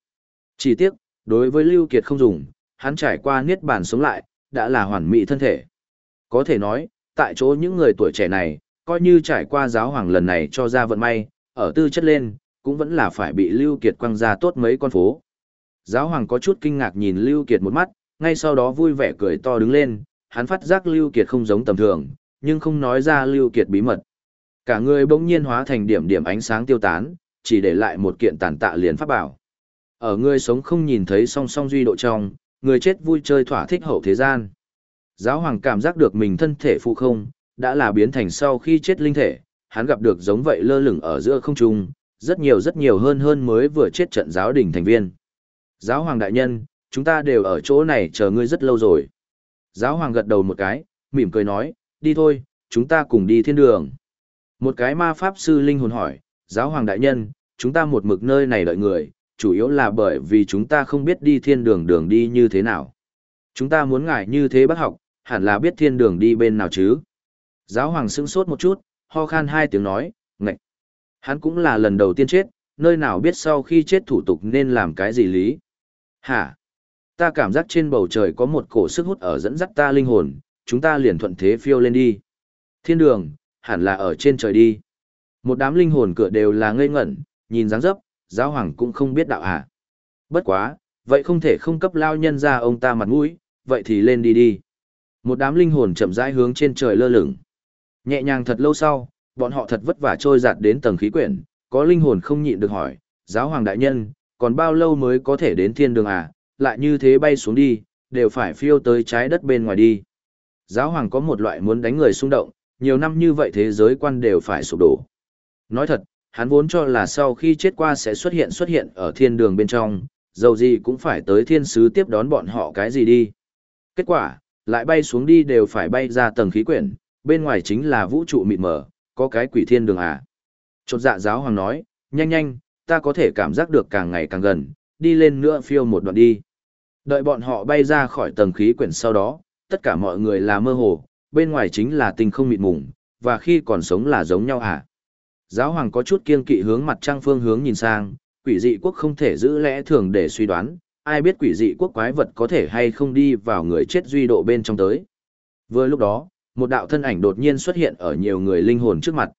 Chỉ tiếc, đối với Lưu Kiệt không dùng, hắn trải qua niết bàn sống lại, đã là hoàn mỹ thân thể. Có thể nói, tại chỗ những người tuổi trẻ này, coi như trải qua giáo hoàng lần này cho ra vận may, ở tư chất lên, cũng vẫn là phải bị Lưu Kiệt quăng ra tốt mấy con phố. Giáo hoàng có chút kinh ngạc nhìn Lưu Kiệt một mắt, ngay sau đó vui vẻ cười to đứng lên, hắn phát giác Lưu Kiệt không giống tầm thường, nhưng không nói ra Lưu Kiệt bí mật. Cả người bỗng nhiên hóa thành điểm điểm ánh sáng tiêu tán, chỉ để lại một kiện tàn tạ liền pháp bảo. Ở người sống không nhìn thấy song song duy độ trong, người chết vui chơi thỏa thích hậu thế gian. Giáo hoàng cảm giác được mình thân thể phụ không, đã là biến thành sau khi chết linh thể, hắn gặp được giống vậy lơ lửng ở giữa không trung, rất nhiều rất nhiều hơn hơn mới vừa chết trận giáo đình thành viên. Giáo hoàng đại nhân, chúng ta đều ở chỗ này chờ ngươi rất lâu rồi. Giáo hoàng gật đầu một cái, mỉm cười nói, đi thôi, chúng ta cùng đi thiên đường. Một cái ma pháp sư linh hồn hỏi, giáo hoàng đại nhân, chúng ta một mực nơi này đợi người, chủ yếu là bởi vì chúng ta không biết đi thiên đường đường đi như thế nào. Chúng ta muốn ngại như thế bác học, hẳn là biết thiên đường đi bên nào chứ. Giáo hoàng sững sốt một chút, ho khan hai tiếng nói, ngạch. Hắn cũng là lần đầu tiên chết, nơi nào biết sau khi chết thủ tục nên làm cái gì lý. Hả? Ta cảm giác trên bầu trời có một cổ sức hút ở dẫn dắt ta linh hồn, chúng ta liền thuận thế phiêu lên đi. Thiên đường, hẳn là ở trên trời đi. Một đám linh hồn cửa đều là ngây ngẩn, nhìn dáng dấp, giáo hoàng cũng không biết đạo hả. Bất quá, vậy không thể không cấp lao nhân ra ông ta mặt mũi, vậy thì lên đi đi. Một đám linh hồn chậm rãi hướng trên trời lơ lửng. Nhẹ nhàng thật lâu sau, bọn họ thật vất vả trôi giạt đến tầng khí quyển, có linh hồn không nhịn được hỏi, giáo hoàng đại nhân, còn bao lâu mới có thể đến thiên đường à, lại như thế bay xuống đi, đều phải phiêu tới trái đất bên ngoài đi. Giáo hoàng có một loại muốn đánh người xung động, nhiều năm như vậy thế giới quan đều phải sụp đổ. Nói thật, hắn vốn cho là sau khi chết qua sẽ xuất hiện xuất hiện ở thiên đường bên trong, dầu gì cũng phải tới thiên sứ tiếp đón bọn họ cái gì đi. Kết quả, lại bay xuống đi đều phải bay ra tầng khí quyển, bên ngoài chính là vũ trụ mịt mờ, có cái quỷ thiên đường à. Chột dạ giáo hoàng nói, nhanh nhanh, ta có thể cảm giác được càng ngày càng gần, đi lên nữa phiêu một đoạn đi. Đợi bọn họ bay ra khỏi tầng khí quyển sau đó, tất cả mọi người là mơ hồ, bên ngoài chính là tinh không mịt mùng, và khi còn sống là giống nhau à. Giáo hoàng có chút kiên kỵ hướng mặt trăng phương hướng nhìn sang, quỷ dị quốc không thể giữ lẽ thường để suy đoán, ai biết quỷ dị quốc quái vật có thể hay không đi vào người chết duy độ bên trong tới. Vừa lúc đó, một đạo thân ảnh đột nhiên xuất hiện ở nhiều người linh hồn trước mặt.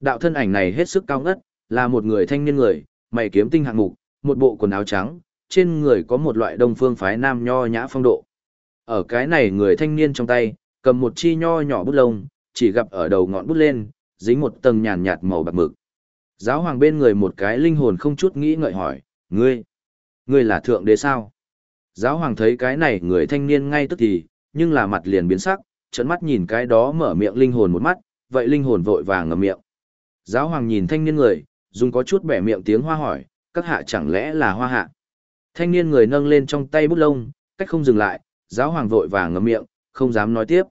Đạo thân ảnh này hết sức cao ngất, là một người thanh niên người, mày kiếm tinh hạng mục, một bộ quần áo trắng, trên người có một loại đông phương phái nam nho nhã phong độ. Ở cái này người thanh niên trong tay, cầm một chi nho nhỏ bút lông, chỉ gặp ở đầu ngọn bút lên, dính một tầng nhàn nhạt màu bạc mực. Giáo hoàng bên người một cái linh hồn không chút nghĩ ngợi hỏi, ngươi, ngươi là thượng đế sao? Giáo hoàng thấy cái này người thanh niên ngay tức thì, nhưng là mặt liền biến sắc, trận mắt nhìn cái đó mở miệng linh hồn một mắt, vậy linh hồn vội vàng ngậm miệng. Giáo hoàng nhìn thanh niên người, dùng có chút bẻ miệng tiếng hoa hỏi, các hạ chẳng lẽ là hoa hạ. Thanh niên người nâng lên trong tay bút lông, cách không dừng lại, giáo hoàng vội vàng ngậm miệng, không dám nói tiếp.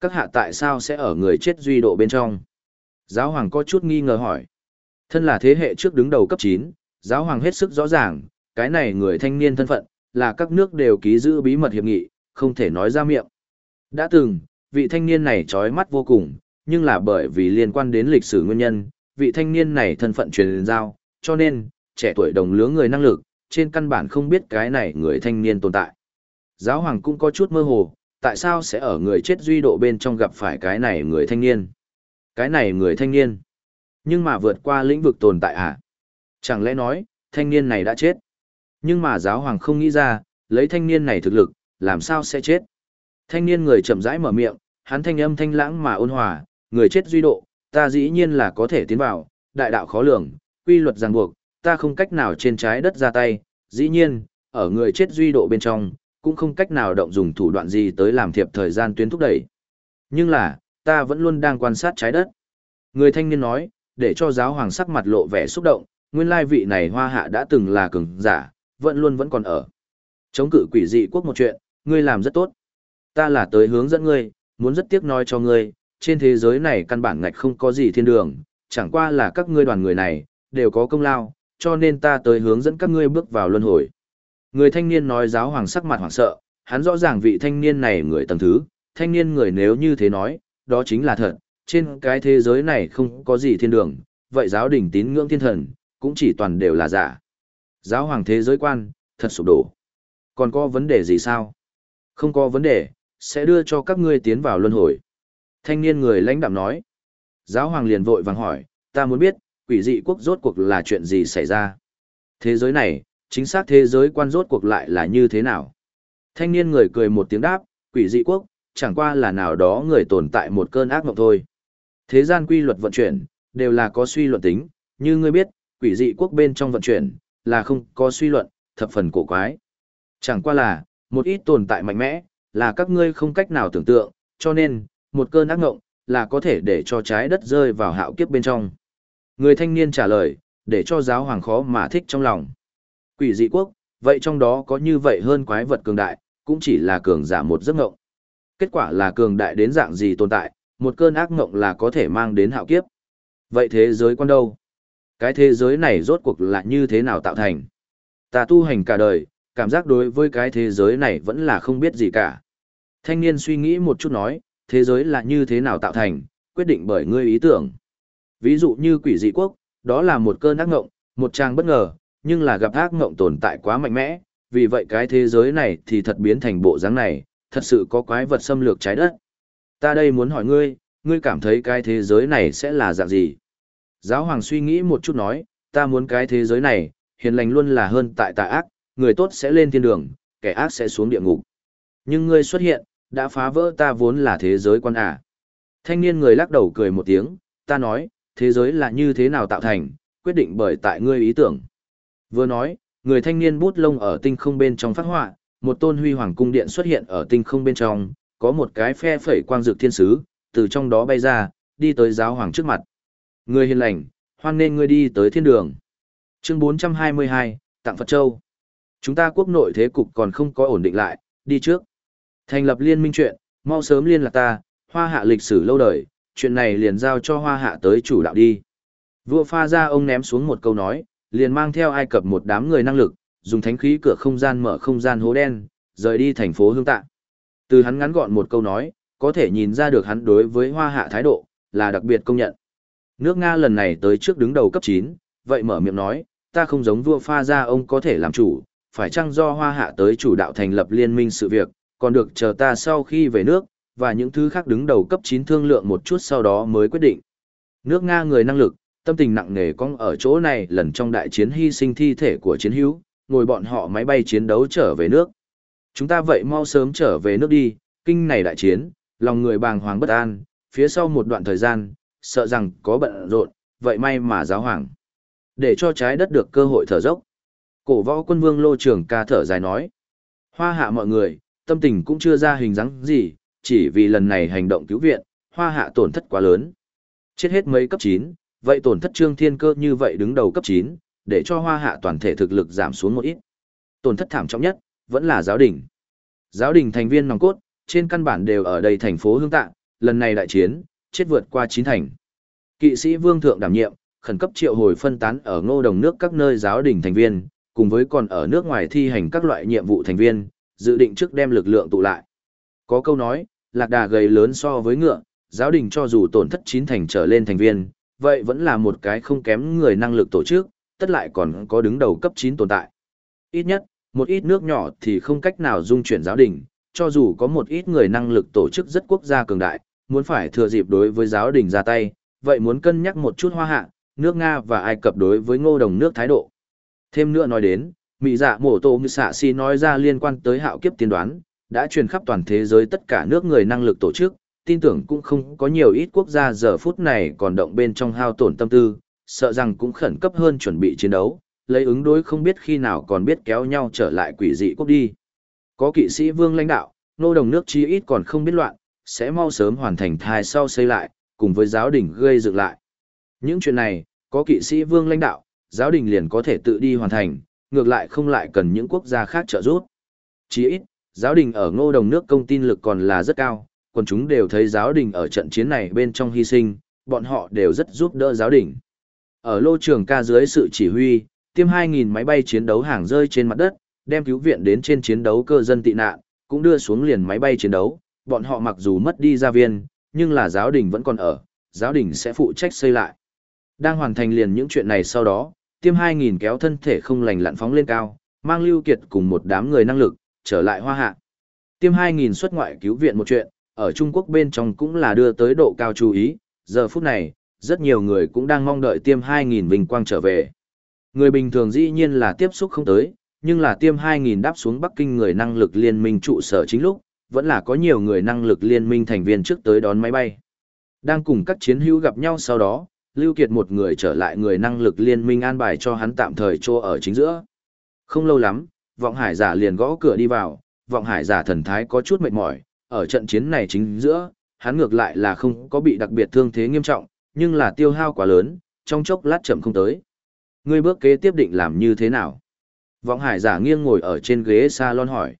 Các hạ tại sao sẽ ở người chết duy độ bên trong? Giáo hoàng có chút nghi ngờ hỏi. Thân là thế hệ trước đứng đầu cấp 9, giáo hoàng hết sức rõ ràng, cái này người thanh niên thân phận, là các nước đều ký giữ bí mật hiệp nghị, không thể nói ra miệng. Đã từng, vị thanh niên này trói mắt vô cùng, nhưng là bởi vì liên quan đến lịch sử nguyên nhân, vị thanh niên này thân phận truyền giao, cho nên, trẻ tuổi đồng lứa người năng lực, trên căn bản không biết cái này người thanh niên tồn tại. Giáo hoàng cũng có chút mơ hồ, tại sao sẽ ở người chết duy độ bên trong gặp phải cái này người thanh niên? Cái này người thanh niên, nhưng mà vượt qua lĩnh vực tồn tại à? Chẳng lẽ nói, thanh niên này đã chết? Nhưng mà giáo hoàng không nghĩ ra, lấy thanh niên này thực lực, làm sao sẽ chết? Thanh niên người chậm rãi mở miệng, hắn thanh âm thanh lãng mà ôn hòa, người chết duy độ, ta dĩ nhiên là có thể tiến vào, đại đạo khó lường, quy luật ràng buộc, ta không cách nào trên trái đất ra tay, dĩ nhiên, ở người chết duy độ bên trong, cũng không cách nào động dùng thủ đoạn gì tới làm thiệp thời gian tuyến thúc đẩy. Nhưng là, ta vẫn luôn đang quan sát trái đất. Người thanh niên nói, để cho giáo hoàng sắc mặt lộ vẻ xúc động, nguyên lai vị này hoa hạ đã từng là cường giả, vẫn luôn vẫn còn ở. Chống cự quỷ dị quốc một chuyện, ngươi làm rất tốt. Ta là tới hướng dẫn ngươi, muốn rất tiếc nói cho ngươi, trên thế giới này căn bản ngạch không có gì thiên đường, chẳng qua là các ngươi đoàn người này, đều có công lao, cho nên ta tới hướng dẫn các ngươi bước vào luân hồi. Người thanh niên nói giáo hoàng sắc mặt hoảng sợ, hắn rõ ràng vị thanh niên này người tầng thứ, thanh niên người nếu như thế nói, đó chính là thật, trên cái thế giới này không có gì thiên đường, vậy giáo đình tín ngưỡng thiên thần, cũng chỉ toàn đều là giả. Giáo hoàng thế giới quan, thật sụp đổ. Còn có vấn đề gì sao? Không có vấn đề, sẽ đưa cho các ngươi tiến vào luân hồi. Thanh niên người lãnh đạm nói. Giáo hoàng liền vội vàng hỏi, ta muốn biết, quỷ dị quốc rốt cuộc là chuyện gì xảy ra? Thế giới này, chính xác thế giới quan rốt cuộc lại là như thế nào? Thanh niên người cười một tiếng đáp, quỷ dị quốc, chẳng qua là nào đó người tồn tại một cơn ác mộng thôi. Thế gian quy luật vận chuyển, đều là có suy luận tính, như ngươi biết, quỷ dị quốc bên trong vận chuyển, là không có suy luận, thập phần cổ quái. Chẳng qua là, một ít tồn tại mạnh mẽ, là các ngươi không cách nào tưởng tượng, cho nên, một cơn ác ngộng, là có thể để cho trái đất rơi vào hạo kiếp bên trong. Người thanh niên trả lời, để cho giáo hoàng khó mà thích trong lòng. Quỷ dị quốc, vậy trong đó có như vậy hơn quái vật cường đại, cũng chỉ là cường giả một giấc ngộng. Kết quả là cường đại đến dạng gì tồn tại, một cơn ác ngộng là có thể mang đến hạo kiếp. Vậy thế giới quan đâu? Cái thế giới này rốt cuộc là như thế nào tạo thành? Ta tu hành cả đời, cảm giác đối với cái thế giới này vẫn là không biết gì cả. Thanh niên suy nghĩ một chút nói, thế giới là như thế nào tạo thành, quyết định bởi ngươi ý tưởng. Ví dụ như quỷ dị quốc, đó là một cơn ác ngộng, một trang bất ngờ, nhưng là gặp ác ngộng tồn tại quá mạnh mẽ, vì vậy cái thế giới này thì thật biến thành bộ dáng này, thật sự có quái vật xâm lược trái đất. Ta đây muốn hỏi ngươi, ngươi cảm thấy cái thế giới này sẽ là dạng gì? Giáo hoàng suy nghĩ một chút nói, ta muốn cái thế giới này, hiền lành luôn là hơn tại tà ác, người tốt sẽ lên thiên đường, kẻ ác sẽ xuống địa ngục. Nhưng ngươi xuất hiện, đã phá vỡ ta vốn là thế giới quan à. Thanh niên người lắc đầu cười một tiếng, ta nói, thế giới là như thế nào tạo thành, quyết định bởi tại ngươi ý tưởng. Vừa nói, người thanh niên bút lông ở tinh không bên trong phát họa, một tôn huy hoàng cung điện xuất hiện ở tinh không bên trong, có một cái phe phẩy quang dược thiên sứ, từ trong đó bay ra, đi tới giáo hoàng trước mặt. Người hiền lành, hoan nên ngươi đi tới thiên đường. Chương 422, Tặng Phật Châu. Chúng ta quốc nội thế cục còn không có ổn định lại, đi trước. Thành lập liên minh chuyện, mau sớm liên lạc ta, hoa hạ lịch sử lâu đời, chuyện này liền giao cho hoa hạ tới chủ đạo đi. Vua pha ra ông ném xuống một câu nói, liền mang theo Ai Cập một đám người năng lực, dùng thánh khí cửa không gian mở không gian hố đen, rời đi thành phố Hương Tạ. Từ hắn ngắn gọn một câu nói, có thể nhìn ra được hắn đối với hoa hạ thái độ, là đặc biệt công nhận. Nước Nga lần này tới trước đứng đầu cấp 9, vậy mở miệng nói, ta không giống vua pha ra ông có thể làm chủ, phải chăng do hoa hạ tới chủ đạo thành lập liên minh sự việc, còn được chờ ta sau khi về nước, và những thứ khác đứng đầu cấp 9 thương lượng một chút sau đó mới quyết định. Nước Nga người năng lực, tâm tình nặng nề cong ở chỗ này lần trong đại chiến hy sinh thi thể của chiến hữu, ngồi bọn họ máy bay chiến đấu trở về nước. Chúng ta vậy mau sớm trở về nước đi, kinh này đại chiến, lòng người bàng hoàng bất an, phía sau một đoạn thời gian, sợ rằng có bận rộn, vậy may mà giáo hoàng. Để cho trái đất được cơ hội thở dốc. Cổ võ quân vương lô trưởng ca thở dài nói. Hoa hạ mọi người, tâm tình cũng chưa ra hình dáng gì, chỉ vì lần này hành động cứu viện, hoa hạ tổn thất quá lớn. Chết hết mấy cấp 9, vậy tổn thất trương thiên cơ như vậy đứng đầu cấp 9, để cho hoa hạ toàn thể thực lực giảm xuống một ít. Tổn thất thảm trọng nhất, vẫn là giáo đình. Giáo đình thành viên nòng cốt, trên căn bản đều ở đây thành phố Hương Tạ, lần này đại chiến, chết vượt qua 9 thành. Kỵ sĩ vương thượng đảm nhiệm, khẩn cấp triệu hồi phân tán ở ngô đồng nước các nơi giáo đình thành viên, cùng với còn ở nước ngoài thi hành các loại nhiệm vụ thành viên, dự định trước đem lực lượng tụ lại. Có câu nói, lạc đà gầy lớn so với ngựa, giáo đình cho dù tổn thất chín thành trở lên thành viên, vậy vẫn là một cái không kém người năng lực tổ chức, tất lại còn có đứng đầu cấp 9 tồn tại. Ít nhất, một ít nước nhỏ thì không cách nào dung chuyển giáo đình, cho dù có một ít người năng lực tổ chức rất quốc gia cường đại, muốn phải thừa dịp đối với giáo đình ra tay, vậy muốn cân nhắc một chút hoa hạ, nước Nga và Ai Cập đối với ngô đồng nước thái độ. Thêm nữa nói đến, Mỹ dạ mổ tổ như xạ si nói ra liên quan tới hạo kiếp tiên đoán, đã truyền khắp toàn thế giới tất cả nước người năng lực tổ chức, tin tưởng cũng không có nhiều ít quốc gia giờ phút này còn động bên trong hao tổn tâm tư, sợ rằng cũng khẩn cấp hơn chuẩn bị chiến đấu, lấy ứng đối không biết khi nào còn biết kéo nhau trở lại quỷ dị quốc đi. Có kỵ sĩ vương lãnh đạo, nô đồng nước chí ít còn không biết loạn, sẽ mau sớm hoàn thành thai sau xây lại, cùng với giáo đình gây dựng lại. Những chuyện này, có kỵ sĩ vương lãnh đạo, giáo đình liền có thể tự đi hoàn thành, ngược lại không lại cần những quốc gia khác trợ giúp. Chí ít, giáo đình ở ngô đồng nước công tin lực còn là rất cao, còn chúng đều thấy giáo đình ở trận chiến này bên trong hy sinh, bọn họ đều rất giúp đỡ giáo đình. Ở lô trường ca dưới sự chỉ huy, tiêm 2.000 máy bay chiến đấu hàng rơi trên mặt đất, đem cứu viện đến trên chiến đấu cơ dân tị nạn, cũng đưa xuống liền máy bay chiến đấu, bọn họ mặc dù mất đi gia viên, nhưng là giáo đình vẫn còn ở, giáo đình sẽ phụ trách xây lại. Đang hoàn thành liền những chuyện này sau đó, tiêm 2.000 kéo thân thể không lành lặn phóng lên cao, mang lưu kiệt cùng một đám người năng lực, trở lại hoa hạ. Tiêm 2.000 xuất ngoại cứu viện một chuyện, ở Trung Quốc bên trong cũng là đưa tới độ cao chú ý, giờ phút này, rất nhiều người cũng đang mong đợi tiêm 2.000 vinh quang trở về. Người bình thường dĩ nhiên là tiếp xúc không tới, nhưng là tiêm 2.000 đáp xuống Bắc Kinh người năng lực liên minh trụ sở chính lúc, vẫn là có nhiều người năng lực liên minh thành viên trước tới đón máy bay. Đang cùng các chiến hữu gặp nhau sau đó, Lưu Kiệt một người trở lại người năng lực liên minh an bài cho hắn tạm thời cho ở chính giữa. Không lâu lắm, vọng hải giả liền gõ cửa đi vào, vọng hải giả thần thái có chút mệt mỏi, ở trận chiến này chính giữa, hắn ngược lại là không có bị đặc biệt thương thế nghiêm trọng, nhưng là tiêu hao quá lớn, trong chốc lát chậm không tới. Ngươi bước kế tiếp định làm như thế nào? Vọng hải giả nghiêng ngồi ở trên ghế salon hỏi.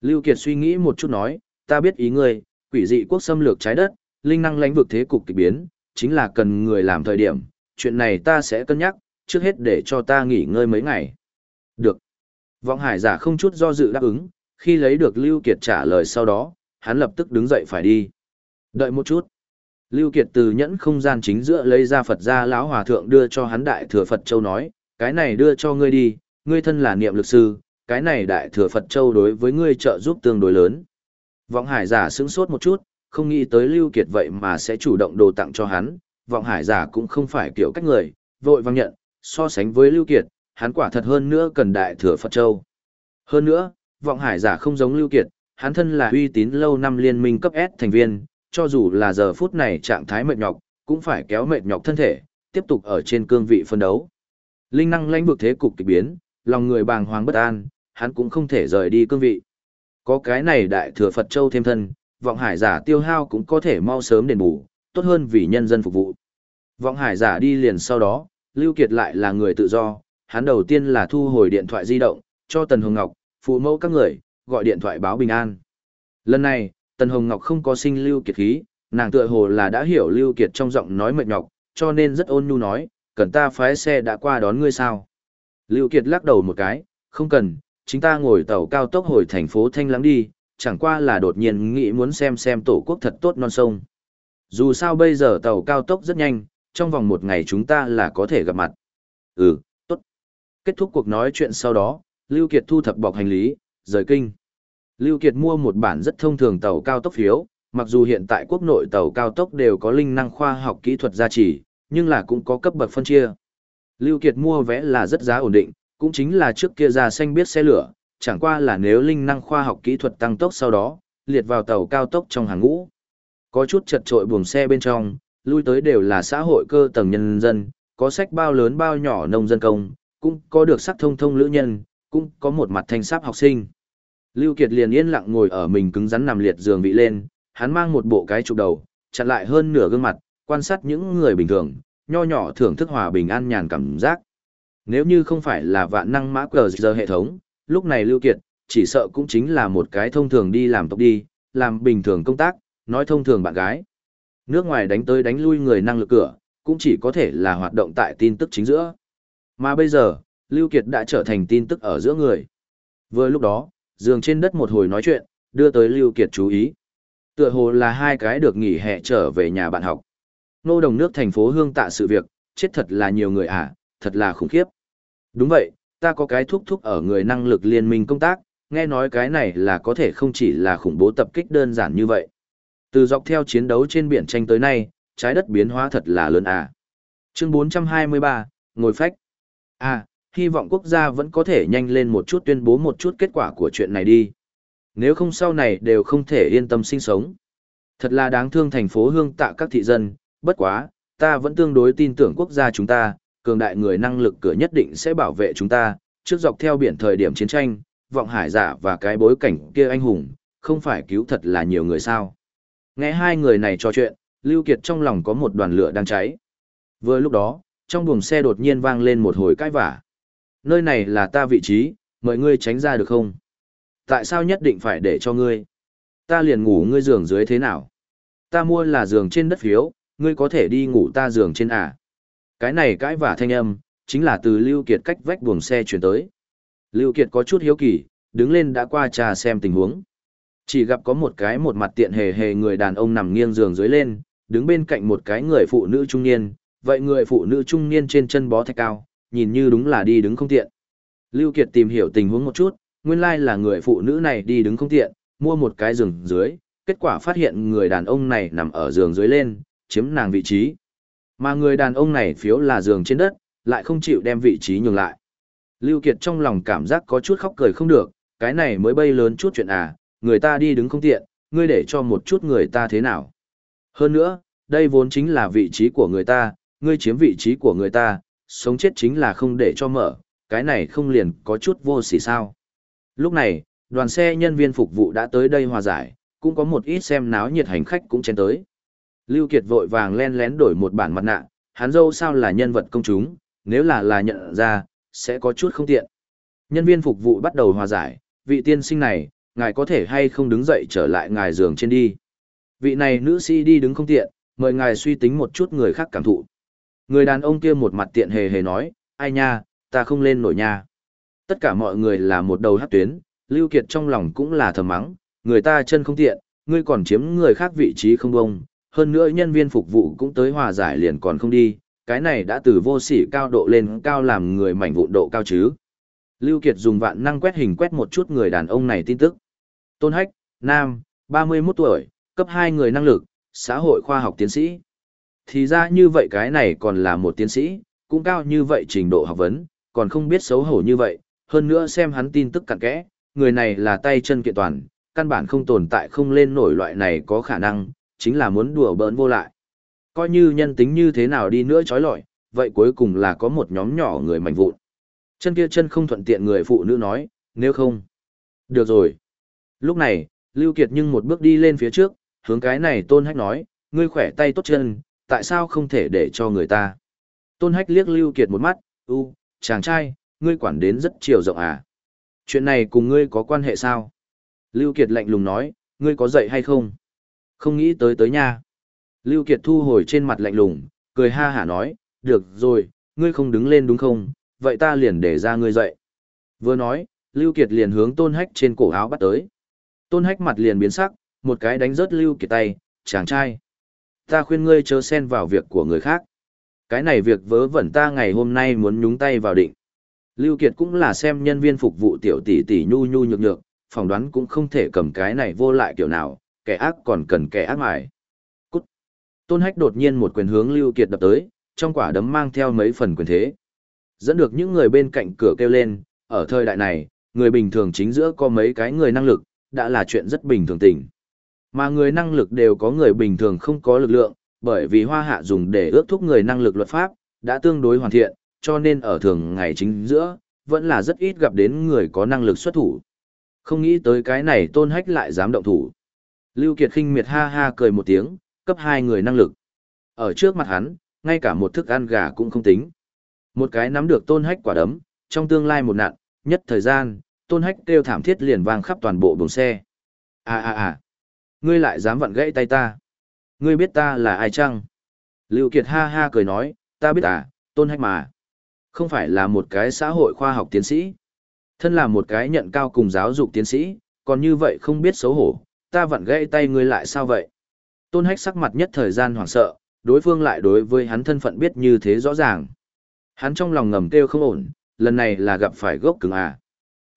Lưu Kiệt suy nghĩ một chút nói, ta biết ý ngươi, quỷ dị quốc xâm lược trái đất, linh năng lãnh vực thế cục kỳ biến, chính là cần người làm thời điểm, chuyện này ta sẽ cân nhắc, trước hết để cho ta nghỉ ngơi mấy ngày. Được. Vọng hải giả không chút do dự đáp ứng, khi lấy được Lưu Kiệt trả lời sau đó, hắn lập tức đứng dậy phải đi. Đợi một chút. Lưu Kiệt từ nhẫn không gian chính giữa lấy ra Phật gia lão hòa thượng đưa cho hắn đại thừa Phật châu nói, cái này đưa cho ngươi đi, ngươi thân là niệm lực sư, cái này đại thừa Phật châu đối với ngươi trợ giúp tương đối lớn. Vọng hải giả sững sốt một chút, không nghĩ tới Lưu Kiệt vậy mà sẽ chủ động đồ tặng cho hắn, vọng hải giả cũng không phải kiểu cách người, vội vang nhận, so sánh với Lưu Kiệt, hắn quả thật hơn nữa cần đại thừa Phật châu. Hơn nữa, vọng hải giả không giống Lưu Kiệt, hắn thân là uy tín lâu năm liên minh cấp S thành viên, cho dù là giờ phút này trạng thái mệt nhọc, cũng phải kéo mệt nhọc thân thể, tiếp tục ở trên cương vị phân đấu. Linh năng lãnh vực thế cục kỳ biến, lòng người bàng hoàng bất an, hắn cũng không thể rời đi cương vị. Có cái này đại thừa Phật Châu thêm thân, vọng hải giả tiêu hao cũng có thể mau sớm đền bù, tốt hơn vì nhân dân phục vụ. Vọng hải giả đi liền sau đó, Lưu Kiệt lại là người tự do, hắn đầu tiên là thu hồi điện thoại di động, cho Tần Hồng Ngọc, phụ mẫu các người, gọi điện thoại báo bình an. Lần này, Tần Hồng Ngọc không có sinh Lưu Kiệt khí, nàng tựa hồ là đã hiểu Lưu Kiệt trong giọng nói mệt nhọc, cho nên rất ôn nhu nói, cần ta phái xe đã qua đón ngươi sao. Lưu Kiệt lắc đầu một cái, không cần, chính ta ngồi tàu cao tốc hồi thành phố Thanh Lãng đi, chẳng qua là đột nhiên nghĩ muốn xem xem tổ quốc thật tốt non sông. Dù sao bây giờ tàu cao tốc rất nhanh, trong vòng một ngày chúng ta là có thể gặp mặt. Ừ. Kết thúc cuộc nói chuyện sau đó, Lưu Kiệt thu thập bọc hành lý, rời kinh. Lưu Kiệt mua một bản rất thông thường tàu cao tốc phiếu, mặc dù hiện tại quốc nội tàu cao tốc đều có linh năng khoa học kỹ thuật gia trì, nhưng là cũng có cấp bậc phân chia. Lưu Kiệt mua vé là rất giá ổn định, cũng chính là trước kia ra xanh biết xe lửa, chẳng qua là nếu linh năng khoa học kỹ thuật tăng tốc sau đó, liệt vào tàu cao tốc trong hàng ngũ. Có chút chật trội buồng xe bên trong, lui tới đều là xã hội cơ tầng nhân dân, có sách bao lớn bao nhỏ nông dân công, cũng có được sắc thông thông lữ nhân, cũng có một mặt thanh sáp học sinh. Lưu Kiệt liền yên lặng ngồi ở mình cứng rắn nằm liệt giường vị lên, hắn mang một bộ cái chụp đầu, chặn lại hơn nửa gương mặt, quan sát những người bình thường, nho nhỏ thưởng thức hòa bình an nhàn cảm giác. Nếu như không phải là vạn năng mã cờ giờ hệ thống, lúc này Lưu Kiệt, chỉ sợ cũng chính là một cái thông thường đi làm tộc đi, làm bình thường công tác, nói thông thường bạn gái. Nước ngoài đánh tới đánh lui người năng lực cửa, cũng chỉ có thể là hoạt động tại tin tức chính giữa. Mà bây giờ, Lưu Kiệt đã trở thành tin tức ở giữa người. Vừa lúc đó, giường trên đất một hồi nói chuyện, đưa tới Lưu Kiệt chú ý. Tựa hồ là hai cái được nghỉ hè trở về nhà bạn học. Nô đồng nước thành phố hương tạ sự việc, chết thật là nhiều người à, thật là khủng khiếp. Đúng vậy, ta có cái thúc thúc ở người năng lực liên minh công tác, nghe nói cái này là có thể không chỉ là khủng bố tập kích đơn giản như vậy. Từ dọc theo chiến đấu trên biển tranh tới nay, trái đất biến hóa thật là lớn à. Chương 423, ngồi phách. À, hy vọng quốc gia vẫn có thể nhanh lên một chút tuyên bố một chút kết quả của chuyện này đi. Nếu không sau này đều không thể yên tâm sinh sống. Thật là đáng thương thành phố hương tạ các thị dân, bất quá, ta vẫn tương đối tin tưởng quốc gia chúng ta, cường đại người năng lực cửa nhất định sẽ bảo vệ chúng ta, trước dọc theo biển thời điểm chiến tranh, vọng hải giả và cái bối cảnh kia anh hùng, không phải cứu thật là nhiều người sao. Nghe hai người này trò chuyện, Lưu Kiệt trong lòng có một đoàn lửa đang cháy. Vừa lúc đó, trong buồng xe đột nhiên vang lên một hồi cãi vả. Nơi này là ta vị trí, mời ngươi tránh ra được không? Tại sao nhất định phải để cho ngươi? Ta liền ngủ ngươi giường dưới thế nào? Ta mua là giường trên đất phiếu, ngươi có thể đi ngủ ta giường trên à? Cái này cãi vả thanh âm, chính là từ Lưu Kiệt cách vách buồng xe chuyển tới. Lưu Kiệt có chút hiếu kỳ, đứng lên đã qua trà xem tình huống. Chỉ gặp có một cái một mặt tiện hề hề người đàn ông nằm nghiêng giường dưới lên, đứng bên cạnh một cái người phụ nữ trung niên, vậy người phụ nữ trung niên trên chân bó thạch cao, nhìn như đúng là đi đứng không tiện. Lưu Kiệt tìm hiểu tình huống một chút, nguyên lai là người phụ nữ này đi đứng không tiện, mua một cái giường dưới, kết quả phát hiện người đàn ông này nằm ở giường dưới lên, chiếm nàng vị trí. Mà người đàn ông này phiếu là giường trên đất, lại không chịu đem vị trí nhường lại. Lưu Kiệt trong lòng cảm giác có chút khóc cười không được, cái này mới bay lớn chút chuyện à, người ta đi đứng không tiện, ngươi để cho một chút người ta thế nào. Hơn nữa, đây vốn chính là vị trí của người ta, ngươi chiếm vị trí của người ta, sống chết chính là không để cho mở, cái này không liền có chút vô sỉ sao. Lúc này, đoàn xe nhân viên phục vụ đã tới đây hòa giải, cũng có một ít xem náo nhiệt hành khách cũng chen tới. Lưu Kiệt vội vàng len lén đổi một bản mặt nạ, hắn dâu sao là nhân vật công chúng, nếu là là nhận ra, sẽ có chút không tiện. Nhân viên phục vụ bắt đầu hòa giải, vị tiên sinh này, ngài có thể hay không đứng dậy trở lại ngài giường trên đi. Vị này nữ sĩ đi đứng không tiện, mời ngài suy tính một chút người khác cảm thụ. Người đàn ông kia một mặt tiện hề hề nói, ai nha, ta không lên nổi nha. Tất cả mọi người là một đầu hát tuyến, Lưu Kiệt trong lòng cũng là thầm mắng, người ta chân không tiện, ngươi còn chiếm người khác vị trí không bông, hơn nữa nhân viên phục vụ cũng tới hòa giải liền còn không đi, cái này đã từ vô sỉ cao độ lên cao làm người mảnh vụn độ cao chứ. Lưu Kiệt dùng vạn năng quét hình quét một chút người đàn ông này tin tức. Tôn Hách, Nam, 31 tuổi, cấp 2 người năng lực, xã hội khoa học tiến sĩ. Thì ra như vậy cái này còn là một tiến sĩ, cũng cao như vậy trình độ học vấn, còn không biết xấu hổ như vậy, hơn nữa xem hắn tin tức cặn kẽ, người này là tay chân kiện toàn, căn bản không tồn tại không lên nổi loại này có khả năng, chính là muốn đùa bỡn vô lại. Coi như nhân tính như thế nào đi nữa trói lọi, vậy cuối cùng là có một nhóm nhỏ người mạnh vụn. Chân kia chân không thuận tiện người phụ nữ nói, nếu không. Được rồi. Lúc này, Lưu Kiệt nhưng một bước đi lên phía trước, hướng cái này tôn hách nói, ngươi khỏe tay tốt chân, tại sao không thể để cho người ta. Tôn hách liếc Lưu Kiệt một mắt, u, chàng trai, ngươi quản đến rất chiều rộng à. Chuyện này cùng ngươi có quan hệ sao? Lưu Kiệt lạnh lùng nói, ngươi có dậy hay không? Không nghĩ tới tới nha. Lưu Kiệt thu hồi trên mặt lạnh lùng, cười ha hả nói, được rồi, ngươi không đứng lên đúng không, vậy ta liền để ra ngươi dậy. Vừa nói, Lưu Kiệt liền hướng Tôn Hách trên cổ áo bắt tới. Tôn Hách mặt liền biến sắc, một cái đánh rớt Lưu Kiệt tay, chàng trai. Ta khuyên ngươi chớ xen vào việc của người khác. Cái này việc vớ vẩn ta ngày hôm nay muốn nhúng tay vào định. Lưu Kiệt cũng là xem nhân viên phục vụ tiểu tỷ tỷ nhu nhu nhược nhược, phỏng đoán cũng không thể cầm cái này vô lại kiểu nào, kẻ ác còn cần kẻ ác mải. Cút. Tôn Hách đột nhiên một quyền hướng Lưu Kiệt đập tới, trong quả đấm mang theo mấy phần quyền thế. Dẫn được những người bên cạnh cửa kêu lên, ở thời đại này, người bình thường chính giữa có mấy cái người năng lực, đã là chuyện rất bình thường tình. Mà người năng lực đều có người bình thường không có lực lượng, bởi vì hoa hạ dùng để ước thúc người năng lực luật pháp, đã tương đối hoàn thiện, cho nên ở thường ngày chính giữa, vẫn là rất ít gặp đến người có năng lực xuất thủ. Không nghĩ tới cái này tôn hách lại dám động thủ. Lưu Kiệt khinh miệt ha ha cười một tiếng, cấp hai người năng lực. Ở trước mặt hắn, ngay cả một thức ăn gà cũng không tính. Một cái nắm được tôn hách quả đấm, trong tương lai một nạn, nhất thời gian, tôn hách kêu thảm thiết liền vang khắp toàn bộ buồng xe. À à à, ngươi lại dám vặn gãy tay ta. Ngươi biết ta là ai chăng? Lưu Kiệt ha ha cười nói, ta biết à, tôn hách mà. Không phải là một cái xã hội khoa học tiến sĩ. Thân là một cái nhận cao cùng giáo dục tiến sĩ, còn như vậy không biết xấu hổ, ta vặn gãy tay ngươi lại sao vậy? Tôn hách sắc mặt nhất thời gian hoảng sợ, đối phương lại đối với hắn thân phận biết như thế rõ ràng. Hắn trong lòng ngầm kêu không ổn, lần này là gặp phải gốc cứng à.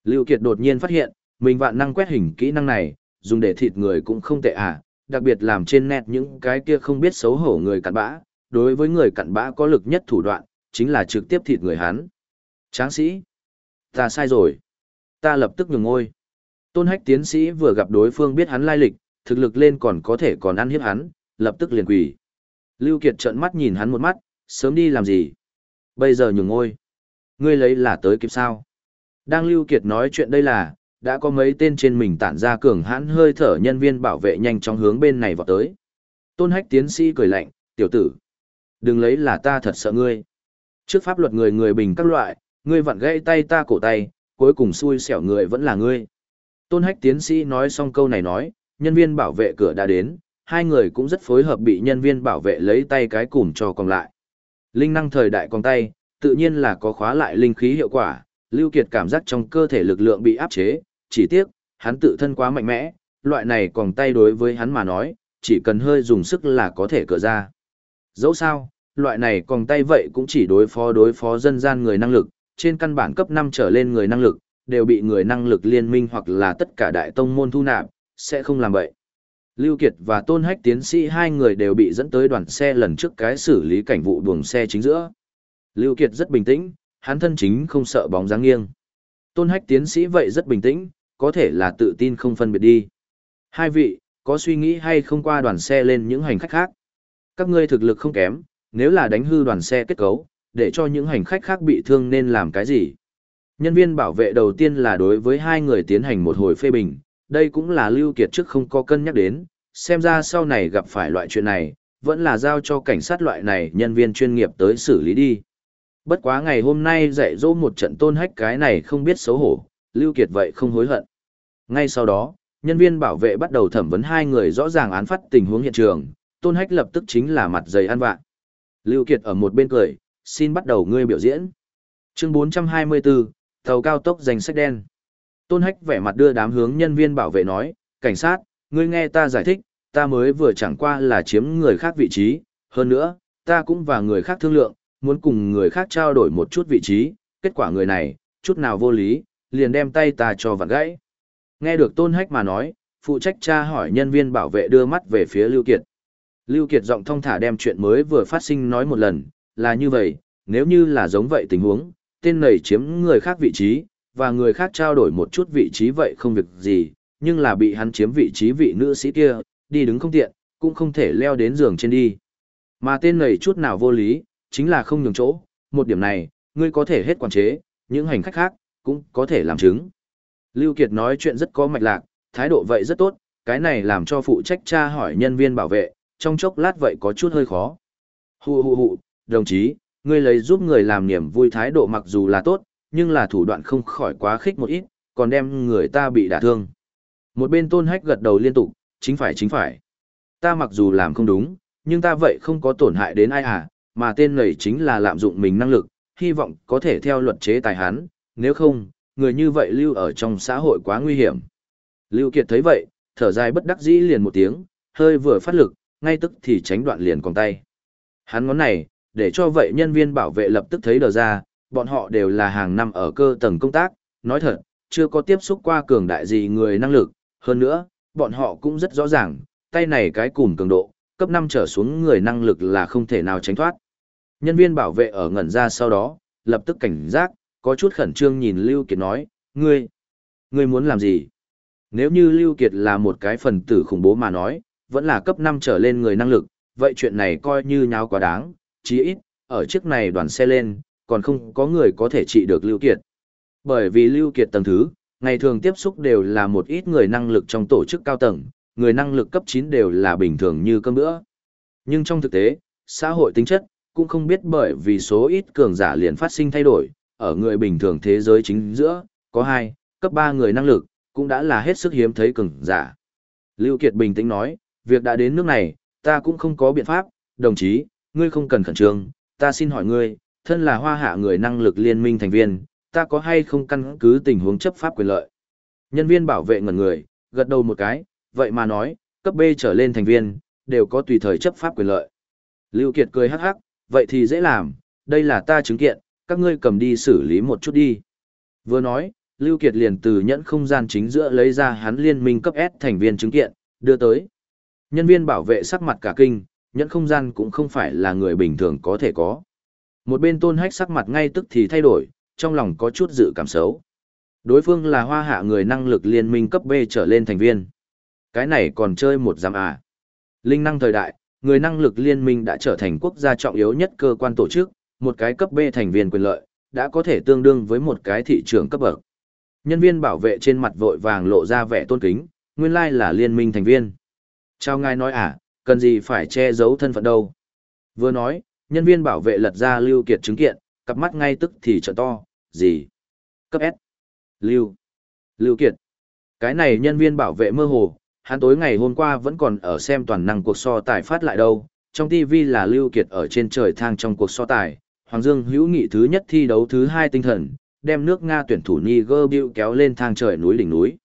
Lưu Kiệt đột nhiên phát hiện, mình vạn năng quét hình kỹ năng này, dùng để thịt người cũng không tệ à, đặc biệt làm trên net những cái kia không biết xấu hổ người cặn bã, đối với người cặn bã có lực nhất thủ đoạn, chính là trực tiếp thịt người hắn. Tráng sĩ, ta sai rồi. Ta lập tức nhường ngôi. Tôn hách tiến sĩ vừa gặp đối phương biết hắn lai lịch, thực lực lên còn có thể còn ăn hiếp hắn, lập tức liền quỳ. Lưu Kiệt trợn mắt nhìn hắn một mắt, sớm đi làm gì? Bây giờ nhường ngôi. Ngươi lấy là tới kịp sao? Đang Lưu Kiệt nói chuyện đây là, đã có mấy tên trên mình tản ra cường hãn hơi thở nhân viên bảo vệ nhanh chóng hướng bên này vào tới. Tôn hách tiến sĩ cười lạnh, tiểu tử. Đừng lấy là ta thật sợ ngươi. Trước pháp luật người người bình các loại, ngươi vặn gãy tay ta cổ tay, cuối cùng xui xẻo người vẫn là ngươi. Tôn hách tiến sĩ nói xong câu này nói, nhân viên bảo vệ cửa đã đến, hai người cũng rất phối hợp bị nhân viên bảo vệ lấy tay cái cùm cho còn lại. Linh năng thời đại còn tay, tự nhiên là có khóa lại linh khí hiệu quả, Lưu Kiệt cảm giác trong cơ thể lực lượng bị áp chế, chỉ tiếc, hắn tự thân quá mạnh mẽ, loại này còn tay đối với hắn mà nói, chỉ cần hơi dùng sức là có thể cỡ ra. Dẫu sao, loại này còn tay vậy cũng chỉ đối phó đối phó dân gian người năng lực, trên căn bản cấp 5 trở lên người năng lực, đều bị người năng lực liên minh hoặc là tất cả đại tông môn thu nạp, sẽ không làm vậy. Lưu Kiệt và Tôn Hách tiến sĩ hai người đều bị dẫn tới đoàn xe lần trước cái xử lý cảnh vụ buồng xe chính giữa. Lưu Kiệt rất bình tĩnh, hắn thân chính không sợ bóng dáng nghiêng. Tôn Hách tiến sĩ vậy rất bình tĩnh, có thể là tự tin không phân biệt đi. Hai vị, có suy nghĩ hay không qua đoàn xe lên những hành khách khác? Các ngươi thực lực không kém, nếu là đánh hư đoàn xe kết cấu, để cho những hành khách khác bị thương nên làm cái gì? Nhân viên bảo vệ đầu tiên là đối với hai người tiến hành một hồi phê bình, đây cũng là Lưu Kiệt trước không có cân nhắc đến, xem ra sau này gặp phải loại chuyện này, vẫn là giao cho cảnh sát loại này nhân viên chuyên nghiệp tới xử lý đi. Bất quá ngày hôm nay dạy dỗ một trận tôn hách cái này không biết xấu hổ, Lưu Kiệt vậy không hối hận. Ngay sau đó, nhân viên bảo vệ bắt đầu thẩm vấn hai người rõ ràng án phát tình huống hiện trường, tôn hách lập tức chính là mặt dày ăn vạ. Lưu Kiệt ở một bên cười, xin bắt đầu ngươi biểu diễn. Chương 424, tàu cao tốc danh sách đen. Tôn Hách vẻ mặt đưa đám hướng nhân viên bảo vệ nói, cảnh sát, ngươi nghe ta giải thích, ta mới vừa chẳng qua là chiếm người khác vị trí, hơn nữa, ta cũng và người khác thương lượng, muốn cùng người khác trao đổi một chút vị trí, kết quả người này, chút nào vô lý, liền đem tay ta cho vặn gãy. Nghe được Tôn Hách mà nói, phụ trách tra hỏi nhân viên bảo vệ đưa mắt về phía Lưu Kiệt. Lưu Kiệt giọng thông thả đem chuyện mới vừa phát sinh nói một lần, là như vậy, nếu như là giống vậy tình huống, tên này chiếm người khác vị trí, và người khác trao đổi một chút vị trí vậy không việc gì, nhưng là bị hắn chiếm vị trí vị nữ sĩ kia, đi đứng không tiện, cũng không thể leo đến giường trên đi. Mà tên này chút nào vô lý, chính là không nhường chỗ, một điểm này, ngươi có thể hết quản chế, những hành khách khác, cũng có thể làm chứng. Lưu Kiệt nói chuyện rất có mạch lạc, thái độ vậy rất tốt, cái này làm cho phụ trách tra hỏi nhân viên bảo vệ, trong chốc lát vậy có chút hơi khó. Hù hù hù, đồng chí, ngươi lấy giúp người làm niềm vui thái độ mặc dù là tốt, nhưng là thủ đoạn không khỏi quá khích một ít, còn đem người ta bị đả thương. Một bên tôn hách gật đầu liên tục, chính phải chính phải. Ta mặc dù làm không đúng, nhưng ta vậy không có tổn hại đến ai à, mà tên này chính là lạm dụng mình năng lực, hy vọng có thể theo luật chế tài hắn, nếu không, người như vậy lưu ở trong xã hội quá nguy hiểm. Lưu Kiệt thấy vậy, thở dài bất đắc dĩ liền một tiếng, hơi vừa phát lực, ngay tức thì tránh đoạn liền còn tay. Hắn ngón này, để cho vậy nhân viên bảo vệ lập tức thấy đờ ra, bọn họ đều là hàng năm ở cơ tầng công tác, nói thật, chưa có tiếp xúc qua cường đại gì người năng lực, hơn nữa, bọn họ cũng rất rõ ràng, tay này cái cùm cường độ, cấp 5 trở xuống người năng lực là không thể nào tránh thoát. Nhân viên bảo vệ ở ngẩn ra sau đó, lập tức cảnh giác, có chút khẩn trương nhìn Lưu Kiệt nói, ngươi, ngươi muốn làm gì? Nếu như Lưu Kiệt là một cái phần tử khủng bố mà nói, vẫn là cấp 5 trở lên người năng lực, vậy chuyện này coi như nháo quá đáng, chí ít, ở chiếc này đoàn xe lên, còn không có người có thể trị được Lưu Kiệt. Bởi vì Lưu Kiệt tầng thứ, ngày thường tiếp xúc đều là một ít người năng lực trong tổ chức cao tầng, người năng lực cấp 9 đều là bình thường như cơm bữa. Nhưng trong thực tế, xã hội tính chất, cũng không biết bởi vì số ít cường giả liền phát sinh thay đổi, ở người bình thường thế giới chính giữa, có 2, cấp 3 người năng lực, cũng đã là hết sức hiếm thấy cường giả. Lưu Kiệt bình tĩnh nói, việc đã đến nước này, ta cũng không có biện pháp, đồng chí, ngươi không cần khẩn trương, ta xin hỏi ngươi, thân là hoa hạ người năng lực liên minh thành viên, ta có hay không căn cứ tình huống chấp pháp quyền lợi. Nhân viên bảo vệ ngẩn người, gật đầu một cái, vậy mà nói, cấp B trở lên thành viên, đều có tùy thời chấp pháp quyền lợi. Lưu Kiệt cười hắc hắc, vậy thì dễ làm, đây là ta chứng kiện, các ngươi cầm đi xử lý một chút đi. Vừa nói, Lưu Kiệt liền từ nhẫn không gian chính giữa lấy ra hắn liên minh cấp S thành viên chứng kiện, đưa tới. Nhân viên bảo vệ sắc mặt cả kinh, nhẫn không gian cũng không phải là người bình thường có thể có. Một bên tôn hách sắc mặt ngay tức thì thay đổi, trong lòng có chút dự cảm xấu. Đối phương là hoa hạ người năng lực liên minh cấp B trở lên thành viên. Cái này còn chơi một giam à. Linh năng thời đại, người năng lực liên minh đã trở thành quốc gia trọng yếu nhất cơ quan tổ chức, một cái cấp B thành viên quyền lợi, đã có thể tương đương với một cái thị trường cấp bậc. Nhân viên bảo vệ trên mặt vội vàng lộ ra vẻ tôn kính, nguyên lai là liên minh thành viên. Chào ngài nói à, cần gì phải che giấu thân phận đâu. Vừa nói, nhân viên bảo vệ lật ra Lưu Kiệt chứng kiện, cặp mắt ngay tức thì trợ to, gì? Cấp S. Lưu. Lưu Kiệt. Cái này nhân viên bảo vệ mơ hồ, hắn tối ngày hôm qua vẫn còn ở xem toàn năng cuộc so tài phát lại đâu. Trong TV là Lưu Kiệt ở trên trời thang trong cuộc so tài, Hoàng Dương hữu nghị thứ nhất thi đấu thứ hai tinh thần, đem nước Nga tuyển thủ Niger Bill kéo lên thang trời núi đỉnh núi.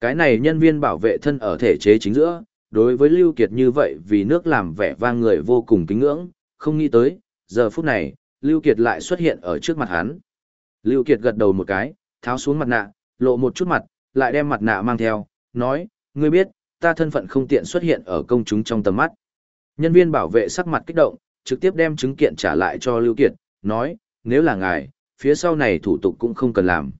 Cái này nhân viên bảo vệ thân ở thể chế chính giữa, đối với Lưu Kiệt như vậy vì nước làm vẻ vang người vô cùng kính ngưỡng, không nghĩ tới, giờ phút này, Lưu Kiệt lại xuất hiện ở trước mặt hắn. Lưu Kiệt gật đầu một cái, tháo xuống mặt nạ, lộ một chút mặt, lại đem mặt nạ mang theo, nói, ngươi biết, ta thân phận không tiện xuất hiện ở công chúng trong tầm mắt. Nhân viên bảo vệ sắc mặt kích động, trực tiếp đem chứng kiện trả lại cho Lưu Kiệt, nói, nếu là ngài, phía sau này thủ tục cũng không cần làm.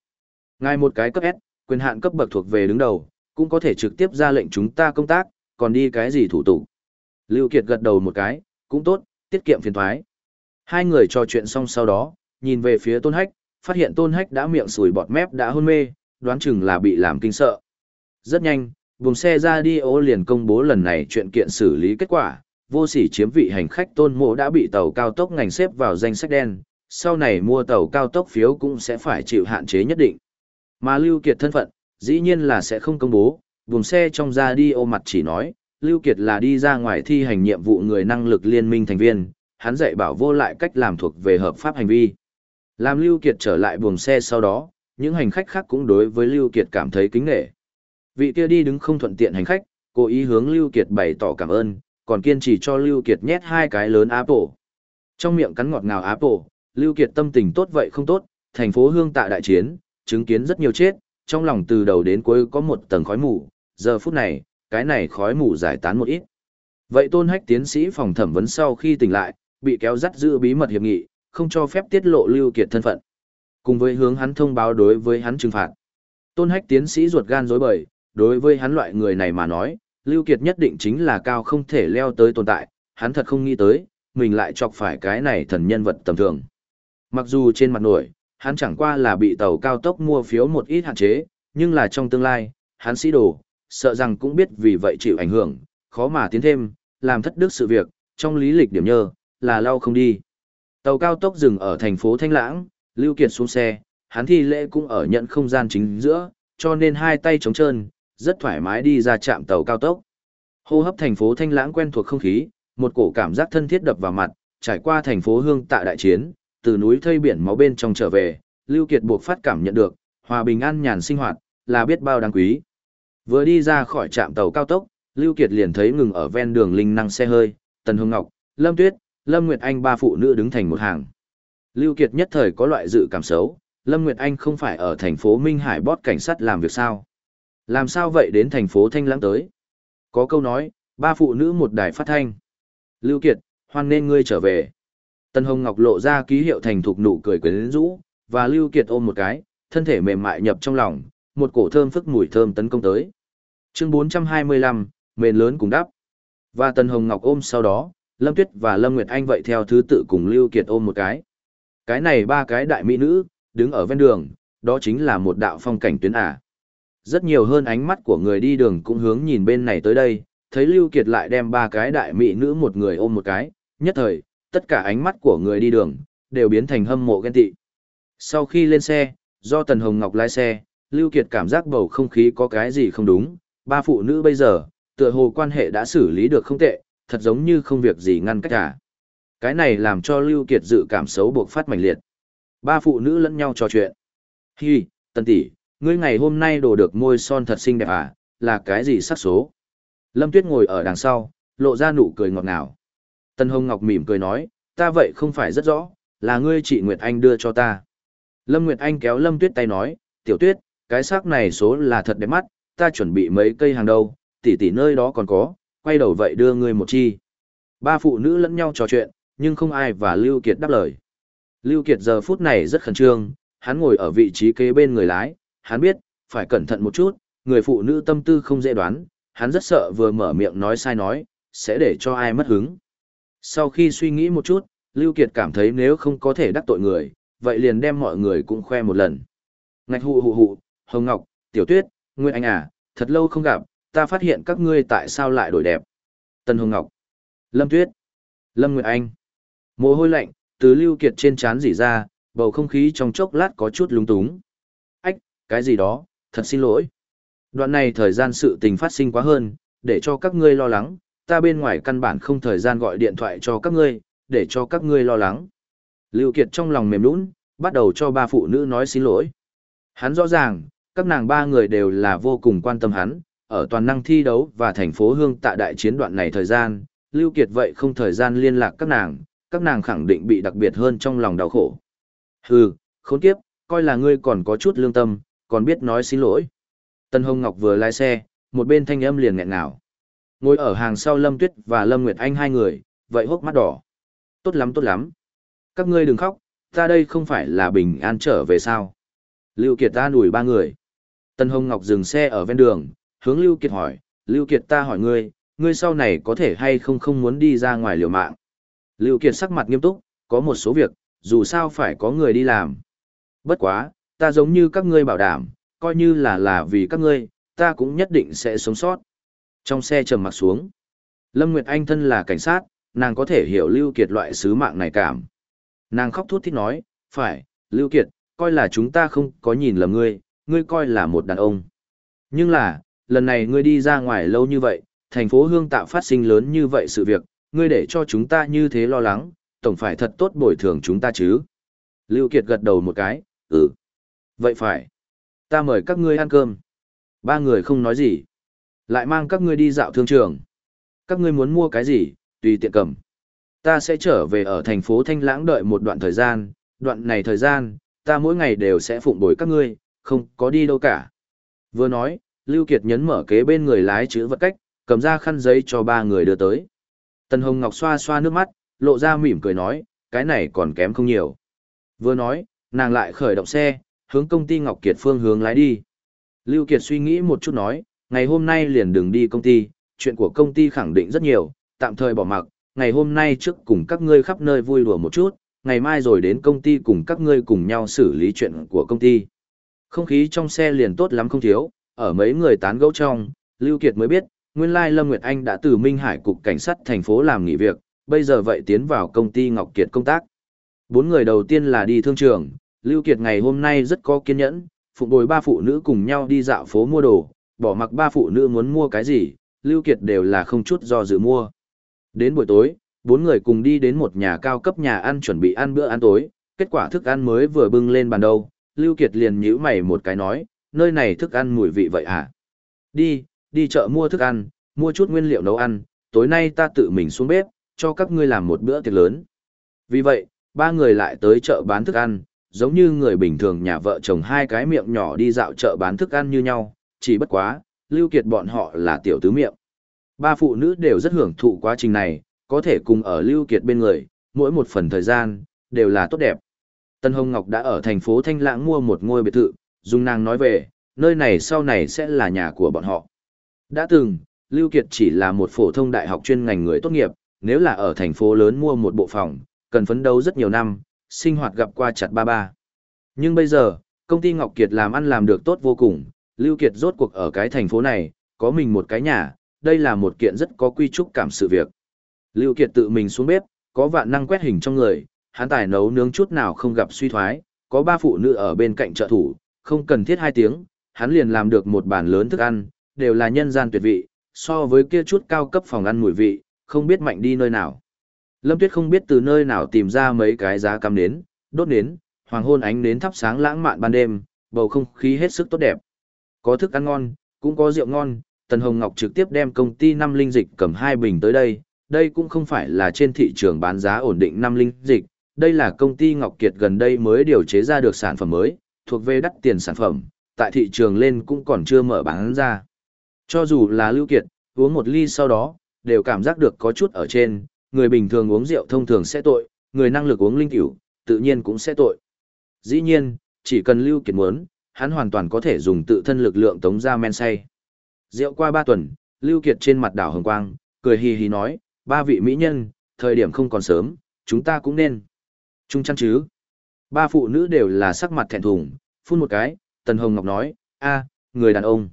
Ngài một cái cấp S, quyền hạn cấp bậc thuộc về đứng đầu, cũng có thể trực tiếp ra lệnh chúng ta công tác, còn đi cái gì thủ tục. Lưu Kiệt gật đầu một cái, cũng tốt, tiết kiệm phiền toái. Hai người trò chuyện xong sau đó, nhìn về phía Tôn Hách, phát hiện Tôn Hách đã miệng sùi bọt mép đã hôn mê, đoán chừng là bị làm kinh sợ. Rất nhanh, vùng xe ra đi ô liền công bố lần này chuyện kiện xử lý kết quả, vô sỉ chiếm vị hành khách Tôn Mộ đã bị tàu cao tốc ngành xếp vào danh sách đen, sau này mua tàu cao tốc phiếu cũng sẽ phải chịu hạn chế nhất định. Mà Lưu Kiệt thân phận, dĩ nhiên là sẽ không công bố, vùng xe trong ra đi ô mặt chỉ nói, Lưu Kiệt là đi ra ngoài thi hành nhiệm vụ người năng lực liên minh thành viên, hắn dạy bảo vô lại cách làm thuộc về hợp pháp hành vi. Làm Lưu Kiệt trở lại buồng xe sau đó, những hành khách khác cũng đối với Lưu Kiệt cảm thấy kính nể. Vị kia đi đứng không thuận tiện hành khách, cố ý hướng Lưu Kiệt bày tỏ cảm ơn, còn kiên trì cho Lưu Kiệt nhét hai cái lớn Apple. Trong miệng cắn ngọt ngào Apple, Lưu Kiệt tâm tình tốt vậy không tốt, thành phố hương tạ đại chiến, chứng kiến rất nhiều chết, trong lòng từ đầu đến cuối có một tầng khói mù, giờ phút này, cái này khói mù giải tán một ít. Vậy tôn hách tiến sĩ phòng thẩm vấn sau khi tỉnh lại, bị kéo dắt giữ bí mật hiệp nghị, không cho phép tiết lộ Lưu Kiệt thân phận. Cùng với hướng hắn thông báo đối với hắn trừng phạt. Tôn hách tiến sĩ ruột gan dối bời, đối với hắn loại người này mà nói, Lưu Kiệt nhất định chính là cao không thể leo tới tồn tại, hắn thật không nghĩ tới, mình lại chọc phải cái này thần nhân vật tầm thường. Mặc dù trên mặt nổi, hắn chẳng qua là bị tàu cao tốc mua phiếu một ít hạn chế, nhưng là trong tương lai, hắn sĩ đồ, sợ rằng cũng biết vì vậy chịu ảnh hưởng, khó mà tiến thêm, làm thất đức sự việc, trong lý lịch điểm nhơ, là lau không đi. Tàu cao tốc dừng ở thành phố Thanh Lãng, Lưu Kiệt xuống xe, hắn thi lễ cũng ở nhận không gian chính giữa, cho nên hai tay trống trơn, rất thoải mái đi ra trạm tàu cao tốc. Hô hấp thành phố Thanh Lãng quen thuộc không khí, một cổ cảm giác thân thiết đập vào mặt, trải qua thành phố Hương Tạ đại chiến, từ núi thây biển máu bên trong trở về, Lưu Kiệt buộc phát cảm nhận được, hòa bình an nhàn sinh hoạt, là biết bao đáng quý. Vừa đi ra khỏi trạm tàu cao tốc, Lưu Kiệt liền thấy ngừng ở ven đường linh năng xe hơi, Tần Hương Ngọc, Lâm Tuyết, Lâm Nguyệt Anh ba phụ nữ đứng thành một hàng. Lưu Kiệt nhất thời có loại dự cảm xấu, Lâm Nguyệt Anh không phải ở thành phố Minh Hải bót cảnh sát làm việc sao? Làm sao vậy đến thành phố Thanh Lãng tới? Có câu nói, ba phụ nữ một đài phát thanh. Lưu Kiệt, hoan nên ngươi trở về. Tân Hồng Ngọc lộ ra ký hiệu thành thục nụ cười quyến rũ, và Lưu Kiệt ôm một cái, thân thể mềm mại nhập trong lòng, một cổ thơm phức mùi thơm tấn công tới. Chương 425, mền lớn cùng đắp. Và Tân Hồng Ngọc ôm sau đó, Lâm Tuyết và Lâm Nguyệt Anh vậy theo thứ tự cùng Lưu Kiệt ôm một cái. Cái này ba cái đại mỹ nữ, đứng ở ven đường, đó chính là một đạo phong cảnh tuyến ả. Rất nhiều hơn ánh mắt của người đi đường cũng hướng nhìn bên này tới đây, thấy Lưu Kiệt lại đem ba cái đại mỹ nữ một người ôm một cái, nhất thời, tất cả ánh mắt của người đi đường, đều biến thành hâm mộ ghen tị. Sau khi lên xe, do Tần Hồng Ngọc lái xe, Lưu Kiệt cảm giác bầu không khí có cái gì không đúng, ba phụ nữ bây giờ, tựa hồ quan hệ đã xử lý được không tệ, thật giống như không việc gì ngăn cách cả. Cái này làm cho Lưu Kiệt dự cảm xấu buộc phát mạnh liệt. Ba phụ nữ lẫn nhau trò chuyện. Hi, Tần tỷ, ngươi ngày hôm nay đổ được môi son thật xinh đẹp à, là cái gì sắc số? Lâm Tuyết ngồi ở đằng sau, lộ ra nụ cười ngọt ngào. Tần Hồng Ngọc mỉm cười nói, ta vậy không phải rất rõ, là ngươi chị Nguyệt Anh đưa cho ta. Lâm Nguyệt Anh kéo Lâm Tuyết tay nói, tiểu tuyết, cái sắc này số là thật đẹp mắt, ta chuẩn bị mấy cây hàng đầu, tỷ tỷ nơi đó còn có, quay đầu vậy đưa ngươi một chi. Ba phụ nữ lẫn nhau trò chuyện, nhưng không ai và Lưu Kiệt đáp lời. Lưu Kiệt giờ phút này rất khẩn trương, hắn ngồi ở vị trí kế bên người lái, hắn biết, phải cẩn thận một chút, người phụ nữ tâm tư không dễ đoán, hắn rất sợ vừa mở miệng nói sai nói, sẽ để cho ai mất hứng. Sau khi suy nghĩ một chút, Lưu Kiệt cảm thấy nếu không có thể đắc tội người, vậy liền đem mọi người cũng khoe một lần. Ngạch hụ hụ hụ, Hồng Ngọc, Tiểu Tuyết, Nguyên Anh à, thật lâu không gặp, ta phát hiện các ngươi tại sao lại đổi đẹp. Tân Hồng Ngọc, Lâm Tuyết, Lâm Nguyên Anh. Mồ hôi lạnh, từ Lưu Kiệt trên chán rỉ ra, bầu không khí trong chốc lát có chút lúng túng. Cái gì đó, thật xin lỗi. Đoạn này thời gian sự tình phát sinh quá hơn, để cho các ngươi lo lắng, ta bên ngoài căn bản không thời gian gọi điện thoại cho các ngươi, để cho các ngươi lo lắng. Lưu Kiệt trong lòng mềm nũng, bắt đầu cho ba phụ nữ nói xin lỗi. Hắn rõ ràng, các nàng ba người đều là vô cùng quan tâm hắn, ở toàn năng thi đấu và thành phố Hương tại đại chiến đoạn này thời gian, Lưu Kiệt vậy không thời gian liên lạc các nàng, các nàng khẳng định bị đặc biệt hơn trong lòng đau khổ. Hừ, khốn kiếp, coi là ngươi còn có chút lương tâm, còn biết nói xin lỗi. Tân Hồng Ngọc vừa lái xe, một bên thanh âm liền nghẹn ngào. Ngồi ở hàng sau Lâm Tuyết và Lâm Nguyệt Anh hai người, vậy hốc mắt đỏ. Tốt lắm tốt lắm. Các ngươi đừng khóc, ta đây không phải là bình an trở về sao. Lưu Kiệt ta đuổi ba người. Tân Hồng Ngọc dừng xe ở ven đường, hướng Lưu Kiệt hỏi, Lưu Kiệt ta hỏi ngươi, ngươi sau này có thể hay không không muốn đi ra ngoài liều mạng. Lưu Kiệt sắc mặt nghiêm túc, có một số việc, dù sao phải có người đi làm. Bất quá, ta giống như các ngươi bảo đảm, coi như là là vì các ngươi, ta cũng nhất định sẽ sống sót. Trong xe trầm mặc xuống. Lâm Nguyệt Anh thân là cảnh sát, nàng có thể hiểu Lưu Kiệt loại sứ mạng này cảm. Nàng khóc thút thít nói, phải, Lưu Kiệt, coi là chúng ta không có nhìn lầm ngươi, ngươi coi là một đàn ông. Nhưng là, lần này ngươi đi ra ngoài lâu như vậy, thành phố Hương tạo phát sinh lớn như vậy sự việc, ngươi để cho chúng ta như thế lo lắng, tổng phải thật tốt bồi thường chúng ta chứ. Lưu Kiệt gật đầu một cái, ừ. Vậy phải. Ta mời các ngươi ăn cơm. Ba người không nói gì. Lại mang các ngươi đi dạo thương trường. Các ngươi muốn mua cái gì, tùy tiện cầm. Ta sẽ trở về ở thành phố Thanh Lãng đợi một đoạn thời gian, đoạn này thời gian, ta mỗi ngày đều sẽ phụng bồi các ngươi, không có đi đâu cả. Vừa nói, Lưu Kiệt nhấn mở kế bên người lái chữ vật cách, cầm ra khăn giấy cho ba người đưa tới. Tần Hồng Ngọc xoa xoa nước mắt, lộ ra mỉm cười nói, cái này còn kém không nhiều. Vừa nói, nàng lại khởi động xe, hướng công ty Ngọc Kiệt phương hướng lái đi. Lưu Kiệt suy nghĩ một chút nói, ngày hôm nay liền đừng đi công ty, chuyện của công ty khẳng định rất nhiều, tạm thời bỏ mặc, ngày hôm nay trước cùng các ngươi khắp nơi vui đùa một chút, ngày mai rồi đến công ty cùng các ngươi cùng nhau xử lý chuyện của công ty. Không khí trong xe liền tốt lắm không thiếu, ở mấy người tán gẫu trong, Lưu Kiệt mới biết, nguyên lai Lâm Nguyệt Anh đã từ Minh Hải cục cảnh sát thành phố làm nghỉ việc, bây giờ vậy tiến vào công ty Ngọc Kiệt công tác. Bốn người đầu tiên là đi thương trường, Lưu Kiệt ngày hôm nay rất có kiên nhẫn, Phụng bồi ba phụ nữ cùng nhau đi dạo phố mua đồ, bỏ mặc ba phụ nữ muốn mua cái gì, Lưu Kiệt đều là không chút do dự mua. Đến buổi tối, bốn người cùng đi đến một nhà cao cấp nhà ăn chuẩn bị ăn bữa ăn tối, kết quả thức ăn mới vừa bưng lên bàn đầu, Lưu Kiệt liền nhíu mày một cái nói, nơi này thức ăn mùi vị vậy à? Đi, đi chợ mua thức ăn, mua chút nguyên liệu nấu ăn, tối nay ta tự mình xuống bếp, cho các ngươi làm một bữa tiệc lớn. Vì vậy, ba người lại tới chợ bán thức ăn, giống như người bình thường nhà vợ chồng hai cái miệng nhỏ đi dạo chợ bán thức ăn như nhau, chỉ bất quá, Lưu Kiệt bọn họ là tiểu tứ miệng. Ba phụ nữ đều rất hưởng thụ quá trình này, có thể cùng ở Lưu Kiệt bên người, mỗi một phần thời gian, đều là tốt đẹp. Tân Hồng Ngọc đã ở thành phố Thanh Lãng mua một ngôi biệt thự, dùng nàng nói về, nơi này sau này sẽ là nhà của bọn họ. Đã từng, Lưu Kiệt chỉ là một phổ thông đại học chuyên ngành người tốt nghiệp, nếu là ở thành phố lớn mua một bộ phòng, cần phấn đấu rất nhiều năm, sinh hoạt gặp qua chặt ba ba. Nhưng bây giờ, công ty Ngọc Kiệt làm ăn làm được tốt vô cùng, Lưu Kiệt rốt cuộc ở cái thành phố này, có mình một cái nhà, đây là một kiện rất có quy trúc cảm sự việc. Lưu Kiệt tự mình xuống bếp, có vạn năng quét hình trong người, hắn tài nấu nướng chút nào không gặp suy thoái, có ba phụ nữ ở bên cạnh trợ thủ, không cần thiết hai tiếng, hắn liền làm được một bàn lớn thức ăn, đều là nhân gian tuyệt vị, so với kia chút cao cấp phòng ăn mùi vị, không biết mạnh đi nơi nào. Lâm Tuyết không biết từ nơi nào tìm ra mấy cái giá cắm nến, đốt nến, hoàng hôn ánh nến thắp sáng lãng mạn ban đêm, bầu không khí hết sức tốt đẹp. Có thức ăn ngon, cũng có rượu ngon, Tần Hồng Ngọc trực tiếp đem công ty năm linh dịch cầm hai bình tới đây, đây cũng không phải là trên thị trường bán giá ổn định năm linh dịch, đây là công ty Ngọc Kiệt gần đây mới điều chế ra được sản phẩm mới, thuộc về đắt tiền sản phẩm, tại thị trường lên cũng còn chưa mở bán ra. Cho dù là Lưu Kiệt, uống một ly sau đó, đều cảm giác được có chút ở trên, người bình thường uống rượu thông thường sẽ tội, người năng lực uống linh tiểu, tự nhiên cũng sẽ tội. Dĩ nhiên, chỉ cần Lưu Kiệt muốn, hắn hoàn toàn có thể dùng tự thân lực lượng tống ra men say. Rượu qua ba tuần, Lưu Kiệt trên mặt đảo hồng quang, cười hì hì nói, ba vị mỹ nhân, thời điểm không còn sớm, chúng ta cũng nên. Trung chăn chứ. Ba phụ nữ đều là sắc mặt thẹn thùng, phun một cái, Tần Hồng Ngọc nói, a, người đàn ông.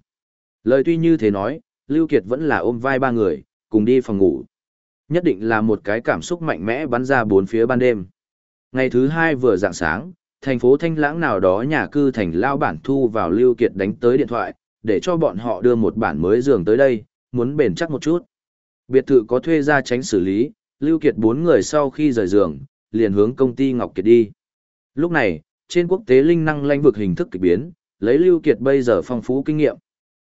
Lời tuy như thế nói, Lưu Kiệt vẫn là ôm vai ba người, cùng đi phòng ngủ. Nhất định là một cái cảm xúc mạnh mẽ bắn ra bốn phía ban đêm. Ngày thứ hai vừa dạng sáng, thành phố Thanh Lãng nào đó nhà cư thành lao bản thu vào Lưu Kiệt đánh tới điện thoại, để cho bọn họ đưa một bản mới giường tới đây, muốn bền chắc một chút. Biệt thự có thuê ra tránh xử lý, Lưu Kiệt bốn người sau khi rời giường, liền hướng công ty Ngọc Kiệt đi. Lúc này, trên quốc tế linh năng lãnh vực hình thức kỳ biến, lấy Lưu Kiệt bây giờ phong phú kinh nghiệm.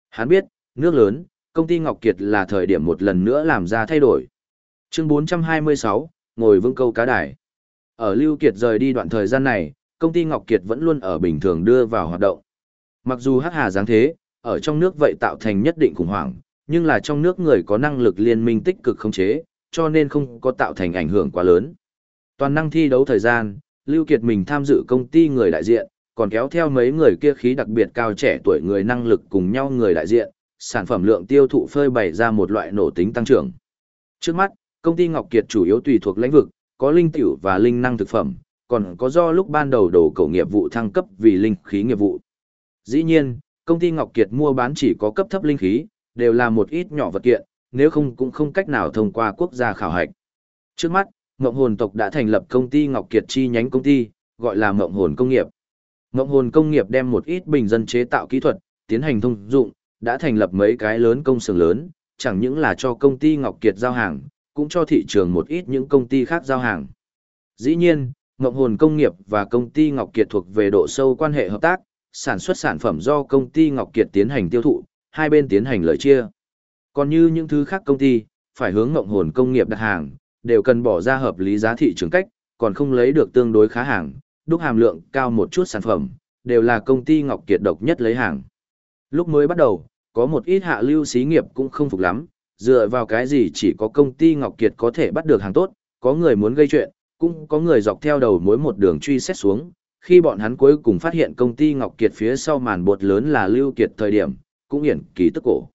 Hắn biết, nước lớn, công ty Ngọc Kiệt là thời điểm một lần nữa làm ra thay đổi. Chương 426, ngồi vững câu cá đài. Ở Lưu Kiệt rời đi đoạn thời gian này, công ty Ngọc Kiệt vẫn luôn ở bình thường đưa vào hoạt động. Mặc dù hắc hà dáng thế, ở trong nước vậy tạo thành nhất định khủng hoảng, nhưng là trong nước người có năng lực liên minh tích cực khống chế, cho nên không có tạo thành ảnh hưởng quá lớn. Toàn năng thi đấu thời gian, Lưu Kiệt mình tham dự công ty người đại diện, còn kéo theo mấy người kia khí đặc biệt cao trẻ tuổi người năng lực cùng nhau người đại diện, sản phẩm lượng tiêu thụ phơi bày ra một loại nổ tính tăng trưởng. Trước mắt, công ty Ngọc Kiệt chủ yếu tùy thuộc lĩnh vực, có linh tiểu và linh năng thực phẩm, còn có do lúc ban đầu đầu cầu nghiệp vụ thăng cấp vì linh khí nghiệp vụ. Dĩ nhiên, công ty Ngọc Kiệt mua bán chỉ có cấp thấp linh khí, đều là một ít nhỏ vật kiện, nếu không cũng không cách nào thông qua quốc gia khảo hạch. Trước mắt, Ngộng Hồn tộc đã thành lập công ty Ngọc Kiệt chi nhánh công ty, gọi là Ngộng Hồn Công nghiệp. Ngộng Hồn Công nghiệp đem một ít bình dân chế tạo kỹ thuật, tiến hành thông dụng, đã thành lập mấy cái lớn công xưởng lớn, chẳng những là cho công ty Ngọc Kiệt giao hàng, cũng cho thị trường một ít những công ty khác giao hàng. Dĩ nhiên, Ngọc Hồn Công nghiệp và công ty Ngọc Kiệt thuộc về độ sâu quan hệ hợp tác, sản xuất sản phẩm do công ty Ngọc Kiệt tiến hành tiêu thụ, hai bên tiến hành lợi chia. Còn như những thứ khác công ty, phải hướng Ngọc Hồn Công nghiệp đặt hàng, đều cần bỏ ra hợp lý giá thị trường cách, còn không lấy được tương đối khá hàng, đúc hàm lượng cao một chút sản phẩm, đều là công ty Ngọc Kiệt độc nhất lấy hàng. Lúc mới bắt đầu, có một ít hạ lưu xí nghiệp cũng không phục lắm, dựa vào cái gì chỉ có công ty Ngọc Kiệt có thể bắt được hàng tốt, có người muốn gây chuyện, cũng có người dọc theo đầu mối một đường truy xét xuống, khi bọn hắn cuối cùng phát hiện công ty Ngọc Kiệt phía sau màn bột lớn là Lưu Kiệt thời điểm, cũng hiển kỳ tức cổ.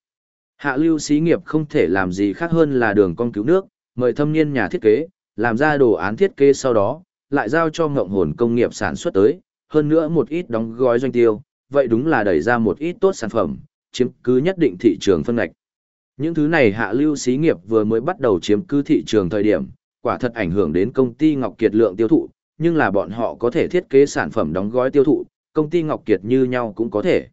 Hạ lưu xí nghiệp không thể làm gì khác hơn là đường con cứu nước, mời thâm niên nhà thiết kế, làm ra đồ án thiết kế sau đó, lại giao cho ngộng hồn công nghiệp sản xuất tới, hơn nữa một ít đóng gói doanh tiêu, vậy đúng là đẩy ra một ít tốt sản phẩm, chiếm cứ nhất định thị trường phân ngạch. Những thứ này hạ lưu xí nghiệp vừa mới bắt đầu chiếm cứ thị trường thời điểm, quả thật ảnh hưởng đến công ty Ngọc Kiệt lượng tiêu thụ, nhưng là bọn họ có thể thiết kế sản phẩm đóng gói tiêu thụ, công ty Ngọc Kiệt như nhau cũng có thể.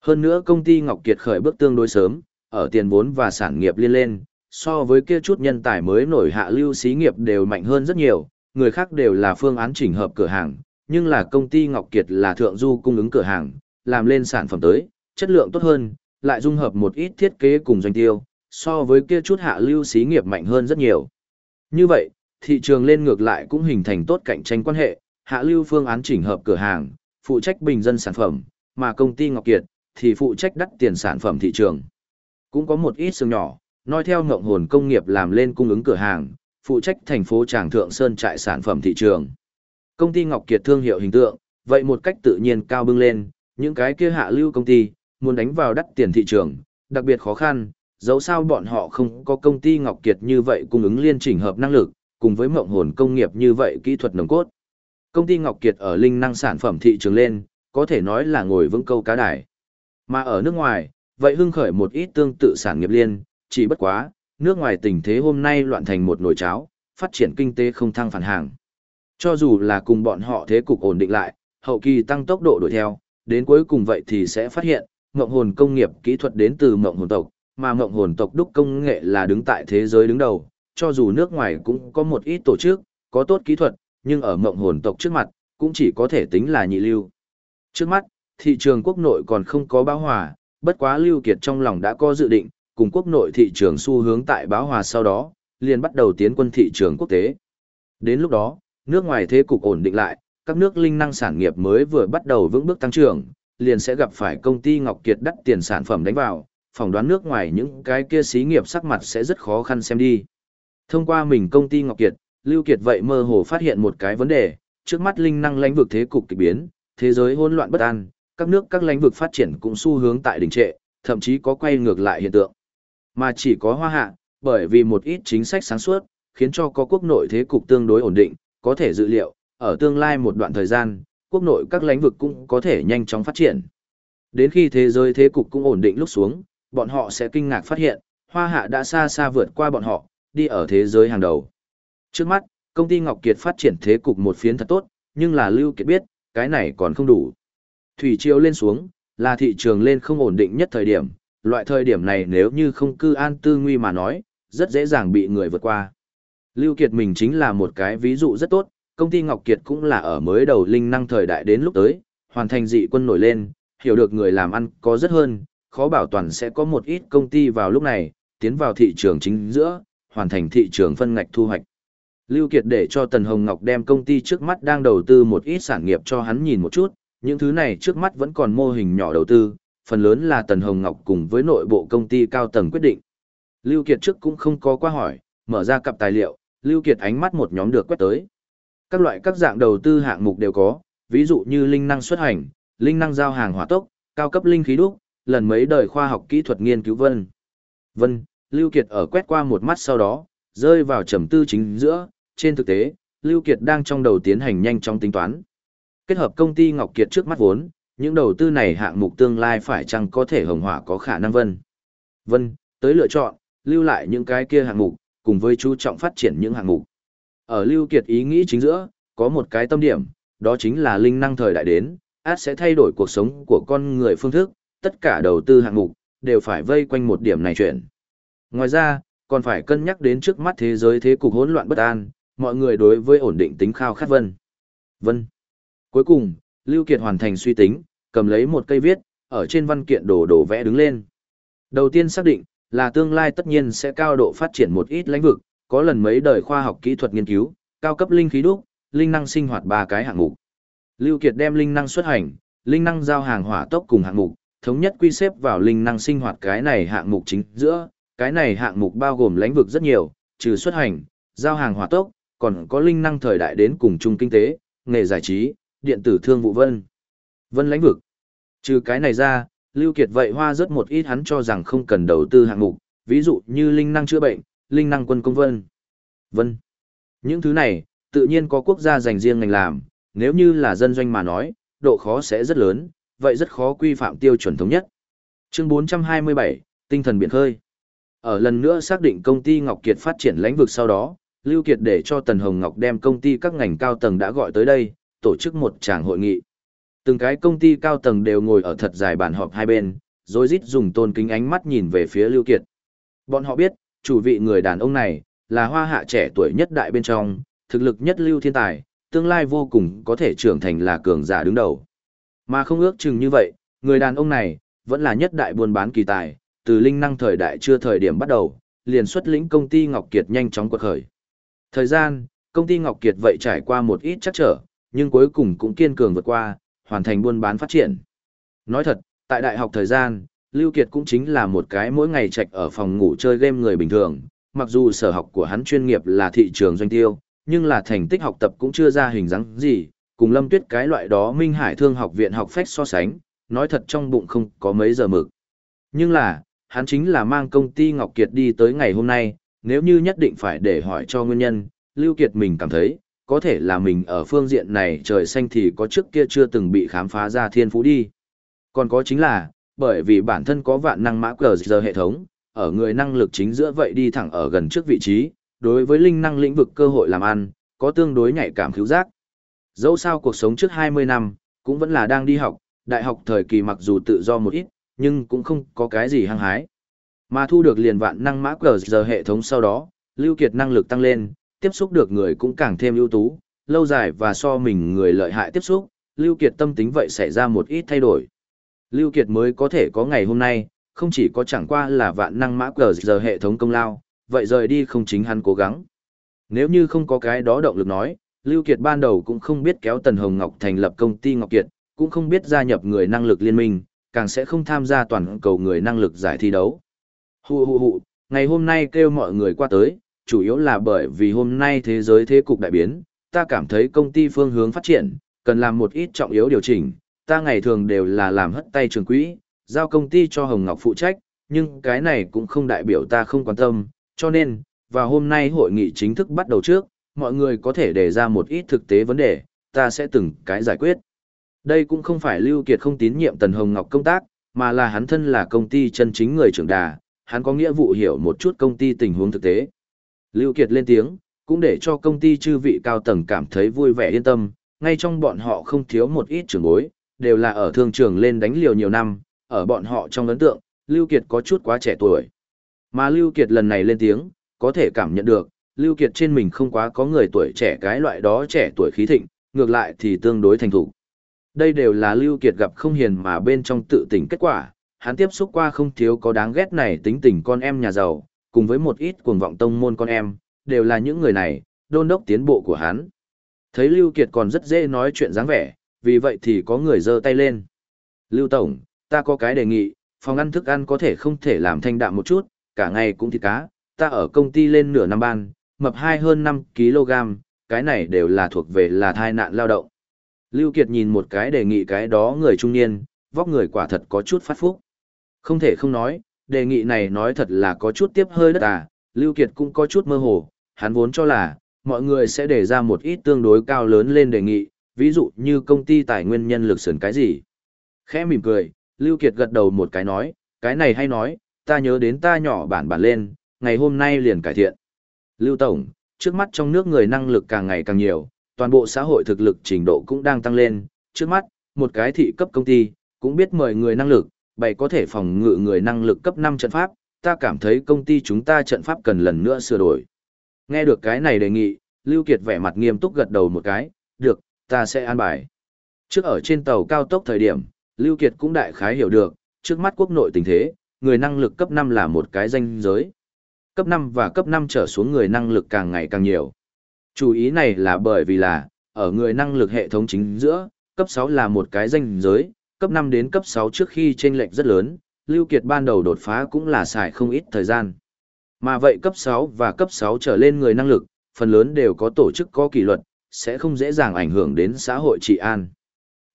Hơn nữa công ty Ngọc Kiệt khởi bước tương đối sớm, ở tiền vốn và sản nghiệp liên lên, so với kia chút nhân tài mới nổi hạ lưu xí nghiệp đều mạnh hơn rất nhiều, người khác đều là phương án chỉnh hợp cửa hàng, nhưng là công ty Ngọc Kiệt là thượng du cung ứng cửa hàng, làm lên sản phẩm tới, chất lượng tốt hơn, lại dung hợp một ít thiết kế cùng doanh tiêu, so với kia chút hạ lưu xí nghiệp mạnh hơn rất nhiều. Như vậy, thị trường lên ngược lại cũng hình thành tốt cạnh tranh quan hệ, hạ lưu phương án chỉnh hợp cửa hàng, phụ trách bình dân sản phẩm, mà công ty Ngọc Kiệt thì phụ trách đắt tiền sản phẩm thị trường. Cũng có một ít xương nhỏ, nói theo ngộng hồn công nghiệp làm lên cung ứng cửa hàng, phụ trách thành phố Tràng Thượng Sơn trại sản phẩm thị trường. Công ty Ngọc Kiệt thương hiệu hình tượng, vậy một cách tự nhiên cao bưng lên, những cái kia hạ lưu công ty, muốn đánh vào đắt tiền thị trường, đặc biệt khó khăn, dẫu sao bọn họ không có công ty Ngọc Kiệt như vậy cung ứng liên chỉnh hợp năng lực, cùng với mộng hồn công nghiệp như vậy kỹ thuật nồng cốt. Công ty Ngọc Kiệt ở linh năng sản phẩm thị trường lên, có thể nói là ngồi vững câu cá đài. Mà ở nước ngoài, vậy hưng khởi một ít tương tự sản nghiệp liên, chỉ bất quá, nước ngoài tình thế hôm nay loạn thành một nồi cháo, phát triển kinh tế không thăng phản hàng. Cho dù là cùng bọn họ thế cục ổn định lại, hậu kỳ tăng tốc độ đuổi theo, đến cuối cùng vậy thì sẽ phát hiện, ngộng hồn công nghiệp kỹ thuật đến từ ngộng hồn tộc, mà ngộng hồn tộc đúc công nghệ là đứng tại thế giới đứng đầu, cho dù nước ngoài cũng có một ít tổ chức, có tốt kỹ thuật, nhưng ở ngộng hồn tộc trước mặt, cũng chỉ có thể tính là nhị lưu. Trước mắt, thị trường quốc nội còn không có báo hòa, bất quá Lưu Kiệt trong lòng đã có dự định, cùng quốc nội thị trường xu hướng tại báo hòa sau đó, liền bắt đầu tiến quân thị trường quốc tế. Đến lúc đó, nước ngoài thế cục ổn định lại, các nước linh năng sản nghiệp mới vừa bắt đầu vững bước tăng trưởng, liền sẽ gặp phải công ty Ngọc Kiệt đắt tiền sản phẩm đánh vào, phỏng đoán nước ngoài những cái kia xí nghiệp sắc mặt sẽ rất khó khăn xem đi. Thông qua mình công ty Ngọc Kiệt, Lưu Kiệt vậy mơ hồ phát hiện một cái vấn đề, trước mắt linh năng lãnh vực thế cục kỳ biến, thế giới hỗn loạn bất an, các nước các lãnh vực phát triển cũng xu hướng tại đỉnh trệ, thậm chí có quay ngược lại hiện tượng. Mà chỉ có hoa hạ, bởi vì một ít chính sách sáng suốt, khiến cho có quốc nội thế cục tương đối ổn định, có thể dự liệu, ở tương lai một đoạn thời gian, quốc nội các lãnh vực cũng có thể nhanh chóng phát triển. Đến khi thế giới thế cục cũng ổn định lúc xuống, bọn họ sẽ kinh ngạc phát hiện, hoa hạ đã xa xa vượt qua bọn họ, đi ở thế giới hàng đầu. Trước mắt, công ty Ngọc Kiệt phát triển thế cục một phiến thật tốt, nhưng là Lưu Kiệt biết, cái này còn không đủ. Thủy triều lên xuống, là thị trường lên không ổn định nhất thời điểm, loại thời điểm này nếu như không cư an tư nguy mà nói, rất dễ dàng bị người vượt qua. Lưu Kiệt mình chính là một cái ví dụ rất tốt, công ty Ngọc Kiệt cũng là ở mới đầu linh năng thời đại đến lúc tới, hoàn thành dị quân nổi lên, hiểu được người làm ăn có rất hơn, khó bảo toàn sẽ có một ít công ty vào lúc này, tiến vào thị trường chính giữa, hoàn thành thị trường phân ngạch thu hoạch. Lưu Kiệt để cho Tần Hồng Ngọc đem công ty trước mắt đang đầu tư một ít sản nghiệp cho hắn nhìn một chút, những thứ này trước mắt vẫn còn mô hình nhỏ đầu tư, phần lớn là Tần Hồng Ngọc cùng với nội bộ công ty cao tầng quyết định. Lưu Kiệt trước cũng không có qua hỏi, mở ra cặp tài liệu, Lưu Kiệt ánh mắt một nhóm được quét tới. Các loại các dạng đầu tư hạng mục đều có, ví dụ như linh năng xuất hành, linh năng giao hàng hỏa tốc, cao cấp linh khí đúc, lần mấy đời khoa học kỹ thuật nghiên cứu vân. Vân, Lưu Kiệt ở quét qua một mắt sau đó, rơi vào trầm tư chính giữa, trên thực tế, Lưu Kiệt đang trong đầu tiến hành nhanh chóng tính toán. Kết hợp công ty Ngọc Kiệt trước mắt vốn, những đầu tư này hạng mục tương lai phải chăng có thể hồng hỏa có khả năng vân. Vân, tới lựa chọn, lưu lại những cái kia hạng mục, cùng với chú trọng phát triển những hạng mục. Ở Lưu Kiệt ý nghĩ chính giữa, có một cái tâm điểm, đó chính là linh năng thời đại đến, át sẽ thay đổi cuộc sống của con người phương thức, tất cả đầu tư hạng mục, đều phải vây quanh một điểm này chuyển Ngoài ra, còn phải cân nhắc đến trước mắt thế giới thế cục hỗn loạn bất an, mọi người đối với ổn định tính khao khát vân. Vân. Cuối cùng, Lưu Kiệt hoàn thành suy tính, cầm lấy một cây viết, ở trên văn kiện đồ đồ vẽ đứng lên. Đầu tiên xác định, là tương lai tất nhiên sẽ cao độ phát triển một ít lĩnh vực, có lần mấy đời khoa học kỹ thuật nghiên cứu, cao cấp linh khí đúc, linh năng sinh hoạt ba cái hạng mục. Lưu Kiệt đem linh năng xuất hành, linh năng giao hàng hỏa tốc cùng hạng mục, thống nhất quy xếp vào linh năng sinh hoạt cái này hạng mục chính giữa, cái này hạng mục bao gồm lĩnh vực rất nhiều, trừ xuất hành, giao hàng hỏa tốc, còn có linh năng thời đại đến cùng chung kinh tế, nghề giải trí, điện tử thương vụ vân. Vân lĩnh vực. Trừ cái này ra, Lưu Kiệt vậy hoa rất một ít hắn cho rằng không cần đầu tư hạng mục, ví dụ như linh năng chữa bệnh, linh năng quân công vân. Vân. Những thứ này, tự nhiên có quốc gia dành riêng ngành làm, nếu như là dân doanh mà nói, độ khó sẽ rất lớn, vậy rất khó quy phạm tiêu chuẩn thống nhất. Chương 427, tinh thần biển khơi. Ở lần nữa xác định công ty Ngọc Kiệt phát triển lĩnh vực sau đó, Lưu Kiệt để cho Tần Hồng Ngọc đem công ty các ngành cao tầng đã gọi tới đây, tổ chức một tràng hội nghị. Từng cái công ty cao tầng đều ngồi ở thật dài bàn họp hai bên, rồi rít dùng tôn kính ánh mắt nhìn về phía Lưu Kiệt. Bọn họ biết, chủ vị người đàn ông này, là hoa hạ trẻ tuổi nhất đại bên trong, thực lực nhất lưu thiên tài, tương lai vô cùng có thể trưởng thành là cường giả đứng đầu. Mà không ước chừng như vậy, người đàn ông này, vẫn là nhất đại buôn bán kỳ tài, từ linh năng thời đại chưa thời điểm bắt đầu, liền xuất lĩnh công ty Ngọc Kiệt nhanh chóng quật khởi. Thời gian, công ty Ngọc Kiệt vậy trải qua một ít chắc trở, nhưng cuối cùng cũng kiên cường vượt qua, hoàn thành buôn bán phát triển. Nói thật, tại đại học thời gian, Lưu Kiệt cũng chính là một cái mỗi ngày trạch ở phòng ngủ chơi game người bình thường, mặc dù sở học của hắn chuyên nghiệp là thị trường doanh tiêu, nhưng là thành tích học tập cũng chưa ra hình dáng gì, cùng Lâm Tuyết cái loại đó Minh Hải Thương học viện học phách so sánh, nói thật trong bụng không có mấy giờ mực. Nhưng là, hắn chính là mang công ty Ngọc Kiệt đi tới ngày hôm nay, nếu như nhất định phải để hỏi cho nguyên nhân, Lưu Kiệt mình cảm thấy, có thể là mình ở phương diện này trời xanh thì có trước kia chưa từng bị khám phá ra thiên phú đi. Còn có chính là, bởi vì bản thân có vạn năng mã cờ giờ hệ thống, ở người năng lực chính giữa vậy đi thẳng ở gần trước vị trí, đối với linh năng lĩnh vực cơ hội làm ăn, có tương đối nhạy cảm khiếu giác. Dẫu sao cuộc sống trước 20 năm, cũng vẫn là đang đi học, đại học thời kỳ mặc dù tự do một ít, nhưng cũng không có cái gì hăng hái. Mà thu được liền vạn năng mã cờ giờ hệ thống sau đó, Lưu Kiệt năng lực tăng lên, tiếp xúc được người cũng càng thêm ưu tú, lâu dài và so mình người lợi hại tiếp xúc, Lưu Kiệt tâm tính vậy xảy ra một ít thay đổi. Lưu Kiệt mới có thể có ngày hôm nay, không chỉ có chẳng qua là vạn năng mã cờ giờ hệ thống công lao, vậy rời đi không chính hắn cố gắng. Nếu như không có cái đó động lực nói, Lưu Kiệt ban đầu cũng không biết kéo Tần Hồng Ngọc thành lập công ty Ngọc Kiệt, cũng không biết gia nhập người năng lực liên minh, càng sẽ không tham gia toàn cầu người năng lực giải thi đấu. Hù hù hù, ngày hôm nay kêu mọi người qua tới, chủ yếu là bởi vì hôm nay thế giới thế cục đại biến, ta cảm thấy công ty phương hướng phát triển, cần làm một ít trọng yếu điều chỉnh, ta ngày thường đều là làm hất tay trường quỹ, giao công ty cho Hồng Ngọc phụ trách, nhưng cái này cũng không đại biểu ta không quan tâm, cho nên, và hôm nay hội nghị chính thức bắt đầu trước, mọi người có thể đề ra một ít thực tế vấn đề, ta sẽ từng cái giải quyết. Đây cũng không phải Lưu Kiệt không tín nhiệm Tần Hồng Ngọc công tác, mà là hắn thân là công ty chân chính người trưởng đà, hắn có nghĩa vụ hiểu một chút công ty tình huống thực tế. Lưu Kiệt lên tiếng, cũng để cho công ty chư vị cao tầng cảm thấy vui vẻ yên tâm, ngay trong bọn họ không thiếu một ít trưởng bối, đều là ở thương trường lên đánh liều nhiều năm, ở bọn họ trong ấn tượng, Lưu Kiệt có chút quá trẻ tuổi. Mà Lưu Kiệt lần này lên tiếng, có thể cảm nhận được, Lưu Kiệt trên mình không quá có người tuổi trẻ cái loại đó trẻ tuổi khí thịnh, ngược lại thì tương đối thành thủ. Đây đều là Lưu Kiệt gặp không hiền mà bên trong tự tỉnh kết quả, hắn tiếp xúc qua không thiếu có đáng ghét này tính tình con em nhà giàu, cùng với một ít cuồng vọng tông môn con em, đều là những người này, đôn đốc tiến bộ của hắn. Thấy Lưu Kiệt còn rất dễ nói chuyện dáng vẻ, vì vậy thì có người giơ tay lên. Lưu Tổng, ta có cái đề nghị, phòng ăn thức ăn có thể không thể làm thanh đạm một chút, cả ngày cũng thịt cá, ta ở công ty lên nửa năm ban, mập hai hơn 5 kg, cái này đều là thuộc về là thai nạn lao động. Lưu Kiệt nhìn một cái đề nghị cái đó người trung niên, vóc người quả thật có chút phát phúc. Không thể không nói, đề nghị này nói thật là có chút tiếp hơi đất à, Lưu Kiệt cũng có chút mơ hồ, hắn vốn cho là, mọi người sẽ đề ra một ít tương đối cao lớn lên đề nghị, ví dụ như công ty tài nguyên nhân lực sườn cái gì. Khẽ mỉm cười, Lưu Kiệt gật đầu một cái nói, cái này hay nói, ta nhớ đến ta nhỏ bản bản lên, ngày hôm nay liền cải thiện. Lưu Tổng, trước mắt trong nước người năng lực càng ngày càng nhiều, toàn bộ xã hội thực lực trình độ cũng đang tăng lên, trước mắt, một cái thị cấp công ty, cũng biết mời người năng lực, bày có thể phòng ngự người năng lực cấp 5 trận pháp, ta cảm thấy công ty chúng ta trận pháp cần lần nữa sửa đổi. Nghe được cái này đề nghị, Lưu Kiệt vẻ mặt nghiêm túc gật đầu một cái, được, ta sẽ an bài. Trước ở trên tàu cao tốc thời điểm, Lưu Kiệt cũng đại khái hiểu được, trước mắt quốc nội tình thế, người năng lực cấp 5 là một cái danh giới. Cấp 5 và cấp 5 trở xuống người năng lực càng ngày càng nhiều. Chú ý này là bởi vì là, ở người năng lực hệ thống chính giữa, cấp 6 là một cái danh giới, cấp 5 đến cấp 6 trước khi chênh lệch rất lớn, Lưu Kiệt ban đầu đột phá cũng là xài không ít thời gian. Mà vậy cấp 6 và cấp 6 trở lên người năng lực, phần lớn đều có tổ chức có kỷ luật, sẽ không dễ dàng ảnh hưởng đến xã hội trị an.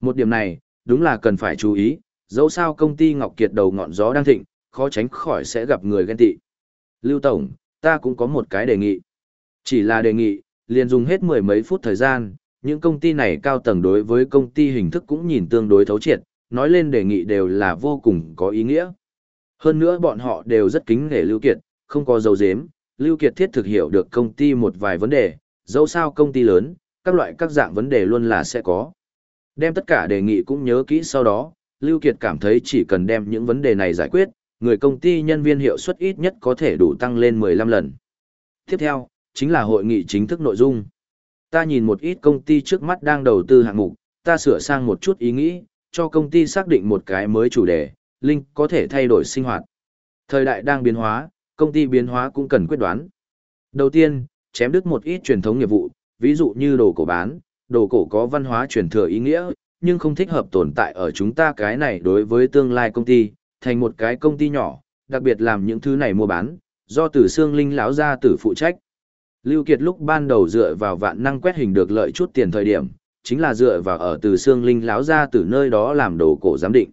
Một điểm này, đúng là cần phải chú ý, dẫu sao công ty Ngọc Kiệt đầu ngọn gió đang thịnh, khó tránh khỏi sẽ gặp người ghen tị. Lưu Tổng, ta cũng có một cái đề nghị. Chỉ là đề nghị, liền dùng hết mười mấy phút thời gian, những công ty này cao tầng đối với công ty hình thức cũng nhìn tương đối thấu triệt, nói lên đề nghị đều là vô cùng có ý nghĩa. Hơn nữa bọn họ đều rất kính nể Lưu Kiệt, không có dấu dếm, Lưu Kiệt thiết thực hiểu được công ty một vài vấn đề, dẫu sao công ty lớn, các loại các dạng vấn đề luôn là sẽ có. Đem tất cả đề nghị cũng nhớ kỹ sau đó, Lưu Kiệt cảm thấy chỉ cần đem những vấn đề này giải quyết, người công ty nhân viên hiệu suất ít nhất có thể đủ tăng lên 15 lần. Tiếp theo, chính là hội nghị chính thức nội dung. Ta nhìn một ít công ty trước mắt đang đầu tư hạng mục, ta sửa sang một chút ý nghĩ, cho công ty xác định một cái mới chủ đề, Linh có thể thay đổi sinh hoạt. Thời đại đang biến hóa, công ty biến hóa cũng cần quyết đoán. Đầu tiên, chém đứt một ít truyền thống nghiệp vụ, ví dụ như đồ cổ bán, đồ cổ có văn hóa truyền thừa ý nghĩa, nhưng không thích hợp tồn tại ở chúng ta cái này đối với tương lai công ty, thành một cái công ty nhỏ, đặc biệt làm những thứ này mua bán, do Tử Sương Linh lão gia tử phụ trách. Lưu Kiệt lúc ban đầu dựa vào vạn năng quét hình được lợi chút tiền thời điểm, chính là dựa vào ở Từ Sương Linh lão gia tử nơi đó làm đồ cổ giám định.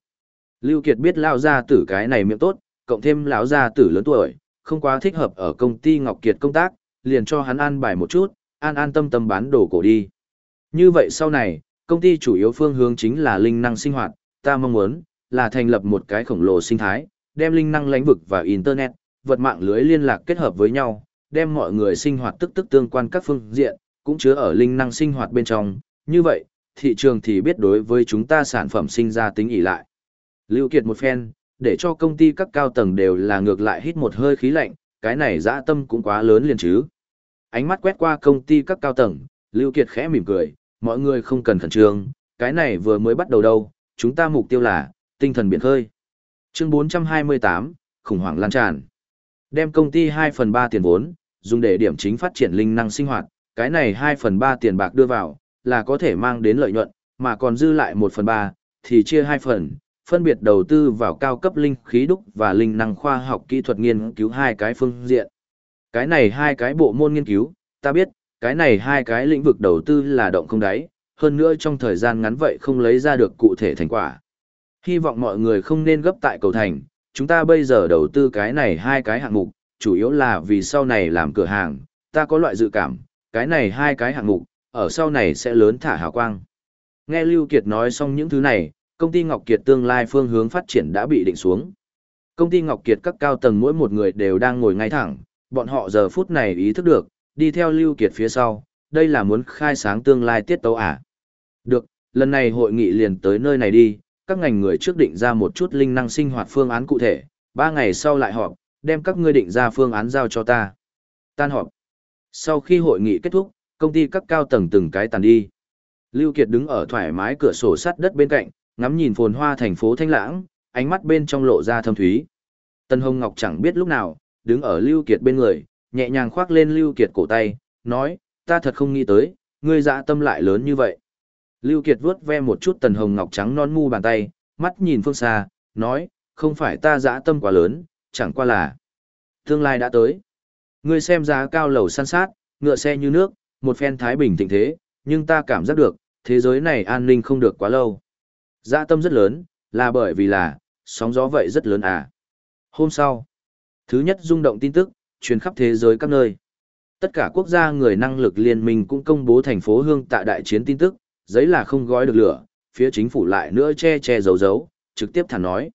Lưu Kiệt biết lão gia tử cái này miệng tốt, cộng thêm lão gia tử lớn tuổi, không quá thích hợp ở công ty Ngọc Kiệt công tác, liền cho hắn an bài một chút, an an tâm tâm bán đồ cổ đi. Như vậy sau này, công ty chủ yếu phương hướng chính là linh năng sinh hoạt, ta mong muốn, là thành lập một cái khổng lồ sinh thái, đem linh năng lãnh vực và internet, vật mạng lưới liên lạc kết hợp với nhau, đem mọi người sinh hoạt tức tức tương quan các phương diện, cũng chứa ở linh năng sinh hoạt bên trong, như vậy, thị trường thì biết đối với chúng ta sản phẩm sinh ra tính ỷ lại. Lưu Kiệt một phen, để cho công ty các cao tầng đều là ngược lại hít một hơi khí lạnh, cái này dã tâm cũng quá lớn liền chứ. Ánh mắt quét qua công ty các cao tầng, Lưu Kiệt khẽ mỉm cười, mọi người không cần khẩn trương, cái này vừa mới bắt đầu đâu, chúng ta mục tiêu là, tinh thần biển khơi. Chương 428, khủng hoảng lan tràn. Đem công ty 2 phần 3 tiền vốn, dùng để điểm chính phát triển linh năng sinh hoạt, cái này 2 phần 3 tiền bạc đưa vào, là có thể mang đến lợi nhuận, mà còn dư lại 1 phần 3, thì chia 2 phần, phân biệt đầu tư vào cao cấp linh khí đúc và linh năng khoa học kỹ thuật nghiên cứu hai cái phương diện. Cái này hai cái bộ môn nghiên cứu, ta biết, cái này hai cái lĩnh vực đầu tư là động không đáy, hơn nữa trong thời gian ngắn vậy không lấy ra được cụ thể thành quả. Hy vọng mọi người không nên gấp tại cầu thành, chúng ta bây giờ đầu tư cái này hai cái hạng mục, chủ yếu là vì sau này làm cửa hàng, ta có loại dự cảm, cái này hai cái hạng mục, ở sau này sẽ lớn thả hào quang. Nghe Lưu Kiệt nói xong những thứ này, công ty Ngọc Kiệt tương lai phương hướng phát triển đã bị định xuống. Công ty Ngọc Kiệt các cao tầng mỗi một người đều đang ngồi ngay thẳng, bọn họ giờ phút này ý thức được, đi theo Lưu Kiệt phía sau, đây là muốn khai sáng tương lai tiết tấu à. Được, lần này hội nghị liền tới nơi này đi, các ngành người trước định ra một chút linh năng sinh hoạt phương án cụ thể, ba ngày sau lại họp, đem các ngươi định ra phương án giao cho ta. Tan họp. Sau khi hội nghị kết thúc, công ty các cao tầng từng cái tàn đi. Lưu Kiệt đứng ở thoải mái cửa sổ sắt đất bên cạnh, ngắm nhìn phồn hoa thành phố Thanh Lãng, ánh mắt bên trong lộ ra thâm thúy. Tân Hồng Ngọc chẳng biết lúc nào, đứng ở Lưu Kiệt bên người, nhẹ nhàng khoác lên Lưu Kiệt cổ tay, nói, ta thật không nghĩ tới, ngươi dạ tâm lại lớn như vậy. Lưu Kiệt vuốt ve một chút Tần Hồng Ngọc trắng non mu bàn tay, mắt nhìn phương xa, nói, không phải ta dạ tâm quá lớn, chẳng qua là tương lai đã tới. Ngươi xem giá cao lầu san sát, ngựa xe như nước, một phen thái bình thịnh thế, nhưng ta cảm giác được, thế giới này an ninh không được quá lâu. Dạ tâm rất lớn, là bởi vì là, sóng gió vậy rất lớn à. Hôm sau, thứ nhất rung động tin tức, truyền khắp thế giới các nơi. Tất cả quốc gia người năng lực liên minh cũng công bố thành phố hương tại đại chiến tin tức, giấy là không gói được lửa, phía chính phủ lại nữa che che giấu giấu, trực tiếp thẳng nói.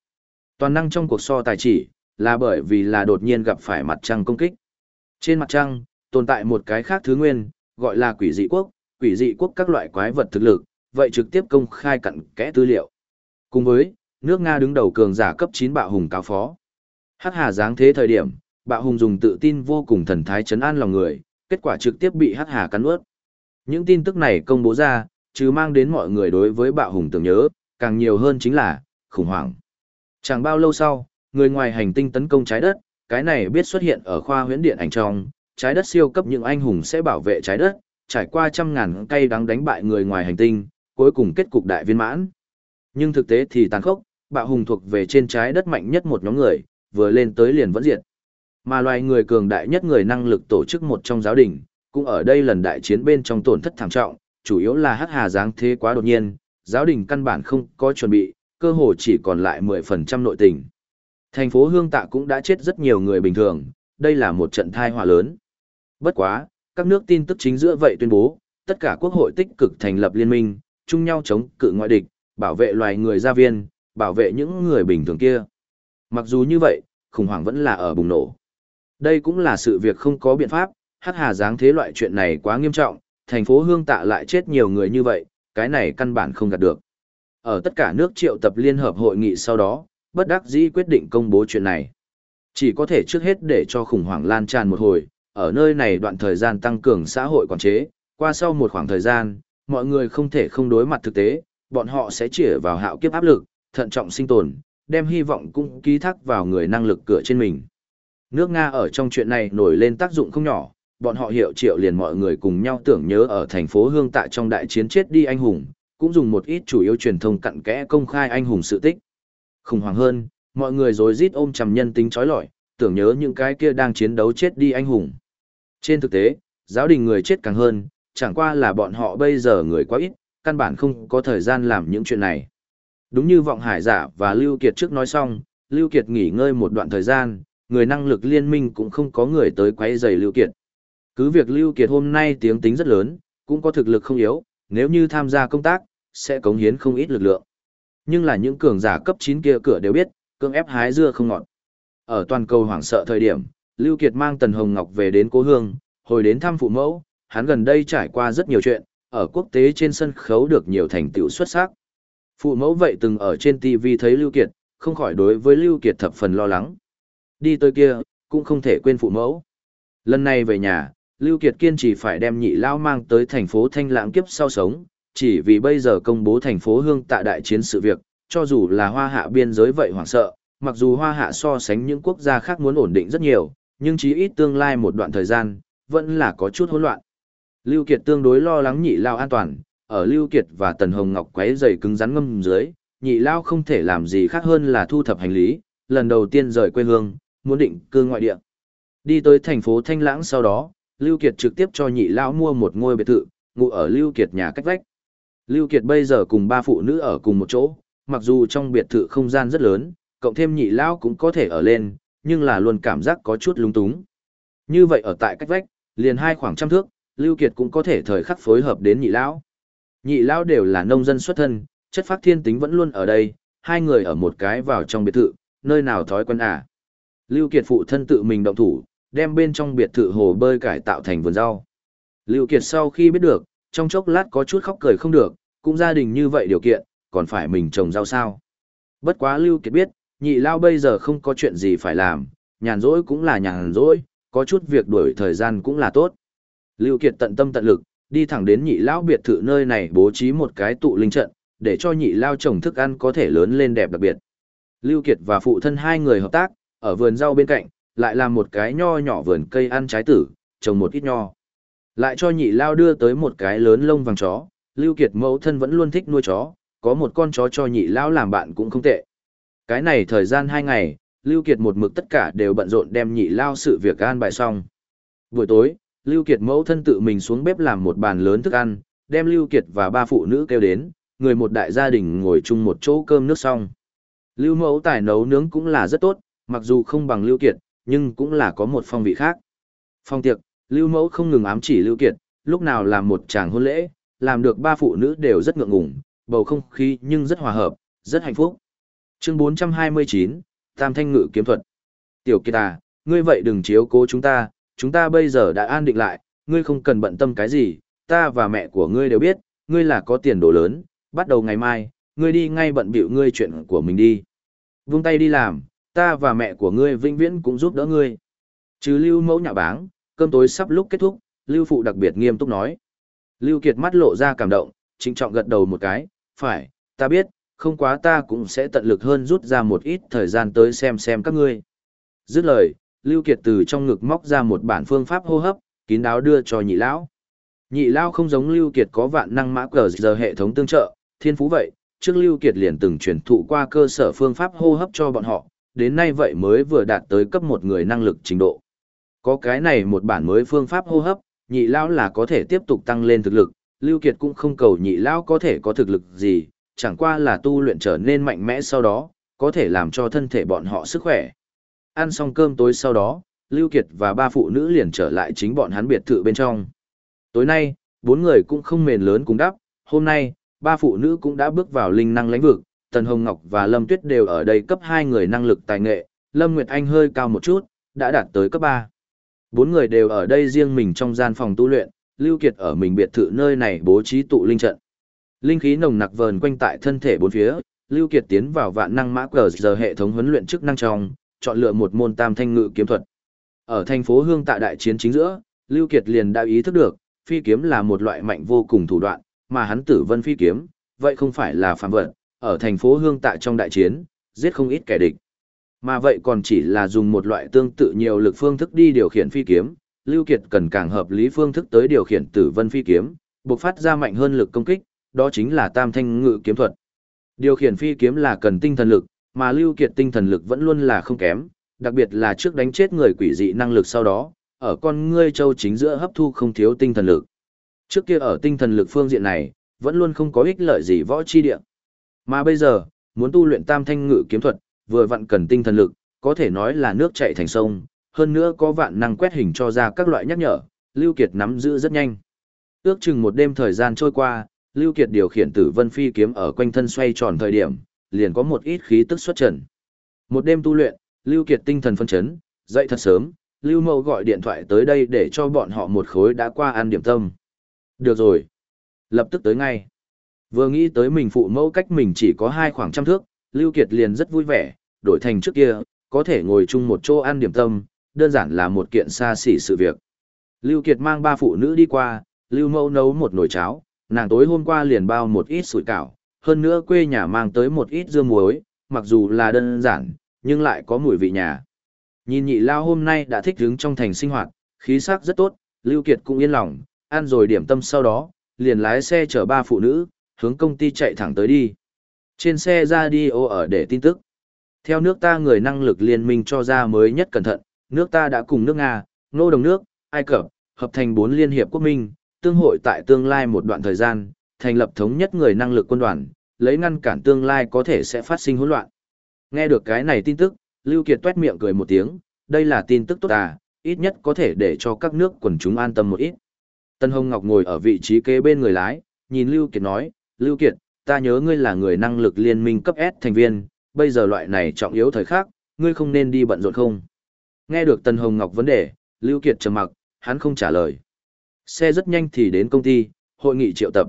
Toàn năng trong cuộc so tài chỉ, là bởi vì là đột nhiên gặp phải mặt trăng công kích. Trên mặt trăng, tồn tại một cái khác thứ nguyên, gọi là quỷ dị quốc, quỷ dị quốc các loại quái vật thực lực, vậy trực tiếp công khai cặn kẽ tư liệu. Cùng với, nước Nga đứng đầu cường giả cấp 9 bạo hùng cáo phó. Hắc Hà giáng thế thời điểm, bạo hùng dùng tự tin vô cùng thần thái chấn an lòng người, kết quả trực tiếp bị Hắc Hà cắn nuốt. Những tin tức này công bố ra, chứ mang đến mọi người đối với bạo hùng tưởng nhớ, càng nhiều hơn chính là, khủng hoảng. Chẳng bao lâu sau, người ngoài hành tinh tấn công trái đất, cái này biết xuất hiện ở khoa huyễn điện ảnh trong, trái đất siêu cấp những anh hùng sẽ bảo vệ trái đất, trải qua trăm ngàn cây đắng đánh bại người ngoài hành tinh, cuối cùng kết cục đại viên mãn. Nhưng thực tế thì tàn khốc, bạo hùng thuộc về trên trái đất mạnh nhất một nhóm người, vừa lên tới liền vẫn diệt. Mà loài người cường đại nhất người năng lực tổ chức một trong giáo đình, cũng ở đây lần đại chiến bên trong tổn thất thảm trọng, chủ yếu là hắc hà giáng thế quá đột nhiên, giáo đình căn bản không có chuẩn bị, cơ hồ chỉ còn lại 10% nội tình. Thành phố Hương Tạ cũng đã chết rất nhiều người bình thường, đây là một trận thai họa lớn. Bất quá, các nước tin tức chính giữa vậy tuyên bố, tất cả quốc hội tích cực thành lập liên minh, chung nhau chống cự ngoại địch, bảo vệ loài người gia viên, bảo vệ những người bình thường kia. Mặc dù như vậy, khủng hoảng vẫn là ở bùng nổ. Đây cũng là sự việc không có biện pháp, hắc hà dáng thế loại chuyện này quá nghiêm trọng, thành phố hương tạ lại chết nhiều người như vậy, cái này căn bản không gạt được. Ở tất cả nước triệu tập liên hợp hội nghị sau đó, bất đắc dĩ quyết định công bố chuyện này. Chỉ có thể trước hết để cho khủng hoảng lan tràn một hồi, ở nơi này đoạn thời gian tăng cường xã hội quản chế, qua sau một khoảng thời gian, mọi người không thể không đối mặt thực tế, bọn họ sẽ chĩa vào hạo kiếp áp lực, thận trọng sinh tồn, đem hy vọng cũng ký thác vào người năng lực cửa trên mình. Nước Nga ở trong chuyện này nổi lên tác dụng không nhỏ, bọn họ hiệu triệu liền mọi người cùng nhau tưởng nhớ ở thành phố Hương Tạ trong đại chiến chết đi anh hùng, cũng dùng một ít chủ yếu truyền thông cặn kẽ công khai anh hùng sự tích. Khủng hoảng hơn, mọi người rồi rít ôm chầm nhân tính trói lọi, tưởng nhớ những cái kia đang chiến đấu chết đi anh hùng. Trên thực tế, giáo đình người chết càng hơn, chẳng qua là bọn họ bây giờ người quá ít, căn bản không có thời gian làm những chuyện này. Đúng như vọng hải giả và Lưu Kiệt trước nói xong, Lưu Kiệt nghỉ ngơi một đoạn thời gian, người năng lực liên minh cũng không có người tới quấy rầy Lưu Kiệt. Cứ việc Lưu Kiệt hôm nay tiếng tính rất lớn, cũng có thực lực không yếu, nếu như tham gia công tác, sẽ cống hiến không ít lực lượng. Nhưng là những cường giả cấp 9 kia cửa đều biết, cương ép hái dưa không ngọt. Ở toàn cầu hoảng sợ thời điểm, Lưu Kiệt mang Tần Hồng Ngọc về đến cố hương, hồi đến thăm phụ mẫu, hắn gần đây trải qua rất nhiều chuyện, ở quốc tế trên sân khấu được nhiều thành tựu xuất sắc. Phụ mẫu vậy từng ở trên TV thấy Lưu Kiệt, không khỏi đối với Lưu Kiệt thập phần lo lắng. Đi tới kia, cũng không thể quên phụ mẫu. Lần này về nhà, Lưu Kiệt kiên trì phải đem nhị lao mang tới thành phố Thanh Lãng kiếp sau sống, chỉ vì bây giờ công bố thành phố Hương tại đại chiến sự việc, cho dù là hoa hạ biên giới vậy hoảng sợ, mặc dù hoa hạ so sánh những quốc gia khác muốn ổn định rất nhiều, nhưng chí ít tương lai một đoạn thời gian, vẫn là có chút hỗn loạn. Lưu Kiệt tương đối lo lắng nhị lao an toàn, ở Lưu Kiệt và Tần Hồng Ngọc quấy giày cứng rắn ngâm dưới, nhị lao không thể làm gì khác hơn là thu thập hành lý, lần đầu tiên rời quê hương, muốn định cư ngoại địa. Đi tới thành phố Thanh Lãng sau đó, Lưu Kiệt trực tiếp cho nhị lao mua một ngôi biệt thự, ngủ ở Lưu Kiệt nhà cách vách. Lưu Kiệt bây giờ cùng ba phụ nữ ở cùng một chỗ, mặc dù trong biệt thự không gian rất lớn, cộng thêm nhị lao cũng có thể ở lên, nhưng là luôn cảm giác có chút lung túng. Như vậy ở tại cách vách, liền hai khoảng trăm thước, Lưu Kiệt cũng có thể thời khắc phối hợp đến nhị lão. Nhị lão đều là nông dân xuất thân, chất phát thiên tính vẫn luôn ở đây, hai người ở một cái vào trong biệt thự, nơi nào thói quen à. Lưu Kiệt phụ thân tự mình động thủ, đem bên trong biệt thự hồ bơi cải tạo thành vườn rau. Lưu Kiệt sau khi biết được, trong chốc lát có chút khóc cười không được, cũng gia đình như vậy điều kiện, còn phải mình trồng rau sao. Bất quá Lưu Kiệt biết, nhị lao bây giờ không có chuyện gì phải làm, nhàn rỗi cũng là nhàn rỗi, có chút việc đuổi thời gian cũng là tốt. Lưu Kiệt tận tâm tận lực, đi thẳng đến nhị lão biệt thự nơi này bố trí một cái tụ linh trận, để cho nhị lao trồng thức ăn có thể lớn lên đẹp đặc biệt. Lưu Kiệt và phụ thân hai người hợp tác, ở vườn rau bên cạnh, lại làm một cái nho nhỏ vườn cây ăn trái tử, trồng một ít nho. Lại cho nhị lao đưa tới một cái lớn lông vàng chó, Lưu Kiệt mẫu thân vẫn luôn thích nuôi chó, có một con chó cho nhị lao làm bạn cũng không tệ. Cái này thời gian hai ngày, Lưu Kiệt một mực tất cả đều bận rộn đem nhị lao sự việc an bài xong. Buổi tối, Lưu Kiệt mẫu thân tự mình xuống bếp làm một bàn lớn thức ăn, đem Lưu Kiệt và ba phụ nữ kêu đến, người một đại gia đình ngồi chung một chỗ cơm nước xong. Lưu mẫu tài nấu nướng cũng là rất tốt, mặc dù không bằng Lưu Kiệt, nhưng cũng là có một phong vị khác. Phong tiệc, Lưu mẫu không ngừng ám chỉ Lưu Kiệt, lúc nào làm một chàng hôn lễ, làm được ba phụ nữ đều rất ngượng ngùng, bầu không khí nhưng rất hòa hợp, rất hạnh phúc. Chương 429, Tam Thanh Ngự Kiếm Thuật. Tiểu Kiệt à, ngươi vậy đừng chiếu cố chúng ta, chúng ta bây giờ đã an định lại, ngươi không cần bận tâm cái gì, ta và mẹ của ngươi đều biết, ngươi là có tiền đồ lớn, bắt đầu ngày mai, ngươi đi ngay bận bịu ngươi chuyện của mình đi. Vung tay đi làm, ta và mẹ của ngươi vĩnh viễn cũng giúp đỡ ngươi. Chứ Lưu Mẫu nhà báng, cơm tối sắp lúc kết thúc, Lưu Phụ đặc biệt nghiêm túc nói. Lưu Kiệt mắt lộ ra cảm động, trịnh trọng gật đầu một cái, phải, ta biết, không quá ta cũng sẽ tận lực hơn rút ra một ít thời gian tới xem xem các ngươi. Dứt lời, Lưu Kiệt từ trong ngực móc ra một bản phương pháp hô hấp, kín đáo đưa cho nhị lão. Nhị lão không giống Lưu Kiệt có vạn năng mã cờ giờ hệ thống tương trợ, thiên phú vậy, trước Lưu Kiệt liền từng truyền thụ qua cơ sở phương pháp hô hấp cho bọn họ, đến nay vậy mới vừa đạt tới cấp một người năng lực trình độ. Có cái này một bản mới phương pháp hô hấp, nhị lão là có thể tiếp tục tăng lên thực lực, Lưu Kiệt cũng không cầu nhị lão có thể có thực lực gì, chẳng qua là tu luyện trở nên mạnh mẽ sau đó, có thể làm cho thân thể bọn họ sức khỏe. Ăn xong cơm tối sau đó, Lưu Kiệt và ba phụ nữ liền trở lại chính bọn hắn biệt thự bên trong. Tối nay, bốn người cũng không mền lớn cùng đắp, hôm nay, ba phụ nữ cũng đã bước vào linh năng lãnh vực, Tần Hồng Ngọc và Lâm Tuyết đều ở đây cấp 2 người năng lực tài nghệ, Lâm Nguyệt Anh hơi cao một chút, đã đạt tới cấp 3. Bốn người đều ở đây riêng mình trong gian phòng tu luyện, Lưu Kiệt ở mình biệt thự nơi này bố trí tụ linh trận. Linh khí nồng nặc vờn quanh tại thân thể bốn phía, Lưu Kiệt tiến vào vạn năng mã cờ giờ hệ thống huấn luyện chức năng trong, chọn lựa một môn tam thanh ngự kiếm thuật. Ở thành phố Hương tại đại chiến chính giữa, Lưu Kiệt liền đã ý thức được, phi kiếm là một loại mạnh vô cùng thủ đoạn, mà hắn tử vân phi kiếm, vậy không phải là phàm vật, ở thành phố Hương tại trong đại chiến, giết không ít kẻ địch. Mà vậy còn chỉ là dùng một loại tương tự nhiều lực phương thức đi điều khiển phi kiếm, Lưu Kiệt cần càng hợp lý phương thức tới điều khiển tử vân phi kiếm, bộc phát ra mạnh hơn lực công kích, đó chính là tam thanh ngự kiếm thuật. Điều khiển phi kiếm là cần tinh thần lực, mà Lưu Kiệt tinh thần lực vẫn luôn là không kém, đặc biệt là trước đánh chết người quỷ dị năng lực sau đó, ở con ngươi châu chính giữa hấp thu không thiếu tinh thần lực. Trước kia ở tinh thần lực phương diện này, vẫn luôn không có ích lợi gì võ chi địa. Mà bây giờ, muốn tu luyện tam thanh ngự kiếm thuật, vừa vặn cần tinh thần lực, có thể nói là nước chảy thành sông, hơn nữa có vạn năng quét hình cho ra các loại nhắc nhở, Lưu Kiệt nắm giữ rất nhanh. Ước chừng một đêm thời gian trôi qua, Lưu Kiệt điều khiển tử vân phi kiếm ở quanh thân xoay tròn thời điểm, liền có một ít khí tức xuất trần. Một đêm tu luyện, Lưu Kiệt tinh thần phân chấn, dậy thật sớm, Lưu Mậu gọi điện thoại tới đây để cho bọn họ một khối đã qua ăn điểm tâm. Được rồi. Lập tức tới ngay. Vừa nghĩ tới mình phụ mẫu cách mình chỉ có hai khoảng trăm thước, Lưu Kiệt liền rất vui vẻ, đổi thành trước kia, có thể ngồi chung một chỗ ăn điểm tâm, đơn giản là một kiện xa xỉ sự việc. Lưu Kiệt mang ba phụ nữ đi qua, Lưu Mẫu nấu một nồi cháo, nàng tối hôm qua liền bao một ít sủi cảo, hơn nữa quê nhà mang tới một ít dưa muối, mặc dù là đơn giản, nhưng lại có mùi vị nhà. Nhìn nhị lao hôm nay đã thích hứng trong thành sinh hoạt, khí sắc rất tốt, Lưu Kiệt cũng yên lòng, ăn rồi điểm tâm sau đó, liền lái xe chở ba phụ nữ, hướng công ty chạy thẳng tới đi. Trên xe ra đi ô ở để tin tức. Theo nước ta người năng lực liên minh cho ra mới nhất cẩn thận, nước ta đã cùng nước Nga, Nô Đồng nước, Ai Cập, hợp thành bốn liên hiệp quốc minh, tương hội tại tương lai một đoạn thời gian, thành lập thống nhất người năng lực quân đoàn, lấy ngăn cản tương lai có thể sẽ phát sinh hỗn loạn. Nghe được cái này tin tức, Lưu Kiệt tuét miệng cười một tiếng, đây là tin tức tốt à, ít nhất có thể để cho các nước quần chúng an tâm một ít. Tân Hồng Ngọc ngồi ở vị trí kế bên người lái, nhìn Lưu Kiệt nói, Lưu Kiệt, ta nhớ ngươi là người năng lực liên minh cấp S thành viên, bây giờ loại này trọng yếu thời khắc, ngươi không nên đi bận rộn không? Nghe được Tân Hồng Ngọc vấn đề, Lưu Kiệt trầm mặc, hắn không trả lời. Xe rất nhanh thì đến công ty, hội nghị triệu tập.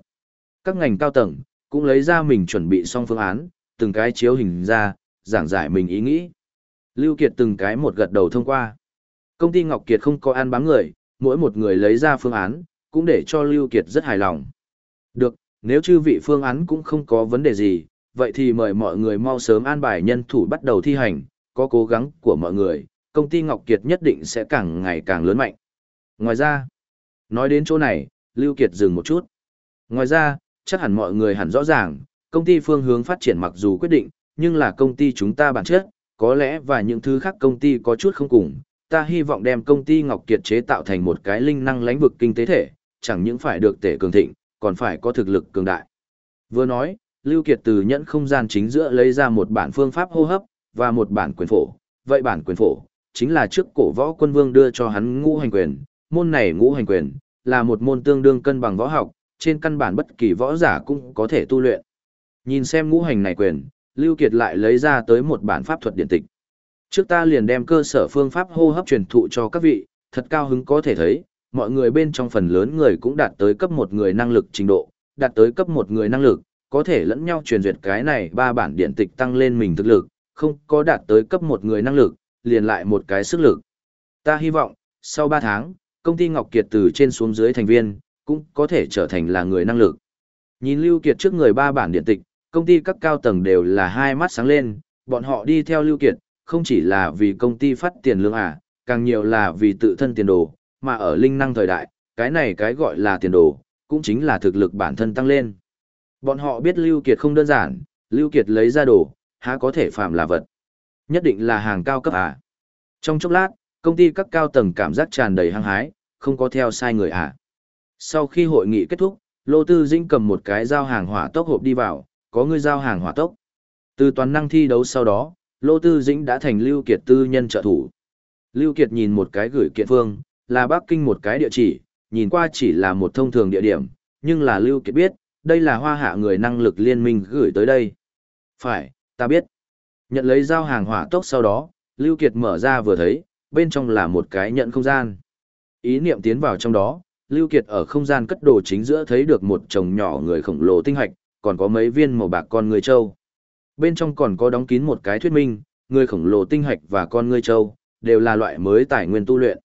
Các ngành cao tầng, cũng lấy ra mình chuẩn bị xong phương án, từng cái chiếu hình ra, giảng giải mình ý nghĩ. Lưu Kiệt từng cái một gật đầu thông qua. Công ty Ngọc Kiệt không có ăn bám người, mỗi một người lấy ra phương án, cũng để cho Lưu Kiệt rất hài lòng. Được, nếu chư vị phương án cũng không có vấn đề gì, vậy thì mời mọi người mau sớm an bài nhân thủ bắt đầu thi hành, có cố gắng của mọi người, công ty Ngọc Kiệt nhất định sẽ càng ngày càng lớn mạnh. Ngoài ra, nói đến chỗ này, Lưu Kiệt dừng một chút. Ngoài ra, chắc hẳn mọi người hẳn rõ ràng, công ty phương hướng phát triển mặc dù quyết định, nhưng là công ty chúng ta bản chất, có lẽ và những thứ khác công ty có chút không cùng. Ta hy vọng đem công ty Ngọc Kiệt chế tạo thành một cái linh năng lãnh vực kinh tế thể, chẳng những phải được tể cường thịnh, còn phải có thực lực cường đại. Vừa nói, Lưu Kiệt từ nhẫn không gian chính giữa lấy ra một bản phương pháp hô hấp, và một bản quyền phổ. Vậy bản quyền phổ, chính là trước cổ võ quân vương đưa cho hắn ngũ hành quyền. Môn này ngũ hành quyền, là một môn tương đương cân bằng võ học, trên căn bản bất kỳ võ giả cũng có thể tu luyện. Nhìn xem ngũ hành này quyền, Lưu Kiệt lại lấy ra tới một bản pháp thuật điện tịch. Trước ta liền đem cơ sở phương pháp hô hấp truyền thụ cho các vị, thật cao hứng có thể thấy, mọi người bên trong phần lớn người cũng đạt tới cấp một người năng lực trình độ, đạt tới cấp một người năng lực, có thể lẫn nhau truyền duyệt cái này ba bản điện tịch tăng lên mình thực lực, không có đạt tới cấp một người năng lực, liền lại một cái sức lực. Ta hy vọng, sau 3 tháng, công ty Ngọc Kiệt từ trên xuống dưới thành viên, cũng có thể trở thành là người năng lực. Nhìn Lưu Kiệt trước người ba bản điện tịch, công ty các cao tầng đều là hai mắt sáng lên, bọn họ đi theo Lưu Kiệt, không chỉ là vì công ty phát tiền lương à, càng nhiều là vì tự thân tiền đồ, mà ở linh năng thời đại, cái này cái gọi là tiền đồ, cũng chính là thực lực bản thân tăng lên. Bọn họ biết Lưu Kiệt không đơn giản, Lưu Kiệt lấy ra đồ, há có thể phạm là vật. Nhất định là hàng cao cấp à. Trong chốc lát, công ty các cao tầng cảm giác tràn đầy hăng hái, không có theo sai người à. Sau khi hội nghị kết thúc, Lô Tư Dĩnh cầm một cái giao hàng hỏa tốc hộp đi vào, có người giao hàng hỏa tốc. Từ toàn năng thi đấu sau đó, Lô Tư Dĩnh đã thành Lưu Kiệt tư nhân trợ thủ. Lưu Kiệt nhìn một cái gửi kiện phương, là Bắc Kinh một cái địa chỉ, nhìn qua chỉ là một thông thường địa điểm, nhưng là Lưu Kiệt biết, đây là hoa hạ người năng lực liên minh gửi tới đây. Phải, ta biết. Nhận lấy giao hàng hỏa tốc sau đó, Lưu Kiệt mở ra vừa thấy, bên trong là một cái nhận không gian. Ý niệm tiến vào trong đó, Lưu Kiệt ở không gian cất đồ chính giữa thấy được một chồng nhỏ người khổng lồ tinh hạch, còn có mấy viên màu bạc con người châu. Bên trong còn có đóng kín một cái thuyết minh, người khổng lồ tinh hạch và con người châu, đều là loại mới tài nguyên tu luyện.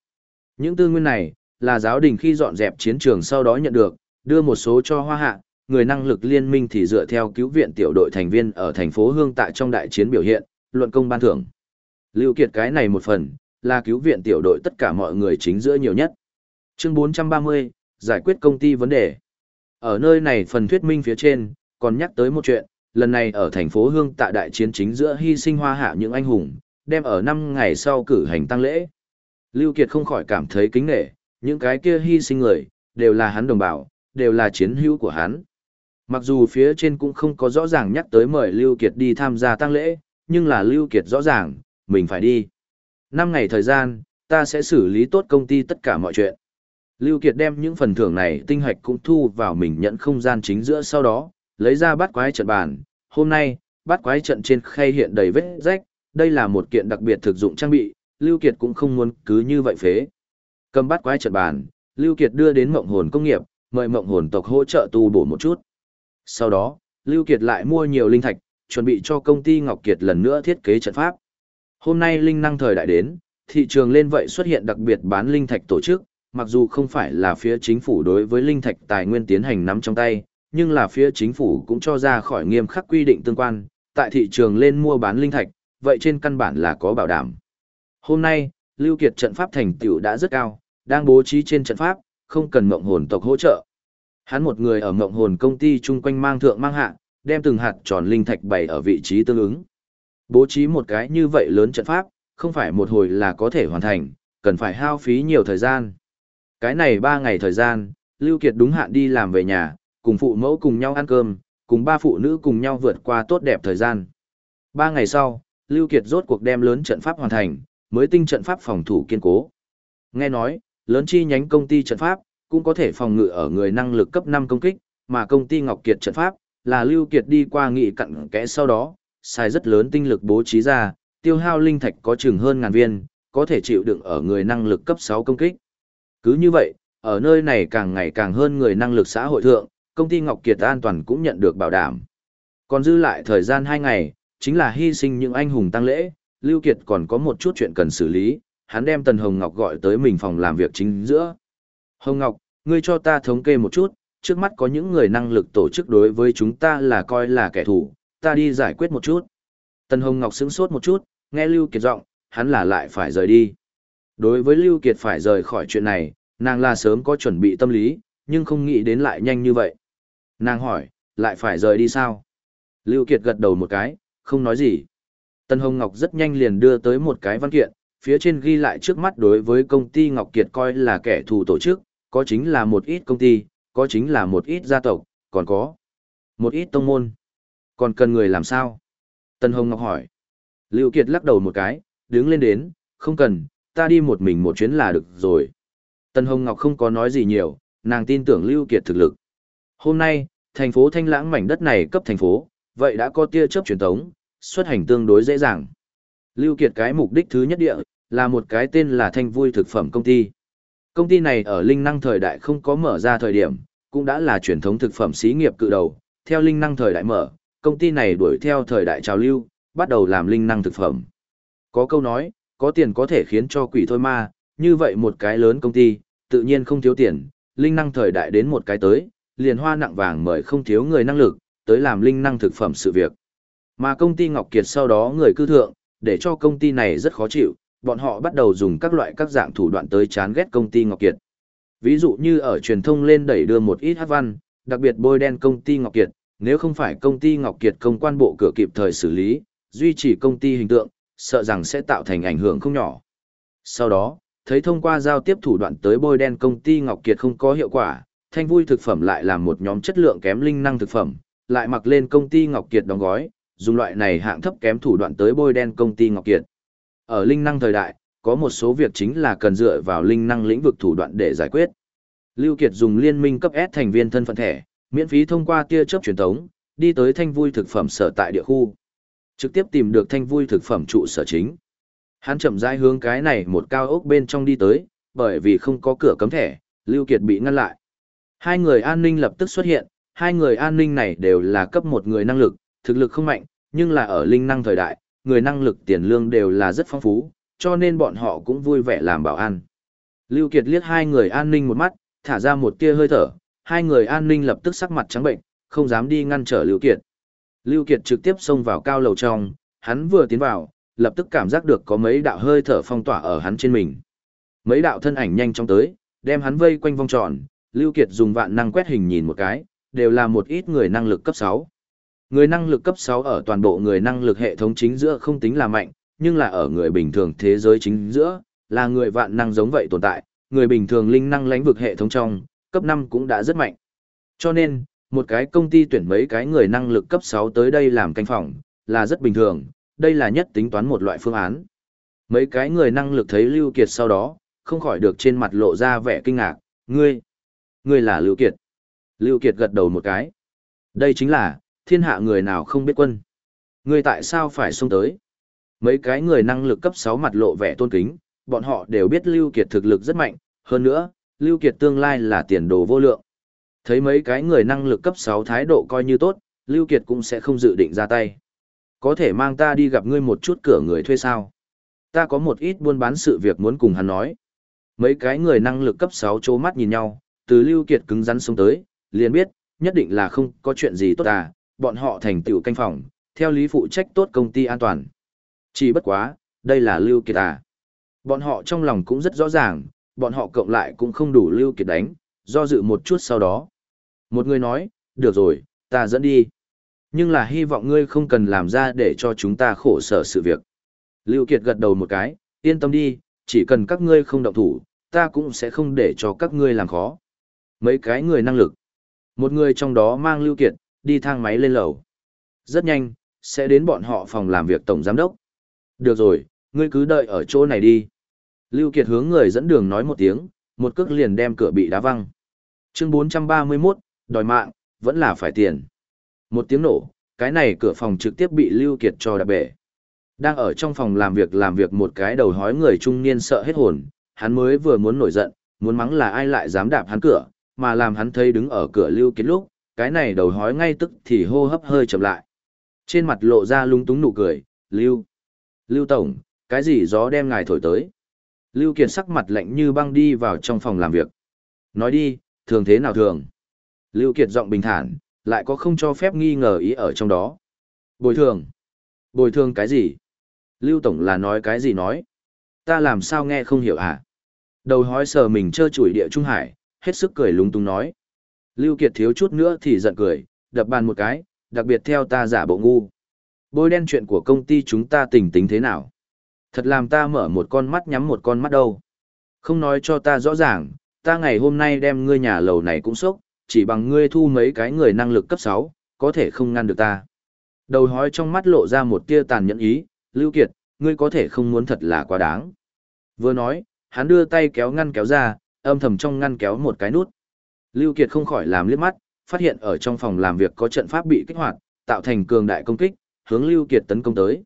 Những tư nguyên này, là giáo đình khi dọn dẹp chiến trường sau đó nhận được, đưa một số cho hoa hạ, người năng lực liên minh thì dựa theo cứu viện tiểu đội thành viên ở thành phố Hương tại trong đại chiến biểu hiện, luận công ban thưởng. Lưu Kiệt cái này một phần, là cứu viện tiểu đội tất cả mọi người chính giữa nhiều nhất. Chương 430, giải quyết công ty vấn đề. Ở nơi này phần thuyết minh phía trên, còn nhắc tới một chuyện, lần này ở thành phố Hương tại đại chiến chính giữa hy sinh hoa hạ những anh hùng, đem ở 5 ngày sau cử hành tăng lễ. Lưu Kiệt không khỏi cảm thấy kính nể, những cái kia hy sinh người, đều là hắn đồng bào, đều là chiến hữu của hắn. Mặc dù phía trên cũng không có rõ ràng nhắc tới mời Lưu Kiệt đi tham gia tăng lễ, nhưng là Lưu Kiệt rõ ràng, mình phải đi. Năm ngày thời gian, ta sẽ xử lý tốt công ty tất cả mọi chuyện. Lưu Kiệt đem những phần thưởng này tinh hạch cũng thu vào mình nhận không gian chính giữa sau đó, lấy ra bắt quái trận bàn. Hôm nay, bắt quái trận trên khay hiện đầy vết rách, đây là một kiện đặc biệt thực dụng trang bị, Lưu Kiệt cũng không muốn cứ như vậy phế. Cầm bắt quái trận bàn, Lưu Kiệt đưa đến mộng hồn công nghiệp, mời mộng hồn tộc hỗ trợ tu bổ một chút. Sau đó, Lưu Kiệt lại mua nhiều linh thạch, chuẩn bị cho công ty Ngọc Kiệt lần nữa thiết kế trận pháp. Hôm nay linh năng thời đại đến, thị trường lên vậy xuất hiện đặc biệt bán linh thạch tổ chức, mặc dù không phải là phía chính phủ đối với linh thạch tài nguyên tiến hành nắm trong tay, nhưng là phía chính phủ cũng cho ra khỏi nghiêm khắc quy định tương quan, tại thị trường lên mua bán linh thạch, vậy trên căn bản là có bảo đảm. Hôm nay, Lưu Kiệt trận pháp thành tựu đã rất cao, đang bố trí trên trận pháp, không cần mộng hồn tộc hỗ trợ. Hắn một người ở mộng hồn công ty chung quanh mang thượng mang hạ, đem từng hạt tròn linh thạch bày ở vị trí tương ứng. Bố trí một cái như vậy lớn trận pháp, không phải một hồi là có thể hoàn thành, cần phải hao phí nhiều thời gian. Cái này ba ngày thời gian, Lưu Kiệt đúng hạn đi làm về nhà, cùng phụ mẫu cùng nhau ăn cơm, cùng ba phụ nữ cùng nhau vượt qua tốt đẹp thời gian. Ba ngày sau, Lưu Kiệt rốt cuộc đem lớn trận pháp hoàn thành, mới tinh trận pháp phòng thủ kiên cố. Nghe nói, lớn chi nhánh công ty trận pháp, cũng có thể phòng ngự ở người năng lực cấp 5 công kích, mà công ty Ngọc Kiệt trận pháp, là Lưu Kiệt đi qua nghị cặn kẽ sau đó, xài rất lớn tinh lực bố trí ra, tiêu hao linh thạch có chừng hơn ngàn viên, có thể chịu đựng ở người năng lực cấp 6 công kích. Cứ như vậy, ở nơi này càng ngày càng hơn người năng lực xã hội thượng, công ty Ngọc Kiệt an toàn cũng nhận được bảo đảm. Còn dư lại thời gian 2 ngày, chính là hy sinh những anh hùng tăng lễ, Lưu Kiệt còn có một chút chuyện cần xử lý, hắn đem Tần Hồng Ngọc gọi tới mình phòng làm việc chính giữa. Hồng Ngọc, ngươi cho ta thống kê một chút, trước mắt có những người năng lực tổ chức đối với chúng ta là coi là kẻ thù, ta đi giải quyết một chút. Tần Hồng Ngọc sững sốt một chút, nghe Lưu Kiệt giọng, hắn là lại phải rời đi. Đối với Lưu Kiệt phải rời khỏi chuyện này, nàng là sớm có chuẩn bị tâm lý, nhưng không nghĩ đến lại nhanh như vậy. Nàng hỏi, lại phải rời đi sao? Lưu Kiệt gật đầu một cái, không nói gì. Tân Hồng Ngọc rất nhanh liền đưa tới một cái văn kiện, phía trên ghi lại trước mắt đối với công ty Ngọc Kiệt coi là kẻ thù tổ chức, có chính là một ít công ty, có chính là một ít gia tộc, còn có một ít tông môn. Còn cần người làm sao? Tân Hồng Ngọc hỏi. Lưu Kiệt lắc đầu một cái, đứng lên đến, không cần, ta đi một mình một chuyến là được rồi. Tân Hồng Ngọc không có nói gì nhiều, nàng tin tưởng Lưu Kiệt thực lực. Hôm nay, thành phố Thanh Lãng mảnh đất này cấp thành phố, vậy đã có tia chớp truyền tống, xuất hành tương đối dễ dàng. Lưu Kiệt cái mục đích thứ nhất địa, là một cái tên là Thanh Vui thực phẩm công ty. Công ty này ở linh năng thời đại không có mở ra thời điểm, cũng đã là truyền thống thực phẩm xí nghiệp cự đầu. Theo linh năng thời đại mở, công ty này đuổi theo thời đại trào lưu, bắt đầu làm linh năng thực phẩm. Có câu nói, có tiền có thể khiến cho quỷ thôi ma, như vậy một cái lớn công ty, tự nhiên không thiếu tiền, linh năng thời đại đến một cái tới, liền hoa nặng vàng mời không thiếu người năng lực, tới làm linh năng thực phẩm sự việc. Mà công ty Ngọc Kiệt sau đó người cư thượng, để cho công ty này rất khó chịu, bọn họ bắt đầu dùng các loại các dạng thủ đoạn tới chán ghét công ty Ngọc Kiệt. Ví dụ như ở truyền thông lên đẩy đưa một ít hát văn, đặc biệt bôi đen công ty Ngọc Kiệt, nếu không phải công ty Ngọc Kiệt công quan bộ cửa kịp thời xử lý, duy trì công ty hình tượng, sợ rằng sẽ tạo thành ảnh hưởng không nhỏ. Sau đó, thấy thông qua giao tiếp thủ đoạn tới bôi đen công ty Ngọc Kiệt không có hiệu quả, thanh vui thực phẩm lại làm một nhóm chất lượng kém linh năng thực phẩm, lại mặc lên công ty Ngọc Kiệt đóng gói, dùng loại này hạng thấp kém thủ đoạn tới bôi đen công ty Ngọc Kiệt. Ở linh năng thời đại, có một số việc chính là cần dựa vào linh năng lĩnh vực thủ đoạn để giải quyết. Lưu Kiệt dùng liên minh cấp S thành viên thân phận thẻ, miễn phí thông qua tia chớp truyền tống, đi tới thanh vui thực phẩm sở tại địa khu. Trực tiếp tìm được thanh vui thực phẩm trụ sở chính. Hắn chậm rãi hướng cái này một cao ốc bên trong đi tới, bởi vì không có cửa cấm thẻ, Lưu Kiệt bị ngăn lại. Hai người an ninh lập tức xuất hiện, hai người an ninh này đều là cấp một người năng lực, thực lực không mạnh, nhưng là ở linh năng thời đại, người năng lực tiền lương đều là rất phong phú, cho nên bọn họ cũng vui vẻ làm bảo an. Lưu Kiệt liếc hai người an ninh một mắt, thả ra một tia hơi thở, hai người an ninh lập tức sắc mặt trắng bệnh, không dám đi ngăn trở Lưu Kiệt. Lưu Kiệt trực tiếp xông vào cao lầu trong, hắn vừa tiến vào, lập tức cảm giác được có mấy đạo hơi thở phong tỏa ở hắn trên mình. Mấy đạo thân ảnh nhanh chóng tới, đem hắn vây quanh vòng tròn, Lưu Kiệt dùng vạn năng quét hình nhìn một cái, đều là một ít người năng lực cấp 6. Người năng lực cấp 6 ở toàn bộ người năng lực hệ thống chính giữa không tính là mạnh, nhưng là ở người bình thường thế giới chính giữa, là người vạn năng giống vậy tồn tại, người bình thường linh năng lãnh vực hệ thống trong, cấp 5 cũng đã rất mạnh. Cho nên, một cái công ty tuyển mấy cái người năng lực cấp 6 tới đây làm canh phòng, là rất bình thường, đây là nhất tính toán một loại phương án. Mấy cái người năng lực thấy Lưu Kiệt sau đó, không khỏi được trên mặt lộ ra vẻ kinh ngạc, ngươi, ngươi là Lưu Kiệt. Lưu Kiệt gật đầu một cái. Đây chính là, thiên hạ người nào không biết quân. Ngươi tại sao phải xông tới? Mấy cái người năng lực cấp 6 mặt lộ vẻ tôn kính, bọn họ đều biết Lưu Kiệt thực lực rất mạnh, hơn nữa, Lưu Kiệt tương lai là tiền đồ vô lượng. Thấy mấy cái người năng lực cấp 6 thái độ coi như tốt, Lưu Kiệt cũng sẽ không dự định ra tay. Có thể mang ta đi gặp ngươi một chút cửa người thuê sao? Ta có một ít buôn bán sự việc muốn cùng hắn nói. Mấy cái người năng lực cấp 6 chố mắt nhìn nhau, từ Lưu Kiệt cứng rắn xuống tới, liền biết, nhất định là không có chuyện gì tốt à, bọn họ thành tựu canh phòng, theo lý phụ trách tốt công ty an toàn. Chỉ bất quá, đây là Lưu Kiệt à. Bọn họ trong lòng cũng rất rõ ràng, bọn họ cộng lại cũng không đủ Lưu Kiệt đánh, do dự một chút sau đó. Một người nói, được rồi, ta dẫn đi. Nhưng là hy vọng ngươi không cần làm ra để cho chúng ta khổ sở sự việc. Lưu Kiệt gật đầu một cái, yên tâm đi, chỉ cần các ngươi không động thủ, ta cũng sẽ không để cho các ngươi làm khó. Mấy cái người năng lực. Một người trong đó mang Lưu Kiệt, đi thang máy lên lầu. Rất nhanh, sẽ đến bọn họ phòng làm việc tổng giám đốc. Được rồi, ngươi cứ đợi ở chỗ này đi. Lưu Kiệt hướng người dẫn đường nói một tiếng, một cước liền đem cửa bị đá văng. Chương 431, đòi mạng, vẫn là phải tiền. Một tiếng nổ, cái này cửa phòng trực tiếp bị Lưu Kiệt cho đạp bể. Đang ở trong phòng làm việc làm việc một cái đầu hói người trung niên sợ hết hồn, hắn mới vừa muốn nổi giận, muốn mắng là ai lại dám đạp hắn cửa, mà làm hắn thấy đứng ở cửa Lưu Kiệt lúc, cái này đầu hói ngay tức thì hô hấp hơi chậm lại. Trên mặt lộ ra lung túng nụ cười, Lưu. Lưu Tổng, cái gì gió đem ngài thổi tới? Lưu Kiệt sắc mặt lạnh như băng đi vào trong phòng làm việc. Nói đi, thường thế nào thường? Lưu Kiệt giọng bình thản, lại có không cho phép nghi ngờ ý ở trong đó. Bồi thường. Bồi thường cái gì? Lưu Tổng là nói cái gì nói? Ta làm sao nghe không hiểu à? Đầu hói sờ mình trơ chủi địa Trung Hải, hết sức cười lúng túng nói. Lưu Kiệt thiếu chút nữa thì giận cười, đập bàn một cái, đặc biệt theo ta giả bộ ngu. Bôi đen chuyện của công ty chúng ta tỉnh tính thế nào? Thật làm ta mở một con mắt nhắm một con mắt đâu. Không nói cho ta rõ ràng, ta ngày hôm nay đem ngươi nhà lầu này cũng sốc, chỉ bằng ngươi thu mấy cái người năng lực cấp 6, có thể không ngăn được ta. Đầu hói trong mắt lộ ra một tia tàn nhẫn ý, Lưu Kiệt, ngươi có thể không muốn thật là quá đáng. Vừa nói, hắn đưa tay kéo ngăn kéo ra, âm thầm trong ngăn kéo một cái nút. Lưu Kiệt không khỏi làm liếc mắt, phát hiện ở trong phòng làm việc có trận pháp bị kích hoạt, tạo thành cường đại công kích, hướng Lưu Kiệt tấn công tới.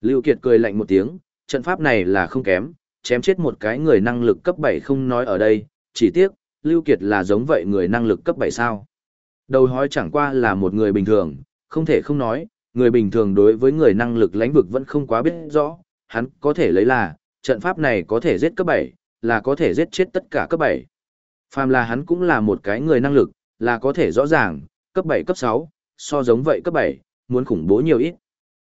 Lưu Kiệt cười lạnh một tiếng, trận pháp này là không kém, chém chết một cái người năng lực cấp 7 không nói ở đây, chỉ tiếc, Lưu Kiệt là giống vậy người năng lực cấp 7 sao. Đầu hói chẳng qua là một người bình thường, không thể không nói, người bình thường đối với người năng lực lãnh vực vẫn không quá biết rõ, hắn có thể lấy là, trận pháp này có thể giết cấp 7, là có thể giết chết tất cả cấp 7. Phàm là hắn cũng là một cái người năng lực, là có thể rõ ràng, cấp 7 cấp 6, so giống vậy cấp 7, muốn khủng bố nhiều ít.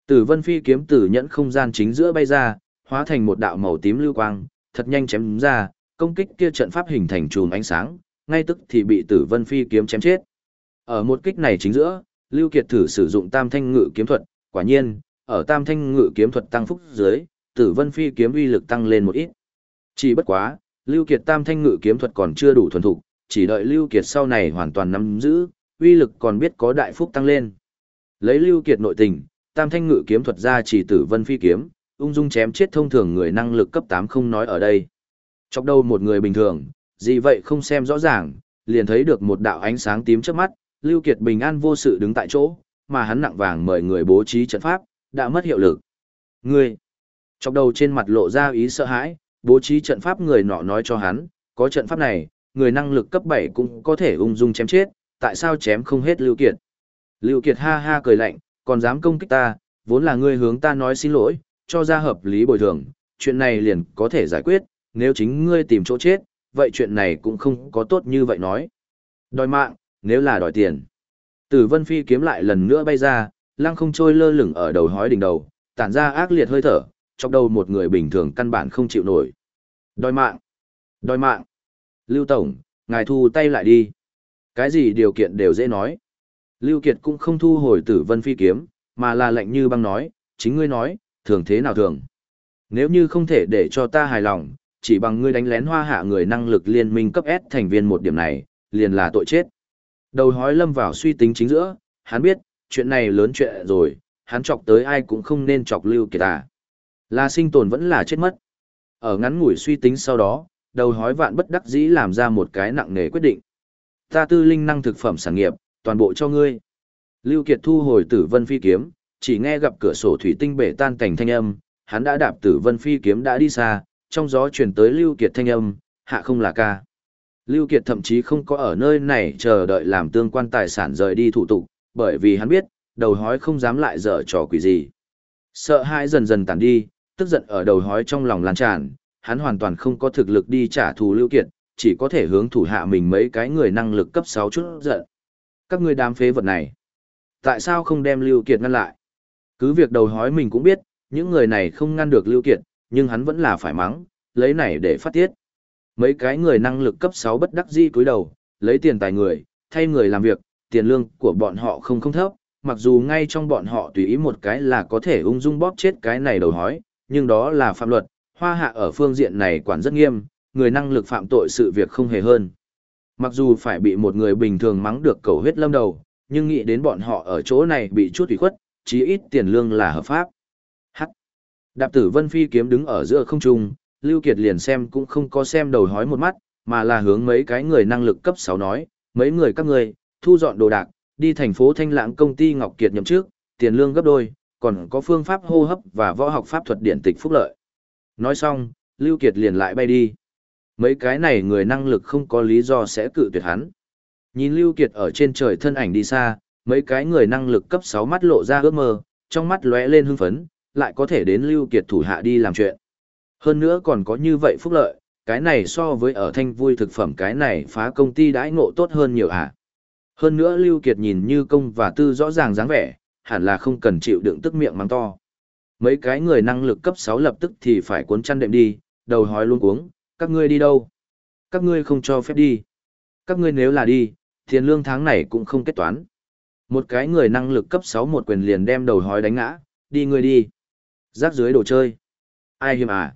Tử vân phi kiếm tử nhẫn không gian chính giữa bay ra, hóa thành một đạo màu tím lưu quang, thật nhanh chém ra, công kích kia trận pháp hình thành chùm ánh sáng, ngay tức thì bị tử vân phi kiếm chém chết. Ở một kích này chính giữa, Lưu Kiệt thử sử dụng tam thanh ngự kiếm thuật, quả nhiên, ở tam thanh ngự kiếm thuật tăng phúc dưới, tử vân phi kiếm uy lực tăng lên một ít. Chỉ bất quá, Lưu Kiệt tam thanh ngự kiếm thuật còn chưa đủ thuần thục, chỉ đợi Lưu Kiệt sau này hoàn toàn nắm giữ, uy lực còn biết có đại phúc tăng lên. Lấy Lưu Kiệt nội tình, tam thanh ngự kiếm thuật ra chỉ tử vân phi kiếm, ung dung chém chết thông thường người năng lực cấp 8 không nói ở đây. Chọc đầu một người bình thường, gì vậy không xem rõ ràng, liền thấy được một đạo ánh sáng tím trước mắt, Lưu Kiệt bình an vô sự đứng tại chỗ, mà hắn nặng vàng mời người bố trí trận pháp, đã mất hiệu lực. Ngươi! Chọc đầu trên mặt lộ ra ý sợ hãi, bố trí trận pháp người nọ nói cho hắn, có trận pháp này, người năng lực cấp 7 cũng có thể ung dung chém chết, tại sao chém không hết Lưu Kiệt? Lưu Kiệt ha ha cười lạnh, còn dám công kích ta, vốn là ngươi hướng ta nói xin lỗi, cho ra hợp lý bồi thường, chuyện này liền có thể giải quyết, nếu chính ngươi tìm chỗ chết, vậy chuyện này cũng không có tốt như vậy nói. Đòi mạng, nếu là đòi tiền. Tử vân phi kiếm lại lần nữa bay ra, lăng không trôi lơ lửng ở đầu hói đỉnh đầu, tản ra ác liệt hơi thở, trong đầu một người bình thường căn bản không chịu nổi. Đòi mạng, đòi mạng. Lưu Tổng, ngài thu tay lại đi. Cái gì điều kiện đều dễ nói. Lưu Kiệt cũng không thu hồi tử vân phi kiếm, mà là lệnh như băng nói, chính ngươi nói, thường thế nào thường. Nếu như không thể để cho ta hài lòng, chỉ bằng ngươi đánh lén hoa hạ người năng lực liên minh cấp S thành viên một điểm này, liền là tội chết. Đầu hói lâm vào suy tính chính giữa, hắn biết, chuyện này lớn chuyện rồi, hắn chọc tới ai cũng không nên chọc Lưu Kiệt à. Là sinh tồn vẫn là chết mất. Ở ngắn ngủi suy tính sau đó, đầu hói vạn bất đắc dĩ làm ra một cái nặng nề quyết định. Ta tư linh năng thực phẩm sản nghiệp, toàn bộ cho ngươi. Lưu Kiệt thu hồi tử vân phi kiếm, chỉ nghe gặp cửa sổ thủy tinh bể tan cảnh thanh âm, hắn đã đạp tử vân phi kiếm đã đi xa, trong gió truyền tới Lưu Kiệt thanh âm, hạ không là ca. Lưu Kiệt thậm chí không có ở nơi này chờ đợi làm tương quan tài sản rời đi thủ tục, bởi vì hắn biết, đầu hói không dám lại dở trò quỷ gì. Sợ hãi dần dần tàn đi, tức giận ở đầu hói trong lòng lan tràn, hắn hoàn toàn không có thực lực đi trả thù Lưu Kiệt, chỉ có thể hướng thủ hạ mình mấy cái người năng lực cấp 6 chút giận. Các ngươi đám phế vật này, tại sao không đem Lưu Kiệt ngăn lại? Cứ việc đầu hói mình cũng biết, những người này không ngăn được Lưu Kiệt, nhưng hắn vẫn là phải mắng, lấy này để phát tiết. Mấy cái người năng lực cấp 6 bất đắc dĩ cúi đầu, lấy tiền tài người, thay người làm việc, tiền lương của bọn họ không không thấp, mặc dù ngay trong bọn họ tùy ý một cái là có thể ung dung bóp chết cái này đầu hói, nhưng đó là phạm luật, hoa hạ ở phương diện này quản rất nghiêm, người năng lực phạm tội sự việc không hề hơn. Mặc dù phải bị một người bình thường mắng được cầu huyết lâm đầu, nhưng nghĩ đến bọn họ ở chỗ này bị chút ủy khuất, chí ít tiền lương là hợp pháp. Đạp tử Vân Phi kiếm đứng ở giữa không trung, Lưu Kiệt liền xem cũng không có xem đầu hói một mắt, mà là hướng mấy cái người năng lực cấp 6 nói, mấy người các người, thu dọn đồ đạc, đi thành phố Thanh Lãng công ty Ngọc Kiệt nhậm trước, tiền lương gấp đôi, còn có phương pháp hô hấp và võ học pháp thuật điện tịch phúc lợi. Nói xong, Lưu Kiệt liền lại bay đi. Mấy cái này người năng lực không có lý do sẽ cự tuyệt hắn. Nhìn Lưu Kiệt ở trên trời thân ảnh đi xa, mấy cái người năng lực cấp 6 mắt lộ ra ước mơ, trong mắt lóe lên hưng phấn, lại có thể đến Lưu Kiệt thủ hạ đi làm chuyện. Hơn nữa còn có như vậy phúc lợi, cái này so với ở thanh vui thực phẩm cái này phá công ty đãi ngộ tốt hơn nhiều à. Hơn nữa Lưu Kiệt nhìn như công và tư rõ ràng dáng vẻ, hẳn là không cần chịu đựng tức miệng mắng to. Mấy cái người năng lực cấp 6 lập tức thì phải cuốn chăn đệm đi, đầu hói luôn cuống, các ngươi đi đâu? Các ngươi không cho phép đi. Các ngươi nếu là đi, tiền lương tháng này cũng không kết toán. Một cái người năng lực cấp 6 một quyền liền đem đầu hói đánh ngã, đi ngươi đi. Rác dưới đồ chơi. Ai hiểm à?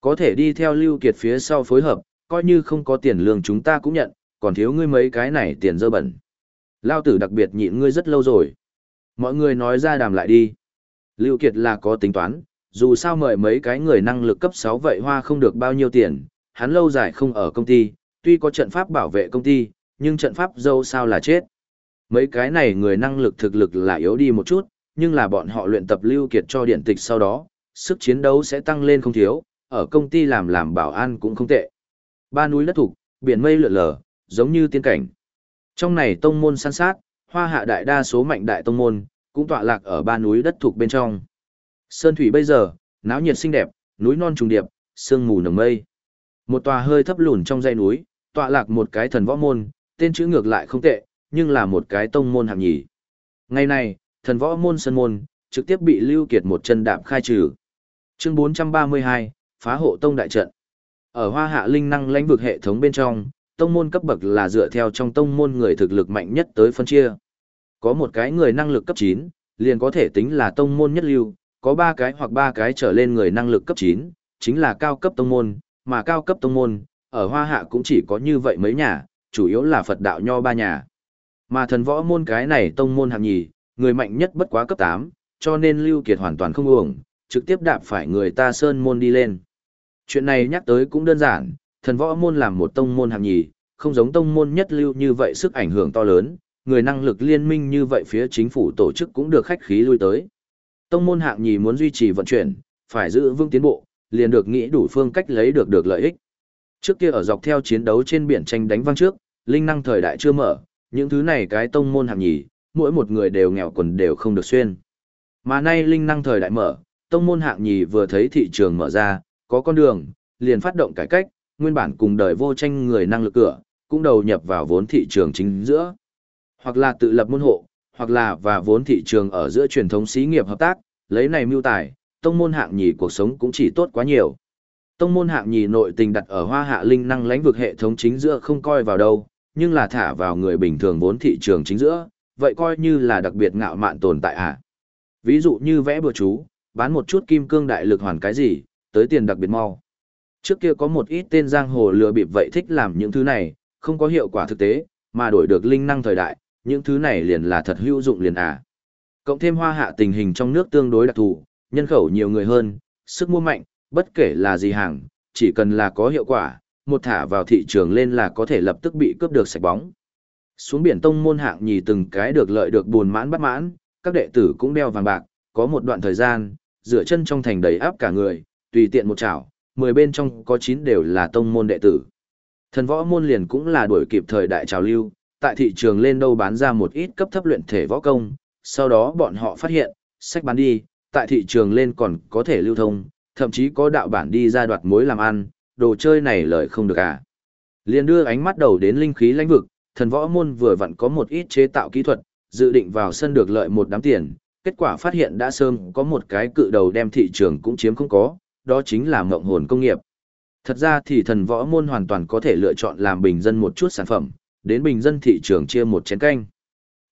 Có thể đi theo Lưu Kiệt phía sau phối hợp, coi như không có tiền lương chúng ta cũng nhận, còn thiếu ngươi mấy cái này tiền dơ bẩn. Lao tử đặc biệt nhịn ngươi rất lâu rồi. Mọi người nói ra đàm lại đi. Lưu Kiệt là có tính toán, dù sao mời mấy cái người năng lực cấp 6 vậy hoa không được bao nhiêu tiền, hắn lâu dài không ở công ty, tuy có trận pháp bảo vệ công ty, nhưng trận pháp dâu sao là chết. Mấy cái này người năng lực thực lực là yếu đi một chút, nhưng là bọn họ luyện tập Lưu Kiệt cho điện tịch sau đó, sức chiến đấu sẽ tăng lên không thiếu, ở công ty làm làm bảo an cũng không tệ. Ba núi đất thục, biển mây lượn lờ, giống như tiên cảnh. Trong này tông môn san sát, hoa hạ đại đa số mạnh đại tông môn, cũng tọa lạc ở ba núi đất thuộc bên trong. Sơn thủy bây giờ, náo nhiệt xinh đẹp, núi non trùng điệp, sương mù nồng mây. Một tòa hơi thấp lùn trong dãy núi, tọa lạc một cái thần võ môn, tên chữ ngược lại không tệ, nhưng là một cái tông môn hạng nhì. Ngày này, thần võ môn sân môn, trực tiếp bị Lưu Kiệt một chân đạp khai trừ. Chương 432, phá hộ tông đại trận. Ở Hoa Hạ linh năng lãnh vực hệ thống bên trong, tông môn cấp bậc là dựa theo trong tông môn người thực lực mạnh nhất tới phân chia. Có một cái người năng lực cấp 9, liền có thể tính là tông môn nhất lưu, có ba cái hoặc ba cái trở lên người năng lực cấp 9, chính là cao cấp tông môn, mà cao cấp tông môn, ở Hoa Hạ cũng chỉ có như vậy mấy nhà, chủ yếu là Phật đạo nho ba nhà. Mà thần võ môn cái này tông môn hạng nhì, người mạnh nhất bất quá cấp 8, cho nên Lưu Kiệt hoàn toàn không uổng, trực tiếp đạp phải người ta sơn môn đi lên. Chuyện này nhắc tới cũng đơn giản, thần võ môn làm một tông môn hạng nhì, không giống tông môn nhất lưu như vậy sức ảnh hưởng to lớn, người năng lực liên minh như vậy phía chính phủ tổ chức cũng được khách khí lui tới. Tông môn hạng nhì muốn duy trì vận chuyển, phải giữ vững tiến bộ, liền được nghĩ đủ phương cách lấy được được lợi ích. Trước kia ở dọc theo chiến đấu trên biển tranh đánh vang trước, linh năng thời đại chưa mở, những thứ này cái tông môn hạng nhì, mỗi một người đều nghèo quần đều không được xuyên. Mà nay linh năng thời đại mở, tông môn hạng nhì vừa thấy thị trường mở ra, có con đường, liền phát động cải cách, nguyên bản cùng đời vô tranh người năng lực cửa, cũng đầu nhập vào vốn thị trường chính giữa. Hoặc là tự lập môn hộ, hoặc là và vốn thị trường ở giữa truyền thống xí nghiệp hợp tác, lấy này mưu tài, tông môn hạng nhì cuộc sống cũng chỉ tốt quá nhiều. Tông môn hạng nhì nội tình đặt ở hoa hạ linh năng lãnh vực hệ thống chính giữa không coi vào đâu, nhưng là thả vào người bình thường vốn thị trường chính giữa, vậy coi như là đặc biệt ngạo mạn tồn tại à. Ví dụ như vẽ bừa chú, bán một chút kim cương đại lực hoàn cái gì, tới tiền đặc biệt mau. Trước kia có một ít tên giang hồ lừa bịp vậy thích làm những thứ này, không có hiệu quả thực tế, mà đổi được linh năng thời đại, những thứ này liền là thật hữu dụng liền à. Cộng thêm hoa hạ tình hình trong nước tương đối đặc thù, nhân khẩu nhiều người hơn, sức mua mạnh, bất kể là gì hàng, chỉ cần là có hiệu quả, một thả vào thị trường lên là có thể lập tức bị cướp được sạch bóng. Xuống biển tông môn hạng nhì từng cái được lợi được buồn mãn bắt mãn, các đệ tử cũng đeo vàng bạc, có một đoạn thời gian, dựa chân trong thành đầy áp cả người, tùy tiện một chảo, mười bên trong có chín đều là tông môn đệ tử. Thần võ môn liền cũng là đuổi kịp thời đại trào lưu, tại thị trường lên đâu bán ra một ít cấp thấp luyện thể võ công, sau đó bọn họ phát hiện, sách bán đi, tại thị trường lên còn có thể lưu thông, thậm chí có đạo bản đi ra đoạt mối làm ăn, đồ chơi này lợi không được à. Liền đưa ánh mắt đầu đến linh khí lãnh vực, thần võ môn vừa vặn có một ít chế tạo kỹ thuật, dự định vào sân được lợi một đám tiền, kết quả phát hiện đã sớm có một cái cự đầu đem thị trường cũng chiếm không có, đó chính là mộng hồn công nghiệp. Thật ra thì thần võ môn hoàn toàn có thể lựa chọn làm bình dân một chút sản phẩm, đến bình dân thị trường chia một chén canh.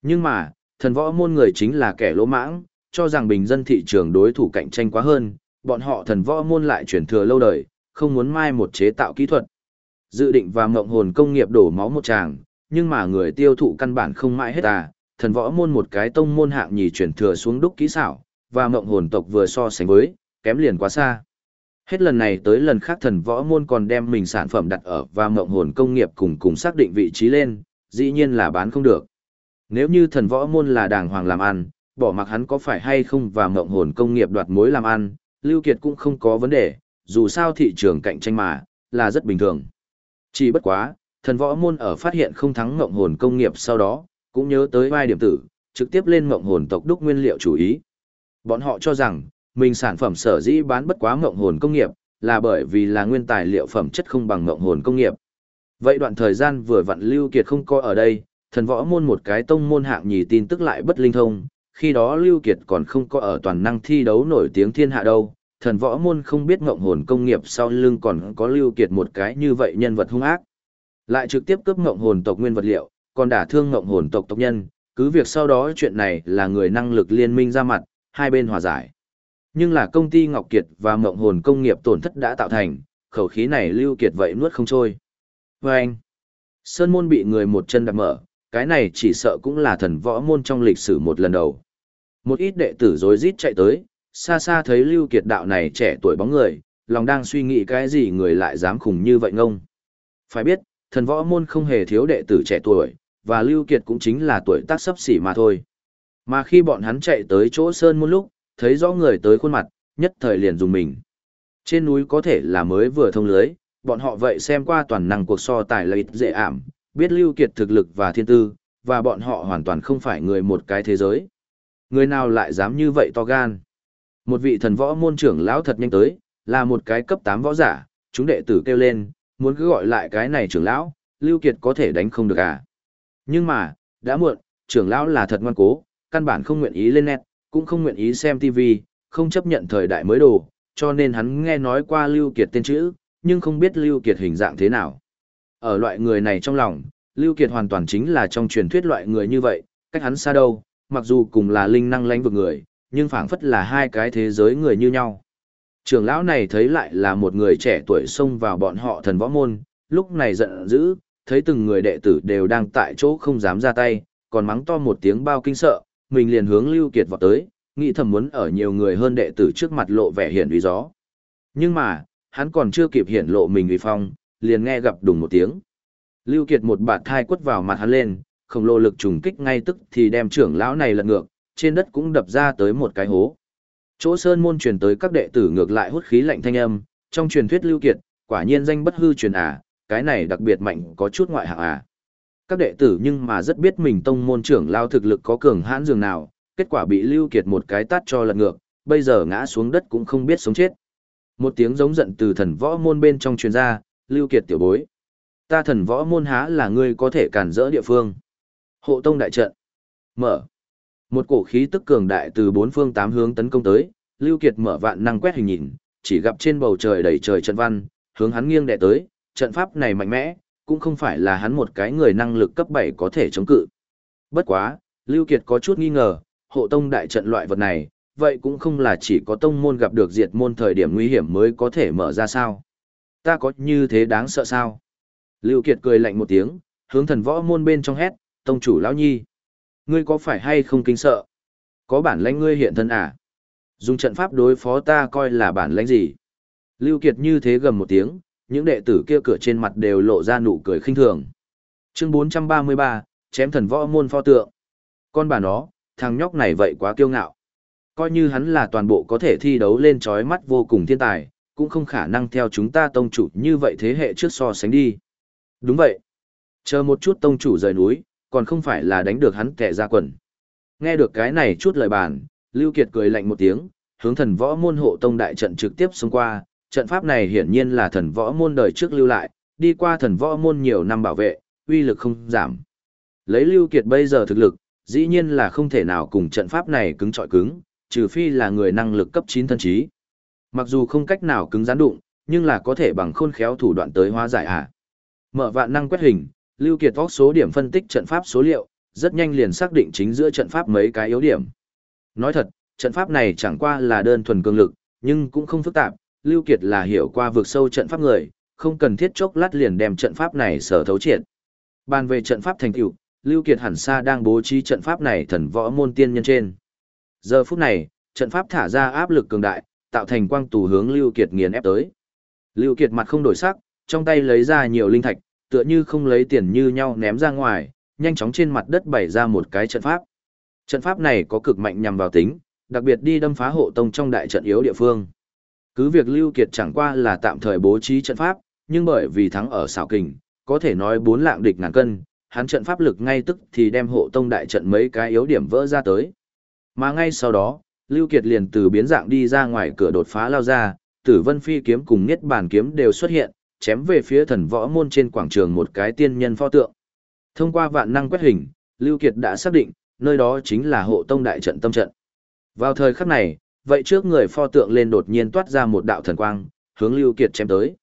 Nhưng mà, thần võ môn người chính là kẻ lỗ mãng, cho rằng bình dân thị trường đối thủ cạnh tranh quá hơn, bọn họ thần võ môn lại chuyển thừa lâu đời, không muốn mai một chế tạo kỹ thuật. Dự định và mộng hồn công nghiệp đổ máu một tràng, nhưng mà người tiêu thụ căn bản không mãi hết à, thần võ môn một cái tông môn hạng nhì chuyển thừa xuống đúc kỹ xảo, và mộng hồn tộc vừa so sánh với, kém liền quá xa. Hết lần này tới lần khác thần võ môn còn đem mình sản phẩm đặt ở và mộng hồn công nghiệp cùng cùng xác định vị trí lên, dĩ nhiên là bán không được. Nếu như thần võ môn là đàng hoàng làm ăn, bỏ mặc hắn có phải hay không và mộng hồn công nghiệp đoạt mối làm ăn, Lưu Kiệt cũng không có vấn đề, dù sao thị trường cạnh tranh mà, là rất bình thường. Chỉ bất quá, thần võ môn ở phát hiện không thắng ngộng hồn công nghiệp sau đó, cũng nhớ tới vai điểm tử, trực tiếp lên ngộng hồn tộc đúc nguyên liệu chủ ý. Bọn họ cho rằng, mình sản phẩm sở dĩ bán bất quá ngộng hồn công nghiệp, là bởi vì là nguyên tài liệu phẩm chất không bằng ngộng hồn công nghiệp. Vậy đoạn thời gian vừa vặn Lưu Kiệt không có ở đây, thần võ môn một cái tông môn hạng nhì tin tức lại bất linh thông, khi đó Lưu Kiệt còn không có ở toàn năng thi đấu nổi tiếng thiên hạ đâu, thần võ môn không biết ngộng hồn công nghiệp sau lưng còn có Lưu Kiệt một cái như vậy nhân vật hung ác. Lại trực tiếp cướp ngộng hồn tộc nguyên vật liệu, còn đả thương ngộng hồn tộc tộc nhân, cứ việc sau đó chuyện này là người năng lực liên minh ra mặt, hai bên hòa giải. Nhưng là công ty Ngọc Kiệt và ngộng hồn công nghiệp tổn thất đã tạo thành, khẩu khí này Lưu Kiệt vậy nuốt không trôi. Và anh, Sơn môn bị người một chân đạp mở, cái này chỉ sợ cũng là thần võ môn trong lịch sử một lần đầu. Một ít đệ tử rối rít chạy tới, xa xa thấy Lưu Kiệt đạo này trẻ tuổi bóng người, lòng đang suy nghĩ cái gì người lại dám khủng như vậy ngông. Phải biết, thần võ môn không hề thiếu đệ tử trẻ tuổi, và Lưu Kiệt cũng chính là tuổi tác sắp xỉ mà thôi. Mà khi bọn hắn chạy tới chỗ sơn môn lúc, thấy rõ người tới khuôn mặt, nhất thời liền dùng mình. Trên núi có thể là mới vừa thông lưới, bọn họ vậy xem qua toàn năng cuộc so tài lợi dễ ảm, biết Lưu Kiệt thực lực và thiên tư, và bọn họ hoàn toàn không phải người một cái thế giới. Người nào lại dám như vậy to gan? Một vị thần võ môn trưởng lão thật nhanh tới, là một cái cấp 8 võ giả, chúng đệ tử kêu lên, muốn cứ gọi lại cái này trưởng lão, Lưu Kiệt có thể đánh không được à. Nhưng mà, đã muộn, trưởng lão là thật ngoan cố, căn bản không nguyện ý lên net, cũng không nguyện ý xem TV, không chấp nhận thời đại mới đồ, cho nên hắn nghe nói qua Lưu Kiệt tên chữ, nhưng không biết Lưu Kiệt hình dạng thế nào. Ở loại người này trong lòng, Lưu Kiệt hoàn toàn chính là trong truyền thuyết loại người như vậy, cách hắn xa đâu, mặc dù cùng là linh năng lãnh vực người, nhưng phảng phất là hai cái thế giới người như nhau. Trưởng lão này thấy lại là một người trẻ tuổi xông vào bọn họ thần võ môn, lúc này giận dữ, thấy từng người đệ tử đều đang tại chỗ không dám ra tay, còn mắng to một tiếng bao kinh sợ, mình liền hướng Lưu Kiệt vọt tới, nghĩ thầm muốn ở nhiều người hơn đệ tử trước mặt lộ vẻ hiển uy gió. Nhưng mà, hắn còn chưa kịp hiển lộ mình uy phong, liền nghe gặp đùng một tiếng. Lưu Kiệt một bạt thai quất vào mặt hắn lên, khổng lồ lực trùng kích ngay tức thì đem trưởng lão này lật ngược, trên đất cũng đập ra tới một cái hố. Chỗ sơn môn truyền tới các đệ tử ngược lại hút khí lạnh thanh âm, trong truyền thuyết Lưu Kiệt, quả nhiên danh bất hư truyền à, cái này đặc biệt mạnh có chút ngoại hạng à. Các đệ tử nhưng mà rất biết mình tông môn trưởng lao thực lực có cường hãn dường nào, kết quả bị Lưu Kiệt một cái tát cho lật ngược, bây giờ ngã xuống đất cũng không biết sống chết. Một tiếng giống giận từ thần võ môn bên trong truyền ra, Lưu Kiệt tiểu bối. Ta thần võ môn há là ngươi có thể cản rỡ địa phương. Hộ tông đại trận. Mở. Một cổ khí tức cường đại từ bốn phương tám hướng tấn công tới, Lưu Kiệt mở vạn năng quét hình nhìn, chỉ gặp trên bầu trời đầy trời trận văn, hướng hắn nghiêng đè tới, trận pháp này mạnh mẽ, cũng không phải là hắn một cái người năng lực cấp 7 có thể chống cự. Bất quá, Lưu Kiệt có chút nghi ngờ, hộ tông đại trận loại vật này, vậy cũng không là chỉ có tông môn gặp được diệt môn thời điểm nguy hiểm mới có thể mở ra sao. Ta có như thế đáng sợ sao? Lưu Kiệt cười lạnh một tiếng, hướng thần võ môn bên trong hét, tông chủ lão nhi. Ngươi có phải hay không kinh sợ? Có bản lãnh ngươi hiện thân à? Dùng trận pháp đối phó ta coi là bản lãnh gì? Lưu Kiệt như thế gầm một tiếng, những đệ tử kia cửa trên mặt đều lộ ra nụ cười khinh thường. Chương 433, chém thần võ môn pho tượng. Con bà nó, thằng nhóc này vậy quá kiêu ngạo. Coi như hắn là toàn bộ có thể thi đấu lên trói mắt vô cùng thiên tài, cũng không khả năng theo chúng ta tông chủ như vậy thế hệ trước so sánh đi. Đúng vậy. Chờ một chút tông chủ rời núi, còn không phải là đánh được hắn kẻ ra quần. Nghe được cái này chút lời bàn, Lưu Kiệt cười lạnh một tiếng, hướng thần võ môn hộ tông đại trận trực tiếp xông qua, trận pháp này hiển nhiên là thần võ môn đời trước lưu lại, đi qua thần võ môn nhiều năm bảo vệ, uy lực không giảm. Lấy Lưu Kiệt bây giờ thực lực, dĩ nhiên là không thể nào cùng trận pháp này cứng trọi cứng, trừ phi là người năng lực cấp 9 thân trí. Mặc dù không cách nào cứng rắn đụng, nhưng là có thể bằng khôn khéo thủ đoạn tới hóa giải à. Mở vạn năng quét hình, Lưu Kiệt vóc số điểm phân tích trận pháp số liệu, rất nhanh liền xác định chính giữa trận pháp mấy cái yếu điểm. Nói thật, trận pháp này chẳng qua là đơn thuần cường lực, nhưng cũng không phức tạp, Lưu Kiệt là hiểu qua vượt sâu trận pháp người, không cần thiết chốc lát liền đem trận pháp này sở thấu triệt. Bàn về trận pháp thành tựu, Lưu Kiệt hẳn xa đang bố trí trận pháp này thần võ môn tiên nhân trên. Giờ phút này, trận pháp thả ra áp lực cường đại, tạo thành quang tù hướng Lưu Kiệt nghiền ép tới. Lưu Kiệt mặt không đổi sắc, trong tay lấy ra nhiều linh thạch, tựa như không lấy tiền như nhau ném ra ngoài, nhanh chóng trên mặt đất bày ra một cái trận pháp. Trận pháp này có cực mạnh nhằm vào tính, đặc biệt đi đâm phá hộ tông trong đại trận yếu địa phương. Cứ việc Lưu Kiệt chẳng qua là tạm thời bố trí trận pháp, nhưng bởi vì thắng ở xảo kình, có thể nói bốn lạng địch ngàn cân, hắn trận pháp lực ngay tức thì đem hộ tông đại trận mấy cái yếu điểm vỡ ra tới. Mà ngay sau đó, Lưu Kiệt liền từ biến dạng đi ra ngoài cửa đột phá lao ra, Tử Vân Phi kiếm cùng Niết Bàn kiếm đều xuất hiện, chém về phía thần võ môn trên quảng trường một cái tiên nhân pho tượng. Thông qua vạn năng quét hình, Lưu Kiệt đã xác định, nơi đó chính là hộ tông đại trận tâm trận. Vào thời khắc này, vậy trước người pho tượng lên đột nhiên toát ra một đạo thần quang, hướng Lưu Kiệt chém tới.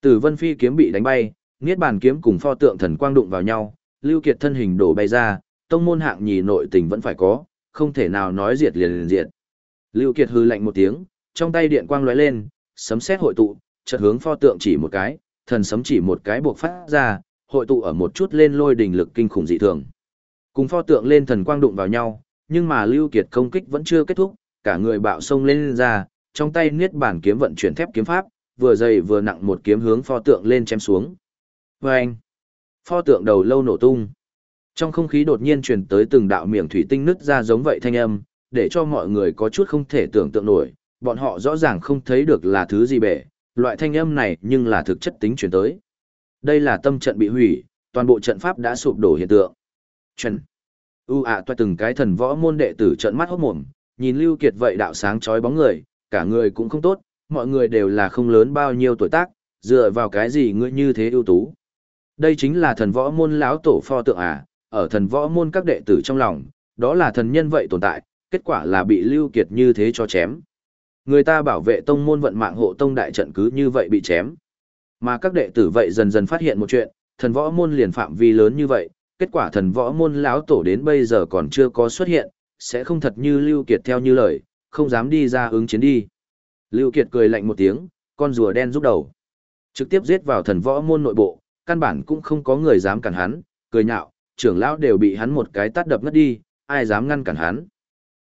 Tử Vân Phi kiếm bị đánh bay, Niết Bàn kiếm cùng pho tượng thần quang đụng vào nhau, Lưu Kiệt thân hình đổ bay ra, tông môn hạng nhì nội tình vẫn phải có, không thể nào nói diệt liền liền diệt. Lưu Kiệt hừ lạnh một tiếng, trong tay điện quang lóe lên, sấm sét hội tụ, chợt hướng pho tượng chỉ một cái, thần sấm chỉ một cái buộc phát ra, hội tụ ở một chút lên lôi đỉnh lực kinh khủng dị thường. Cùng pho tượng lên thần quang đụng vào nhau, nhưng mà Lưu Kiệt công kích vẫn chưa kết thúc, cả người bạo sông lên, lên ra, trong tay niết bản kiếm vận chuyển thép kiếm pháp, vừa dày vừa nặng một kiếm hướng pho tượng lên chém xuống. Vâng! Pho tượng đầu lâu nổ tung. Trong không khí đột nhiên truyền tới từng đạo miệng thủy tinh nứt ra giống vậy thanh âm, để cho mọi người có chút không thể tưởng tượng nổi, bọn họ rõ ràng không thấy được là thứ gì bể, loại thanh âm này nhưng là thực chất tính chuyển tới. Đây là tâm trận bị hủy, toàn bộ trận pháp đã sụp đổ hiện tượng. Trần. U ạ toa từng cái thần võ môn đệ tử trận mắt hốt mồm, nhìn Lưu Kiệt vậy đạo sáng chói bóng người, cả người cũng không tốt, mọi người đều là không lớn bao nhiêu tuổi tác, dựa vào cái gì ngươi như thế ưu tú. Đây chính là thần võ môn lão tổ pho tượng à, ở thần võ môn các đệ tử trong lòng, đó là thần nhân vậy tồn tại, kết quả là bị Lưu Kiệt như thế cho chém. Người ta bảo vệ tông môn vận mạng hộ tông đại trận cứ như vậy bị chém. Mà các đệ tử vậy dần dần phát hiện một chuyện, thần võ môn liền phạm vi lớn như vậy, kết quả thần võ môn lão tổ đến bây giờ còn chưa có xuất hiện, sẽ không thật như Lưu Kiệt theo như lời, không dám đi ra ứng chiến đi. Lưu Kiệt cười lạnh một tiếng, con rùa đen rút đầu. Trực tiếp giết vào thần võ môn nội bộ, căn bản cũng không có người dám cản hắn, cười nhạo, trưởng lão đều bị hắn một cái tát đập ngất đi, ai dám ngăn cản hắn.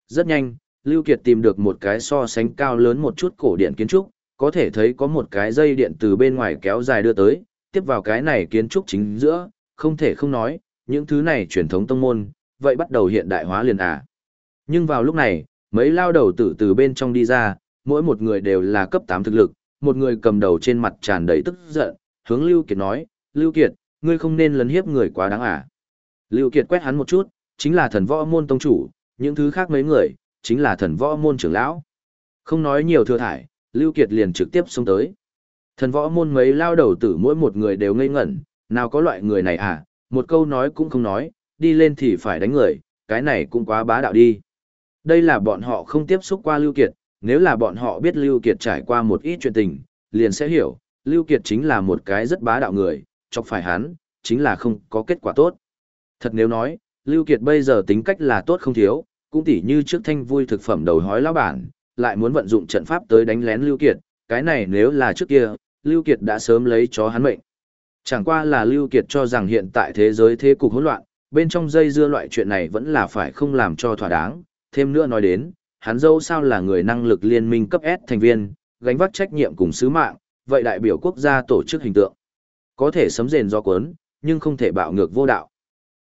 Rất nhanh, Lưu Kiệt tìm được một cái so sánh cao lớn một chút cổ điện kiến trúc, có thể thấy có một cái dây điện từ bên ngoài kéo dài đưa tới, tiếp vào cái này kiến trúc chính giữa, không thể không nói, những thứ này truyền thống tông môn, vậy bắt đầu hiện đại hóa liền à. Nhưng vào lúc này, mấy lao đầu tử từ bên trong đi ra, mỗi một người đều là cấp 8 thực lực, một người cầm đầu trên mặt tràn đầy tức giận, hướng Lưu Kiệt nói, Lưu Kiệt, ngươi không nên lấn hiếp người quá đáng à. Lưu Kiệt quét hắn một chút, chính là thần võ môn tông chủ, những thứ khác mấy người, chính là thần võ môn trưởng lão. Không nói nhiều thừa thải, Lưu Kiệt liền trực tiếp xông tới. Thần võ môn mấy lao đầu tử mỗi một người đều ngây ngẩn, nào có loại người này à, một câu nói cũng không nói, đi lên thì phải đánh người, cái này cũng quá bá đạo đi. Đây là bọn họ không tiếp xúc qua Lưu Kiệt, nếu là bọn họ biết Lưu Kiệt trải qua một ít chuyện tình, liền sẽ hiểu, Lưu Kiệt chính là một cái rất bá đạo người, chọc phải hắn, chính là không có kết quả tốt. Thật nếu nói, Lưu Kiệt bây giờ tính cách là tốt không thiếu, cũng tỉ như trước thanh vui thực phẩm đầu hói lão bản, lại muốn vận dụng trận pháp tới đánh lén Lưu Kiệt, cái này nếu là trước kia, Lưu Kiệt đã sớm lấy chó hắn mệnh. Chẳng qua là Lưu Kiệt cho rằng hiện tại thế giới thế cục hỗn loạn, bên trong dây dưa loại chuyện này vẫn là phải không làm cho thỏa đáng, thêm nữa nói đến, hắn dâu sao là người năng lực liên minh cấp S thành viên, gánh vác trách nhiệm cùng sứ mạng, vậy đại biểu quốc gia tổ chức hình tượng. Có thể sấm rền do cuốn, nhưng không thể bạo ngược vô đạo.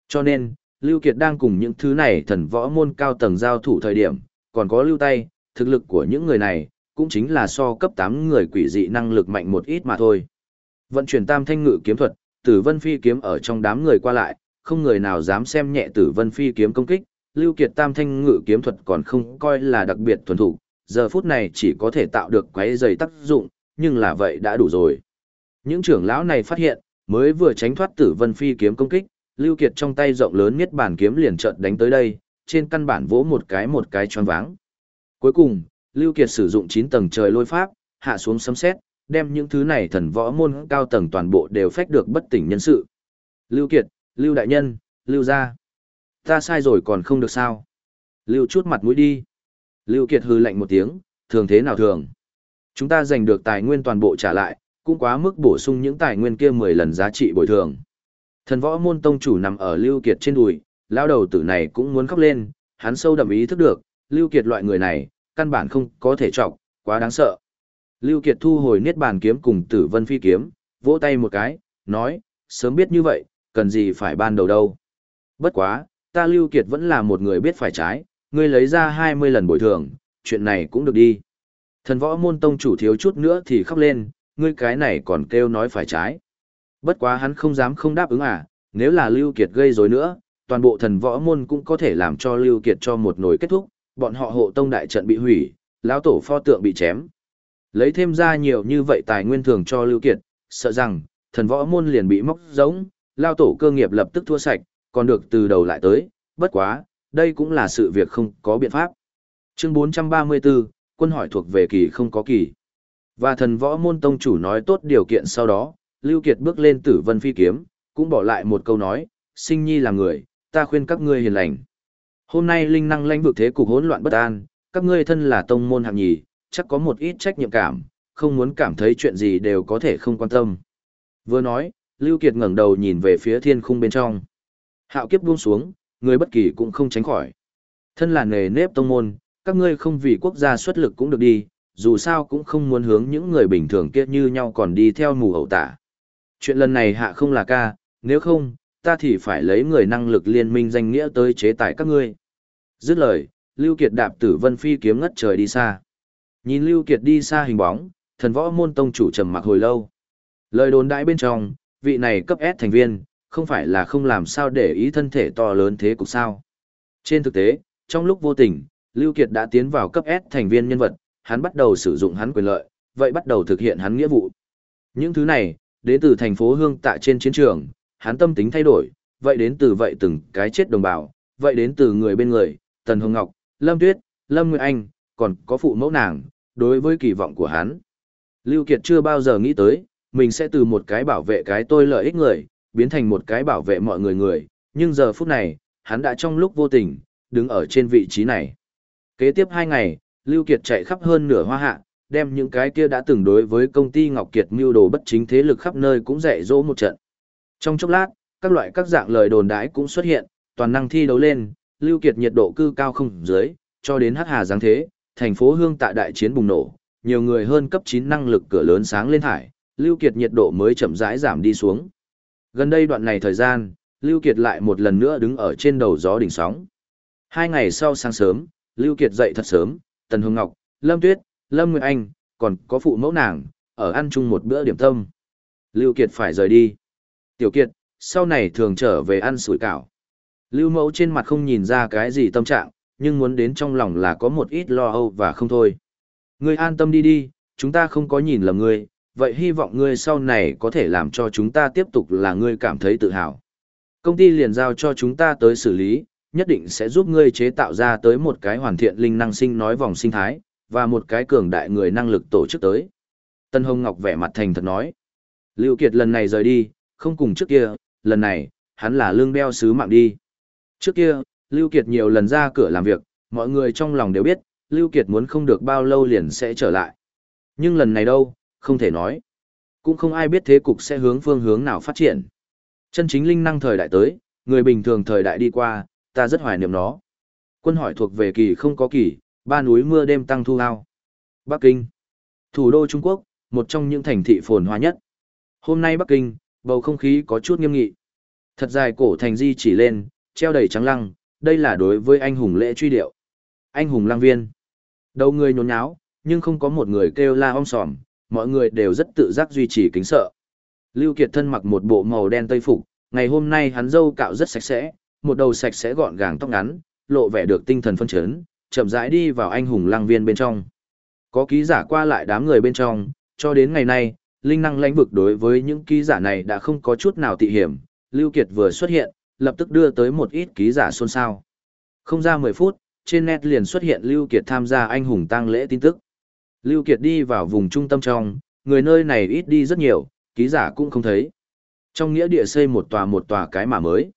Cho nên, Lưu Kiệt đang cùng những thứ này thần võ môn cao tầng giao thủ thời điểm, còn có lưu tay, thực lực của những người này, cũng chính là so cấp 8 người quỷ dị năng lực mạnh một ít mà thôi. Vận chuyển tam thanh ngự kiếm thuật, tử vân phi kiếm ở trong đám người qua lại, không người nào dám xem nhẹ tử vân phi kiếm công kích, lưu kiệt tam thanh ngự kiếm thuật còn không coi là đặc biệt thuần thủ, giờ phút này chỉ có thể tạo được quấy giày tác dụng, nhưng là vậy đã đủ rồi. Những trưởng lão này phát hiện, mới vừa tránh thoát tử vân phi kiếm công kích, lưu kiệt trong tay rộng lớn miết bản kiếm liền chợt đánh tới đây, trên căn bản vỗ một cái một cái choáng váng. Cuối cùng, Lưu Kiệt sử dụng 9 tầng trời lôi pháp, hạ xuống sấm sét, đem những thứ này thần võ môn cao tầng toàn bộ đều phách được bất tỉnh nhân sự. Lưu Kiệt, Lưu Đại Nhân, Lưu gia. Ta sai rồi còn không được sao. Lưu chút mặt mũi đi. Lưu Kiệt hừ lạnh một tiếng, thường thế nào thường. Chúng ta giành được tài nguyên toàn bộ trả lại, cũng quá mức bổ sung những tài nguyên kia 10 lần giá trị bồi thường. Thần võ môn tông chủ nằm ở Lưu Kiệt trên đùi, lao đầu tử này cũng muốn khóc lên, hắn sâu đậm ý thức được, Lưu Kiệt loại người này, căn bản không có thể trọng, quá đáng sợ. Lưu Kiệt thu hồi niết bàn kiếm cùng tử vân phi kiếm, vỗ tay một cái, nói, sớm biết như vậy, cần gì phải ban đầu đâu. Bất quá, ta Lưu Kiệt vẫn là một người biết phải trái, ngươi lấy ra 20 lần bồi thường, chuyện này cũng được đi. Thần võ môn tông chủ thiếu chút nữa thì khóc lên, ngươi cái này còn kêu nói phải trái. Bất quá hắn không dám không đáp ứng à, nếu là Lưu Kiệt gây rối nữa, toàn bộ thần võ môn cũng có thể làm cho Lưu Kiệt cho một nồi kết thúc, bọn họ hộ tông đại trận bị hủy, lão tổ pho tượng bị chém. Lấy thêm ra nhiều như vậy tài nguyên thường cho Lưu Kiệt, sợ rằng, thần võ môn liền bị móc giống, lão tổ cơ nghiệp lập tức thua sạch, còn được từ đầu lại tới, bất quá, đây cũng là sự việc không có biện pháp. Chương 434, quân hỏi thuộc về kỳ không có kỳ. Và thần võ môn tông chủ nói tốt điều kiện sau đó, Lưu Kiệt bước lên tử vân phi kiếm, cũng bỏ lại một câu nói, sinh nhi là người, ta khuyên các ngươi hiền lành. Hôm nay linh năng lãnh vực thế cục hỗn loạn bất an, các ngươi thân là tông môn hạng nhì, chắc có một ít trách nhiệm cảm, không muốn cảm thấy chuyện gì đều có thể không quan tâm. Vừa nói, Lưu Kiệt ngẩng đầu nhìn về phía thiên khung bên trong. Hạo kiếp buông xuống, người bất kỳ cũng không tránh khỏi. Thân là nghề nếp tông môn, các ngươi không vì quốc gia xuất lực cũng được đi, dù sao cũng không muốn hướng những người bình thường kia như nhau còn đi theo mù hậu tả. Chuyện lần này hạ không là ca, nếu không, ta thì phải lấy người năng lực liên minh danh nghĩa tới chế tài các ngươi. Dứt lời, Lưu Kiệt đạp tử vân phi kiếm ngất trời đi xa. Nhìn Lưu Kiệt đi xa hình bóng, thần võ môn tông chủ trầm mặc hồi lâu. Lời đồn đại bên trong, vị này cấp S thành viên, không phải là không làm sao để ý thân thể to lớn thế cục sao. Trên thực tế, trong lúc vô tình, Lưu Kiệt đã tiến vào cấp S thành viên nhân vật, hắn bắt đầu sử dụng hắn quyền lợi, vậy bắt đầu thực hiện hắn nghĩa vụ. Những thứ này, đến từ thành phố Hương tạ trên chiến trường, hắn tâm tính thay đổi, vậy đến từ vậy từng cái chết đồng bào, vậy đến từ người bên người, Tần Hồng Ngọc, Lâm Tuyết, Lâm Nguyệt Anh, còn có phụ mẫu nàng, đối với kỳ vọng của hắn. Lưu Kiệt chưa bao giờ nghĩ tới, mình sẽ từ một cái bảo vệ cái tôi lợi ích người, biến thành một cái bảo vệ mọi người người, nhưng giờ phút này, hắn đã trong lúc vô tình, đứng ở trên vị trí này. Kế tiếp hai ngày, Lưu Kiệt chạy khắp hơn nửa hoa hạ, đem những cái kia đã từng đối với công ty Ngọc Kiệt mưu đồ bất chính thế lực khắp nơi cũng dạy dỗ một trận. Trong chốc lát, các loại các dạng lời đồn đãi cũng xuất hiện, toàn năng thi đấu lên, Lưu Kiệt nhiệt độ cư cao không dưới, cho đến hắc hà giáng thế, thành phố hương tại đại chiến bùng nổ, nhiều người hơn cấp 9 năng lực cửa lớn sáng lên thải, Lưu Kiệt nhiệt độ mới chậm rãi giảm đi xuống. Gần đây đoạn này thời gian, Lưu Kiệt lại một lần nữa đứng ở trên đầu gió đỉnh sóng. Hai ngày sau sáng sớm, Lưu Kiệt dậy thật sớm, Tần hương Ngọc, Lâm Tuyết, Lâm Nguyệt Anh, còn có phụ mẫu nàng, ở ăn chung một bữa điểm tâm. Lưu Kiệt phải rời đi. Tiểu Kiệt, sau này thường trở về ăn sủi cảo. Lưu mẫu trên mặt không nhìn ra cái gì tâm trạng, nhưng muốn đến trong lòng là có một ít lo âu và không thôi. Ngươi an tâm đi đi, chúng ta không có nhìn lầm ngươi, vậy hy vọng ngươi sau này có thể làm cho chúng ta tiếp tục là ngươi cảm thấy tự hào. Công ty liền giao cho chúng ta tới xử lý, nhất định sẽ giúp ngươi chế tạo ra tới một cái hoàn thiện linh năng sinh nói vòng sinh thái, và một cái cường đại người năng lực tổ chức tới. Tân Hồng Ngọc vẻ mặt thành thật nói. Lưu Kiệt lần này rời đi, không cùng trước kia, lần này, hắn là lương đeo sứ mạng đi. Trước kia, Lưu Kiệt nhiều lần ra cửa làm việc, mọi người trong lòng đều biết, Lưu Kiệt muốn không được bao lâu liền sẽ trở lại. Nhưng lần này đâu, không thể nói. Cũng không ai biết thế cục sẽ hướng phương hướng nào phát triển. Chân chính linh năng thời đại tới, người bình thường thời đại đi qua, ta rất hoài niệm nó. Quân hỏi thuộc về kỳ không có kỳ, ba núi mưa đêm tăng thu hao. Bắc Kinh, thủ đô Trung Quốc, một trong những thành thị phồn hoa nhất. Hôm nay Bắc Kinh, bầu không khí có chút nghiêm nghị. Thật dài cổ thành di chỉ lên, treo đầy trắng lăng, đây là đối với anh hùng lễ truy điệu. anh hùng lang viên. Đầu người nhốn nháo, nhưng không có một người kêu la om sòm, mọi người đều rất tự giác duy trì kính sợ. Lưu Kiệt thân mặc một bộ màu đen tây phục, ngày hôm nay hắn râu cạo rất sạch sẽ, một đầu sạch sẽ gọn gàng tóc ngắn, lộ vẻ được tinh thần phân chấn, chậm rãi đi vào anh hùng lang viên bên trong. Có ký giả qua lại đám người bên trong, cho đến ngày nay, linh năng lãnh vực đối với những ký giả này đã không có chút nào tị hiểm, Lưu Kiệt vừa xuất hiện, lập tức đưa tới một ít ký giả xôn xao. Không ra 10 phút, trên net liền xuất hiện Lưu Kiệt tham gia anh hùng tang lễ tin tức. Lưu Kiệt đi vào vùng trung tâm trong, người nơi này ít đi rất nhiều, ký giả cũng không thấy. Trong nghĩa địa xây một tòa một tòa cái mà mới.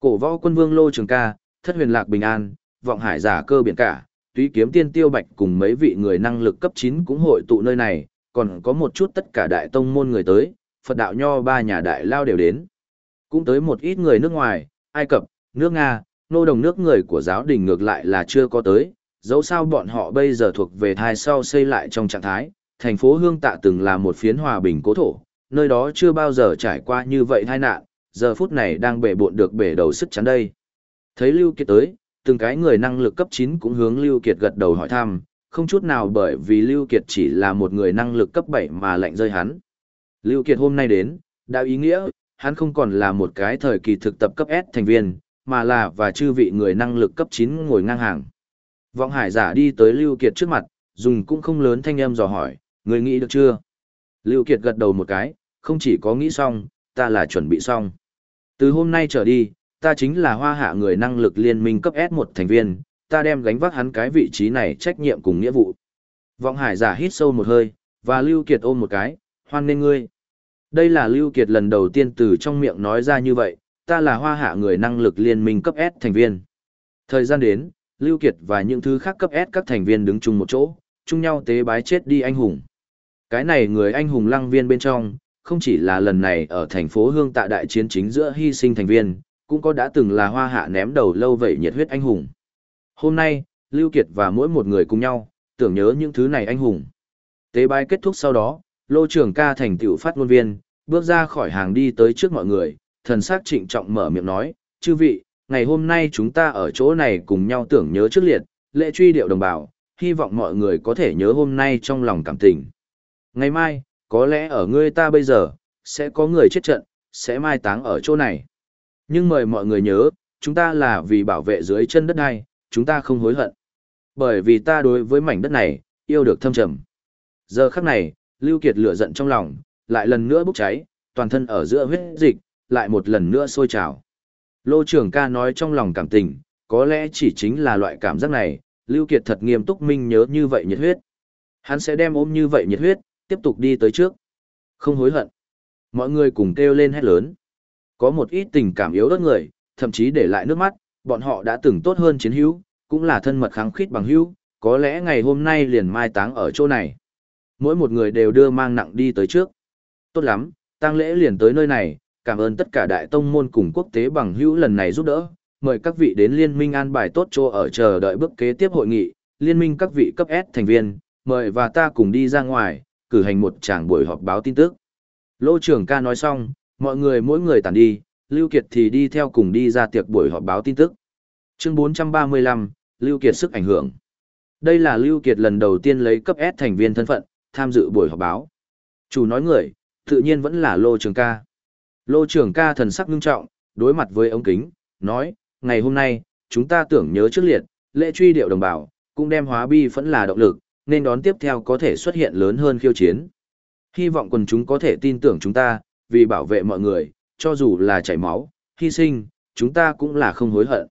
Cổ võ quân vương Lô Trường Ca, Thất Huyền Lạc Bình An, Vọng Hải Giả Cơ Biển Cả, Túy Kiếm Tiên Tiêu Bạch cùng mấy vị người năng lực cấp 9 cũng hội tụ nơi này, còn có một chút tất cả đại tông môn người tới, Phật đạo nho ba nhà đại lao đều đến. Cũng tới một ít người nước ngoài, Ai Cập, nước Nga, nô đồng nước người của giáo đình ngược lại là chưa có tới, dẫu sao bọn họ bây giờ thuộc về thai sau xây lại trong trạng thái, thành phố Hương Tạ từng là một phiến hòa bình cố thổ, nơi đó chưa bao giờ trải qua như vậy tai nạn, giờ phút này đang bể bộn được bể đầu sức chắn đây. Thấy Lưu Kiệt tới, từng cái người năng lực cấp 9 cũng hướng Lưu Kiệt gật đầu hỏi thăm, không chút nào bởi vì Lưu Kiệt chỉ là một người năng lực cấp 7 mà lạnh rơi hắn. Lưu Kiệt hôm nay đến, đã ý nghĩa, hắn không còn là một cái thời kỳ thực tập cấp S thành viên, mà là và chư vị người năng lực cấp 9 ngồi ngang hàng. Vọng hải giả đi tới Lưu Kiệt trước mặt, dùng cũng không lớn thanh âm dò hỏi, người nghĩ được chưa? Lưu Kiệt gật đầu một cái, không chỉ có nghĩ xong, ta là chuẩn bị xong. Từ hôm nay trở đi, ta chính là hoa hạ người năng lực liên minh cấp S1 thành viên, ta đem gánh vác hắn cái vị trí này trách nhiệm cùng nghĩa vụ. Vọng hải giả hít sâu một hơi, và Lưu Kiệt ôm một cái, hoan nên ngươi. Đây là Lưu Kiệt lần đầu tiên từ trong miệng nói ra như vậy, ta là hoa hạ người năng lực liên minh cấp S thành viên. Thời gian đến, Lưu Kiệt và những thứ khác cấp S các thành viên đứng chung một chỗ, chung nhau tế bái chết đi anh hùng. Cái này người anh hùng lăng viên bên trong, không chỉ là lần này ở thành phố Hương Tạ đại chiến chính giữa hy sinh thành viên, cũng có đã từng là hoa hạ ném đầu lâu vậy nhiệt huyết anh hùng. Hôm nay, Lưu Kiệt và mỗi một người cùng nhau, tưởng nhớ những thứ này anh hùng. Tế bái kết thúc sau đó, Lô trưởng ca thành tiểu phát ngôn viên, bước ra khỏi hàng đi tới trước mọi người, thần sắc trịnh trọng mở miệng nói, chư vị, ngày hôm nay chúng ta ở chỗ này cùng nhau tưởng nhớ trước liệt, lễ truy điệu đồng bào, hy vọng mọi người có thể nhớ hôm nay trong lòng cảm tình. Ngày mai, có lẽ ở ngươi ta bây giờ, sẽ có người chết trận, sẽ mai táng ở chỗ này. Nhưng mời mọi người nhớ, chúng ta là vì bảo vệ dưới chân đất này, chúng ta không hối hận. Bởi vì ta đối với mảnh đất này, yêu được thâm trầm. Giờ khắc này, Lưu Kiệt lửa giận trong lòng, lại lần nữa bốc cháy, toàn thân ở giữa huyết dịch, lại một lần nữa sôi trào. Lô trưởng ca nói trong lòng cảm tình, có lẽ chỉ chính là loại cảm giác này, Lưu Kiệt thật nghiêm túc minh nhớ như vậy nhiệt huyết. Hắn sẽ đem ôm như vậy nhiệt huyết, tiếp tục đi tới trước. Không hối hận. Mọi người cùng kêu lên hét lớn. Có một ít tình cảm yếu đất người, thậm chí để lại nước mắt, bọn họ đã từng tốt hơn chiến hữu, cũng là thân mật kháng khít bằng hữu, có lẽ ngày hôm nay liền mai táng ở chỗ này. Mỗi một người đều đưa mang nặng đi tới trước. Tốt lắm, tang lễ liền tới nơi này, cảm ơn tất cả đại tông môn cùng quốc tế bằng hữu lần này giúp đỡ. Mời các vị đến liên minh an bài tốt chỗ ở chờ đợi bước kế tiếp hội nghị, liên minh các vị cấp S thành viên, mời và ta cùng đi ra ngoài, cử hành một tràng buổi họp báo tin tức. Lô trưởng ca nói xong, mọi người mỗi người tản đi, Lưu Kiệt thì đi theo cùng đi ra tiệc buổi họp báo tin tức. Chương 435, Lưu Kiệt sức ảnh hưởng. Đây là Lưu Kiệt lần đầu tiên lấy cấp S thành viên thân phận, tham dự buổi họp báo. Chủ nói người, tự nhiên vẫn là Lô Trường ca. Lô Trường ca thần sắc nghiêm trọng, đối mặt với ống kính, nói, ngày hôm nay, chúng ta tưởng nhớ trước liệt, lễ truy điệu đồng bào, cũng đem hóa bi vẫn là động lực, nên đón tiếp theo có thể xuất hiện lớn hơn khiêu chiến. Hy vọng quần chúng có thể tin tưởng chúng ta, vì bảo vệ mọi người, cho dù là chảy máu, hy sinh, chúng ta cũng là không hối hận.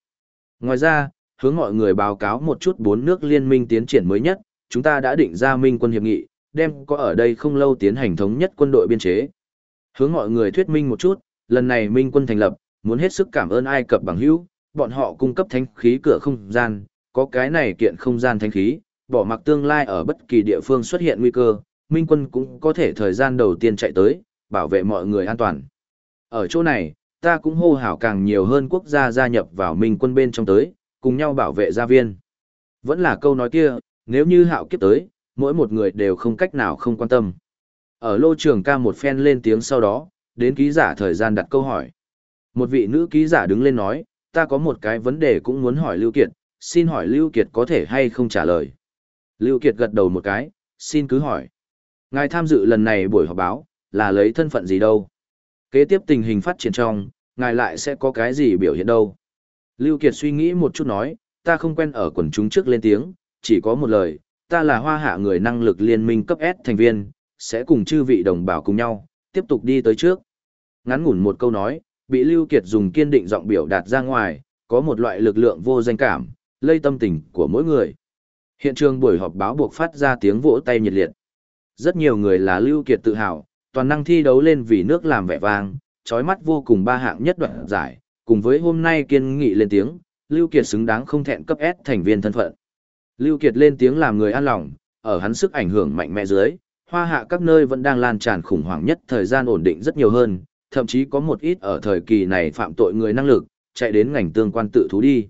Ngoài ra, hướng mọi người báo cáo một chút bốn nước liên minh tiến triển mới nhất, chúng ta đã định ra minh quân hiệp nghị, đem có ở đây không lâu tiến hành thống nhất quân đội biên chế. Hướng mọi người thuyết minh một chút, lần này minh quân thành lập, muốn hết sức cảm ơn Ai Cập bằng hữu, bọn họ cung cấp thánh khí cửa không gian, có cái này kiện không gian thánh khí, bỏ mặc tương lai ở bất kỳ địa phương xuất hiện nguy cơ, minh quân cũng có thể thời gian đầu tiên chạy tới, bảo vệ mọi người an toàn. Ở chỗ này, ta cũng hô hào càng nhiều hơn quốc gia gia nhập vào minh quân bên trong tới, cùng nhau bảo vệ gia viên. Vẫn là câu nói kia, nếu như hạo kiếp tới, mỗi một người đều không cách nào không quan tâm. Ở lô trường ca một phen lên tiếng sau đó, đến ký giả thời gian đặt câu hỏi. Một vị nữ ký giả đứng lên nói, ta có một cái vấn đề cũng muốn hỏi Lưu Kiệt, xin hỏi Lưu Kiệt có thể hay không trả lời. Lưu Kiệt gật đầu một cái, xin cứ hỏi. Ngài tham dự lần này buổi họp báo, là lấy thân phận gì đâu? Kế tiếp tình hình phát triển trong, ngài lại sẽ có cái gì biểu hiện đâu? Lưu Kiệt suy nghĩ một chút nói, ta không quen ở quần chúng trước lên tiếng, chỉ có một lời, ta là hoa hạ người năng lực liên minh cấp S thành viên, sẽ cùng chư vị đồng bào cùng nhau, tiếp tục đi tới trước. Ngắn ngủn một câu nói, bị Lưu Kiệt dùng kiên định giọng biểu đạt ra ngoài, có một loại lực lượng vô danh cảm, lây tâm tình của mỗi người. Hiện trường buổi họp báo buộc phát ra tiếng vỗ tay nhiệt liệt. Rất nhiều người là Lưu Kiệt tự hào, toàn năng thi đấu lên vì nước làm vẻ vang, chói mắt vô cùng ba hạng nhất đoạn giải, cùng với hôm nay kiên nghị lên tiếng, Lưu Kiệt xứng đáng không thẹn cấp S thành viên thân phận. Lưu Kiệt lên tiếng làm người an lòng, ở hắn sức ảnh hưởng mạnh mẽ dưới, hoa hạ các nơi vẫn đang lan tràn khủng hoảng nhất thời gian ổn định rất nhiều hơn, thậm chí có một ít ở thời kỳ này phạm tội người năng lực, chạy đến ngành tương quan tự thú đi.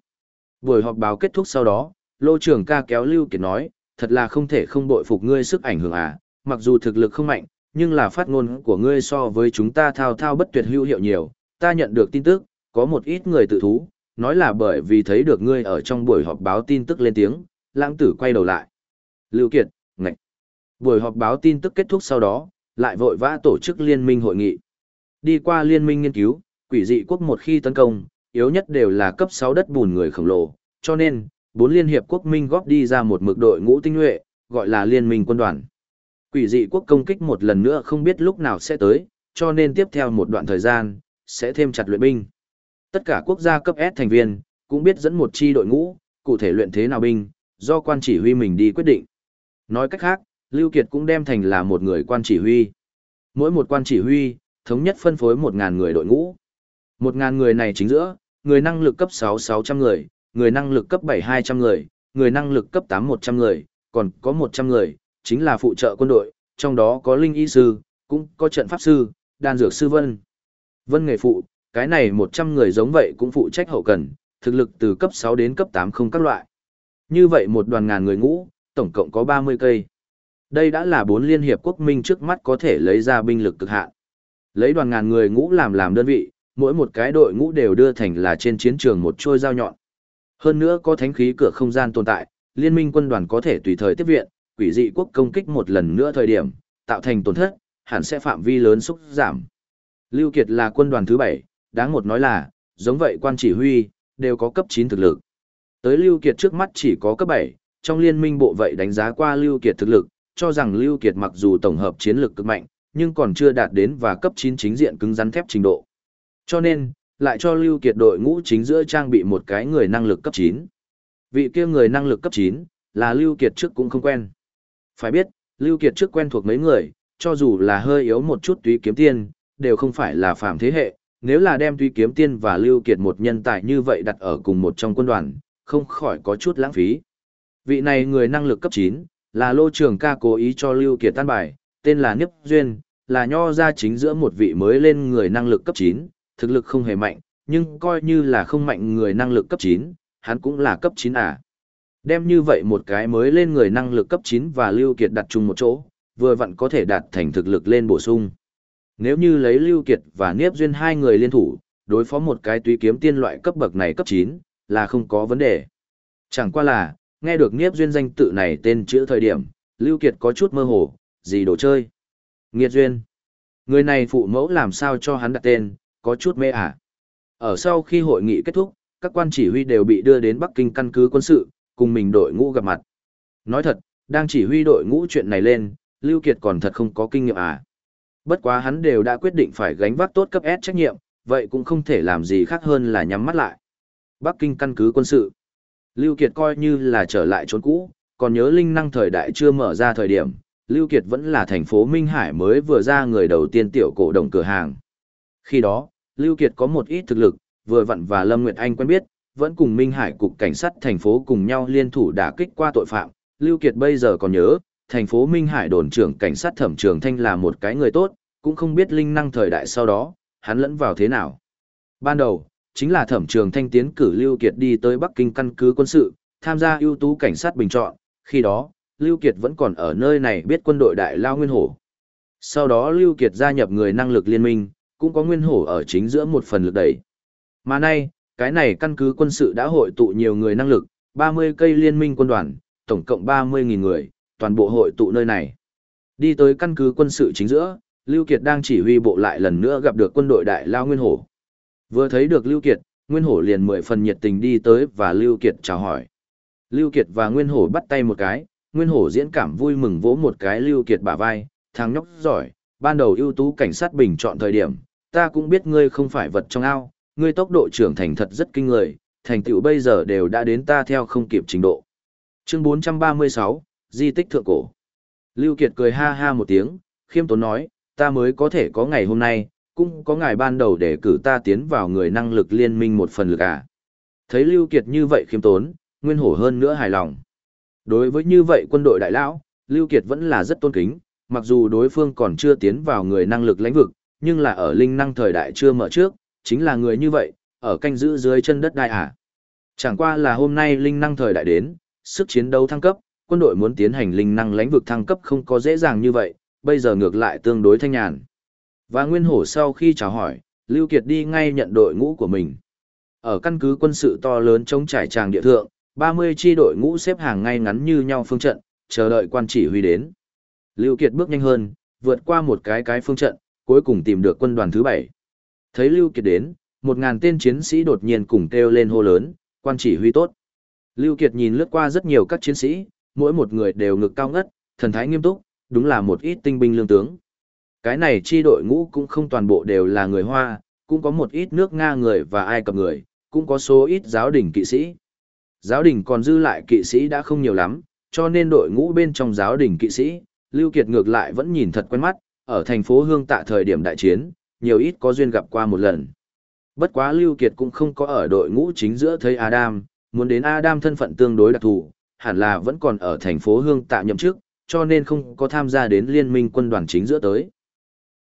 Buổi họp báo kết thúc sau đó, Lô trưởng ca kéo Lưu Kiệt nói, thật là không thể không bội phục ngươi sức ảnh hưởng à, mặc dù thực lực không mạnh, nhưng là phát ngôn của ngươi so với chúng ta thao thao bất tuyệt hữu hiệu nhiều, ta nhận được tin tức, có một ít người tự thú, nói là bởi vì thấy được ngươi ở trong buổi họp báo tin tức lên tiếng, lãng tử quay đầu lại. Lưu Kiệt, ngạch. Buổi họp báo tin tức kết thúc sau đó, lại vội vã tổ chức liên minh hội nghị. Đi qua liên minh nghiên cứu, quỷ dị quốc một khi tấn công, yếu nhất đều là cấp 6 đất bùn người khổng lồ, cho nên, bốn liên hiệp quốc minh góp đi ra một mực đội ngũ tinh nhuệ, gọi là liên minh quân đoàn. Quỷ dị quốc công kích một lần nữa không biết lúc nào sẽ tới, cho nên tiếp theo một đoạn thời gian, sẽ thêm chặt luyện binh. Tất cả quốc gia cấp S thành viên, cũng biết dẫn một chi đội ngũ, cụ thể luyện thế nào binh, do quan chỉ huy mình đi quyết định. Nói cách khác, Lưu Kiệt cũng đem thành là một người quan chỉ huy. Mỗi một quan chỉ huy, thống nhất phân phối 1.000 người đội ngũ. 1.000 người này chính giữa, người năng lực cấp 6 600 người, người năng lực cấp 7 200 người, người năng lực cấp 8 100 người, còn có 100 người, chính là phụ trợ quân đội, trong đó có linh y sư, cũng có trận pháp sư, đan dược sư vân. Vân nghề phụ, cái này 100 người giống vậy cũng phụ trách hậu cần, thực lực từ cấp 6 đến cấp 8 không các loại. Như vậy một đoàn ngàn người ngũ, tổng cộng có 30 cây. Đây đã là bốn liên hiệp quốc minh trước mắt có thể lấy ra binh lực cực hạn. Lấy đoàn ngàn người ngũ làm làm đơn vị, mỗi một cái đội ngũ đều đưa thành là trên chiến trường một trôi dao nhọn. Hơn nữa có thánh khí cửa không gian tồn tại, liên minh quân đoàn có thể tùy thời tiếp viện, quỷ dị quốc công kích một lần nữa thời điểm, tạo thành tổn thất, hẳn sẽ phạm vi lớn xúc giảm. Lưu Kiệt là quân đoàn thứ 7, đáng một nói là, giống vậy quan chỉ huy, đều có cấp 9 thực lực. Tới Lưu Kiệt trước mắt chỉ có cấp 7, trong liên minh bộ vậy đánh giá qua Lưu Kiệt thực lực, cho rằng Lưu Kiệt mặc dù tổng hợp chiến lược cực mạnh, nhưng còn chưa đạt đến và cấp 9 chính diện cứng rắn thép trình độ. Cho nên, lại cho Lưu Kiệt đội ngũ chính giữa trang bị một cái người năng lực cấp 9. Vị kia người năng lực cấp 9, là Lưu Kiệt trước cũng không quen. Phải biết, Lưu Kiệt trước quen thuộc mấy người, cho dù là hơi yếu một chút túy kiếm tiên, đều không phải là phàm thế hệ, nếu là đem túy kiếm tiên và Lưu Kiệt một nhân tài như vậy đặt ở cùng một trong quân đoàn, không khỏi có chút lãng phí. Vị này người năng lực cấp 9, là lô trường ca cố ý cho Lưu Kiệt tan bài, tên là Niếp Duyên, là nho gia chính giữa một vị mới lên người năng lực cấp 9, thực lực không hề mạnh, nhưng coi như là không mạnh người năng lực cấp 9, hắn cũng là cấp 9 à. Đem như vậy một cái mới lên người năng lực cấp 9 và Lưu Kiệt đặt chung một chỗ, vừa vặn có thể đạt thành thực lực lên bổ sung. Nếu như lấy Lưu Kiệt và Niếp Duyên hai người liên thủ, đối phó một cái tùy kiếm tiên loại cấp bậc này cấp 9, là không có vấn đề. Chẳng qua là, nghe được Niếp Duyên danh tự này tên chữ thời điểm, Lưu Kiệt có chút mơ hồ, gì đồ chơi. Nghiệt Duyên. Người này phụ mẫu làm sao cho hắn đặt tên, có chút mê ả. Ở sau khi hội nghị kết thúc, các quan chỉ huy đều bị đưa đến Bắc Kinh căn cứ quân sự, cùng mình đội ngũ gặp mặt. Nói thật, đang chỉ huy đội ngũ chuyện này lên, Lưu Kiệt còn thật không có kinh nghiệm à. Bất quá hắn đều đã quyết định phải gánh vác tốt cấp S trách nhiệm, vậy cũng không thể làm gì khác hơn là nhắm mắt lại. Bắc Kinh căn cứ quân sự. Lưu Kiệt coi như là trở lại trốn cũ, còn nhớ linh năng thời đại chưa mở ra thời điểm, Lưu Kiệt vẫn là thành phố Minh Hải mới vừa ra người đầu tiên tiểu cổ đồng cửa hàng. Khi đó, Lưu Kiệt có một ít thực lực, vừa vặn và Lâm Nguyệt Anh quen biết, vẫn cùng Minh Hải cục cảnh sát thành phố cùng nhau liên thủ đả kích qua tội phạm. Lưu Kiệt bây giờ còn nhớ, thành phố Minh Hải đồn trưởng cảnh sát thẩm trường thanh là một cái người tốt, cũng không biết linh năng thời đại sau đó, hắn lẫn vào thế nào. Ban đầu, chính là thẩm trường thanh tiến cử Lưu Kiệt đi tới Bắc Kinh căn cứ quân sự, tham gia ưu tú cảnh sát bình chọn, khi đó, Lưu Kiệt vẫn còn ở nơi này biết quân đội đại lao nguyên hổ. Sau đó Lưu Kiệt gia nhập người năng lực liên minh, cũng có nguyên hổ ở chính giữa một phần lực đẩy. Mà nay, cái này căn cứ quân sự đã hội tụ nhiều người năng lực, 30 cây liên minh quân đoàn, tổng cộng 30.000 người, toàn bộ hội tụ nơi này. Đi tới căn cứ quân sự chính giữa, Lưu Kiệt đang chỉ huy bộ lại lần nữa gặp được quân đội đại lao Nguyên Hổ. Vừa thấy được Lưu Kiệt, Nguyên Hổ liền mười phần nhiệt tình đi tới và Lưu Kiệt chào hỏi. Lưu Kiệt và Nguyên Hổ bắt tay một cái, Nguyên Hổ diễn cảm vui mừng vỗ một cái Lưu Kiệt bả vai, thằng nhóc giỏi, ban đầu ưu tú cảnh sát bình chọn thời điểm, ta cũng biết ngươi không phải vật trong ao, ngươi tốc độ trưởng thành thật rất kinh người, thành tựu bây giờ đều đã đến ta theo không kịp trình độ. Chương 436, Di tích thượng cổ. Lưu Kiệt cười ha ha một tiếng, khiêm tốn nói, ta mới có thể có ngày hôm nay, cũng có ngày ban đầu để cử ta tiến vào người năng lực liên minh một phần lực à. Thấy Lưu Kiệt như vậy khiêm tốn, Nguyên Hổ hơn nữa hài lòng. Đối với như vậy quân đội đại lão, Lưu Kiệt vẫn là rất tôn kính, mặc dù đối phương còn chưa tiến vào người năng lực lãnh vực, nhưng là ở linh năng thời đại chưa mở trước, chính là người như vậy, ở canh giữ dưới chân đất đai à. Chẳng qua là hôm nay linh năng thời đại đến, sức chiến đấu thăng cấp, quân đội muốn tiến hành linh năng lãnh vực thăng cấp không có dễ dàng như vậy, bây giờ ngược lại tương đối thanh nhàn. Và Nguyên Hổ sau khi chào hỏi, Lưu Kiệt đi ngay nhận đội ngũ của mình. Ở căn cứ quân sự to lớn chống trải tràng địa thượng, 30 chi đội ngũ xếp hàng ngay ngắn như nhau phương trận, chờ đợi quan chỉ huy đến. Lưu Kiệt bước nhanh hơn, vượt qua một cái cái phương trận, cuối cùng tìm được quân đoàn thứ 7. Thấy Lưu Kiệt đến, một ngàn tên chiến sĩ đột nhiên cùng kêu lên hô lớn, quan chỉ huy tốt. Lưu Kiệt nhìn lướt qua rất nhiều các chiến sĩ, mỗi một người đều ngực cao ngất, thần thái nghiêm túc, đúng là một ít tinh binh lương tướng. Cái này chi đội ngũ cũng không toàn bộ đều là người Hoa, cũng có một ít nước Nga người và Ai Cập người, cũng có số ít giáo đình kỵ sĩ. Giáo đình còn dư lại kỵ sĩ đã không nhiều lắm, cho nên đội ngũ bên trong giáo đình kỵ sĩ, Lưu Kiệt ngược lại vẫn nhìn thật quen mắt, ở thành phố Hương tạ thời điểm đại chiến, nhiều ít có duyên gặp qua một lần. Bất quá Lưu Kiệt cũng không có ở đội ngũ chính giữa thấy Adam, muốn đến Adam thân phận tương đối đặc thù, hẳn là vẫn còn ở thành phố Hương tạ nhậm chức, cho nên không có tham gia đến liên minh quân đoàn chính giữa tới.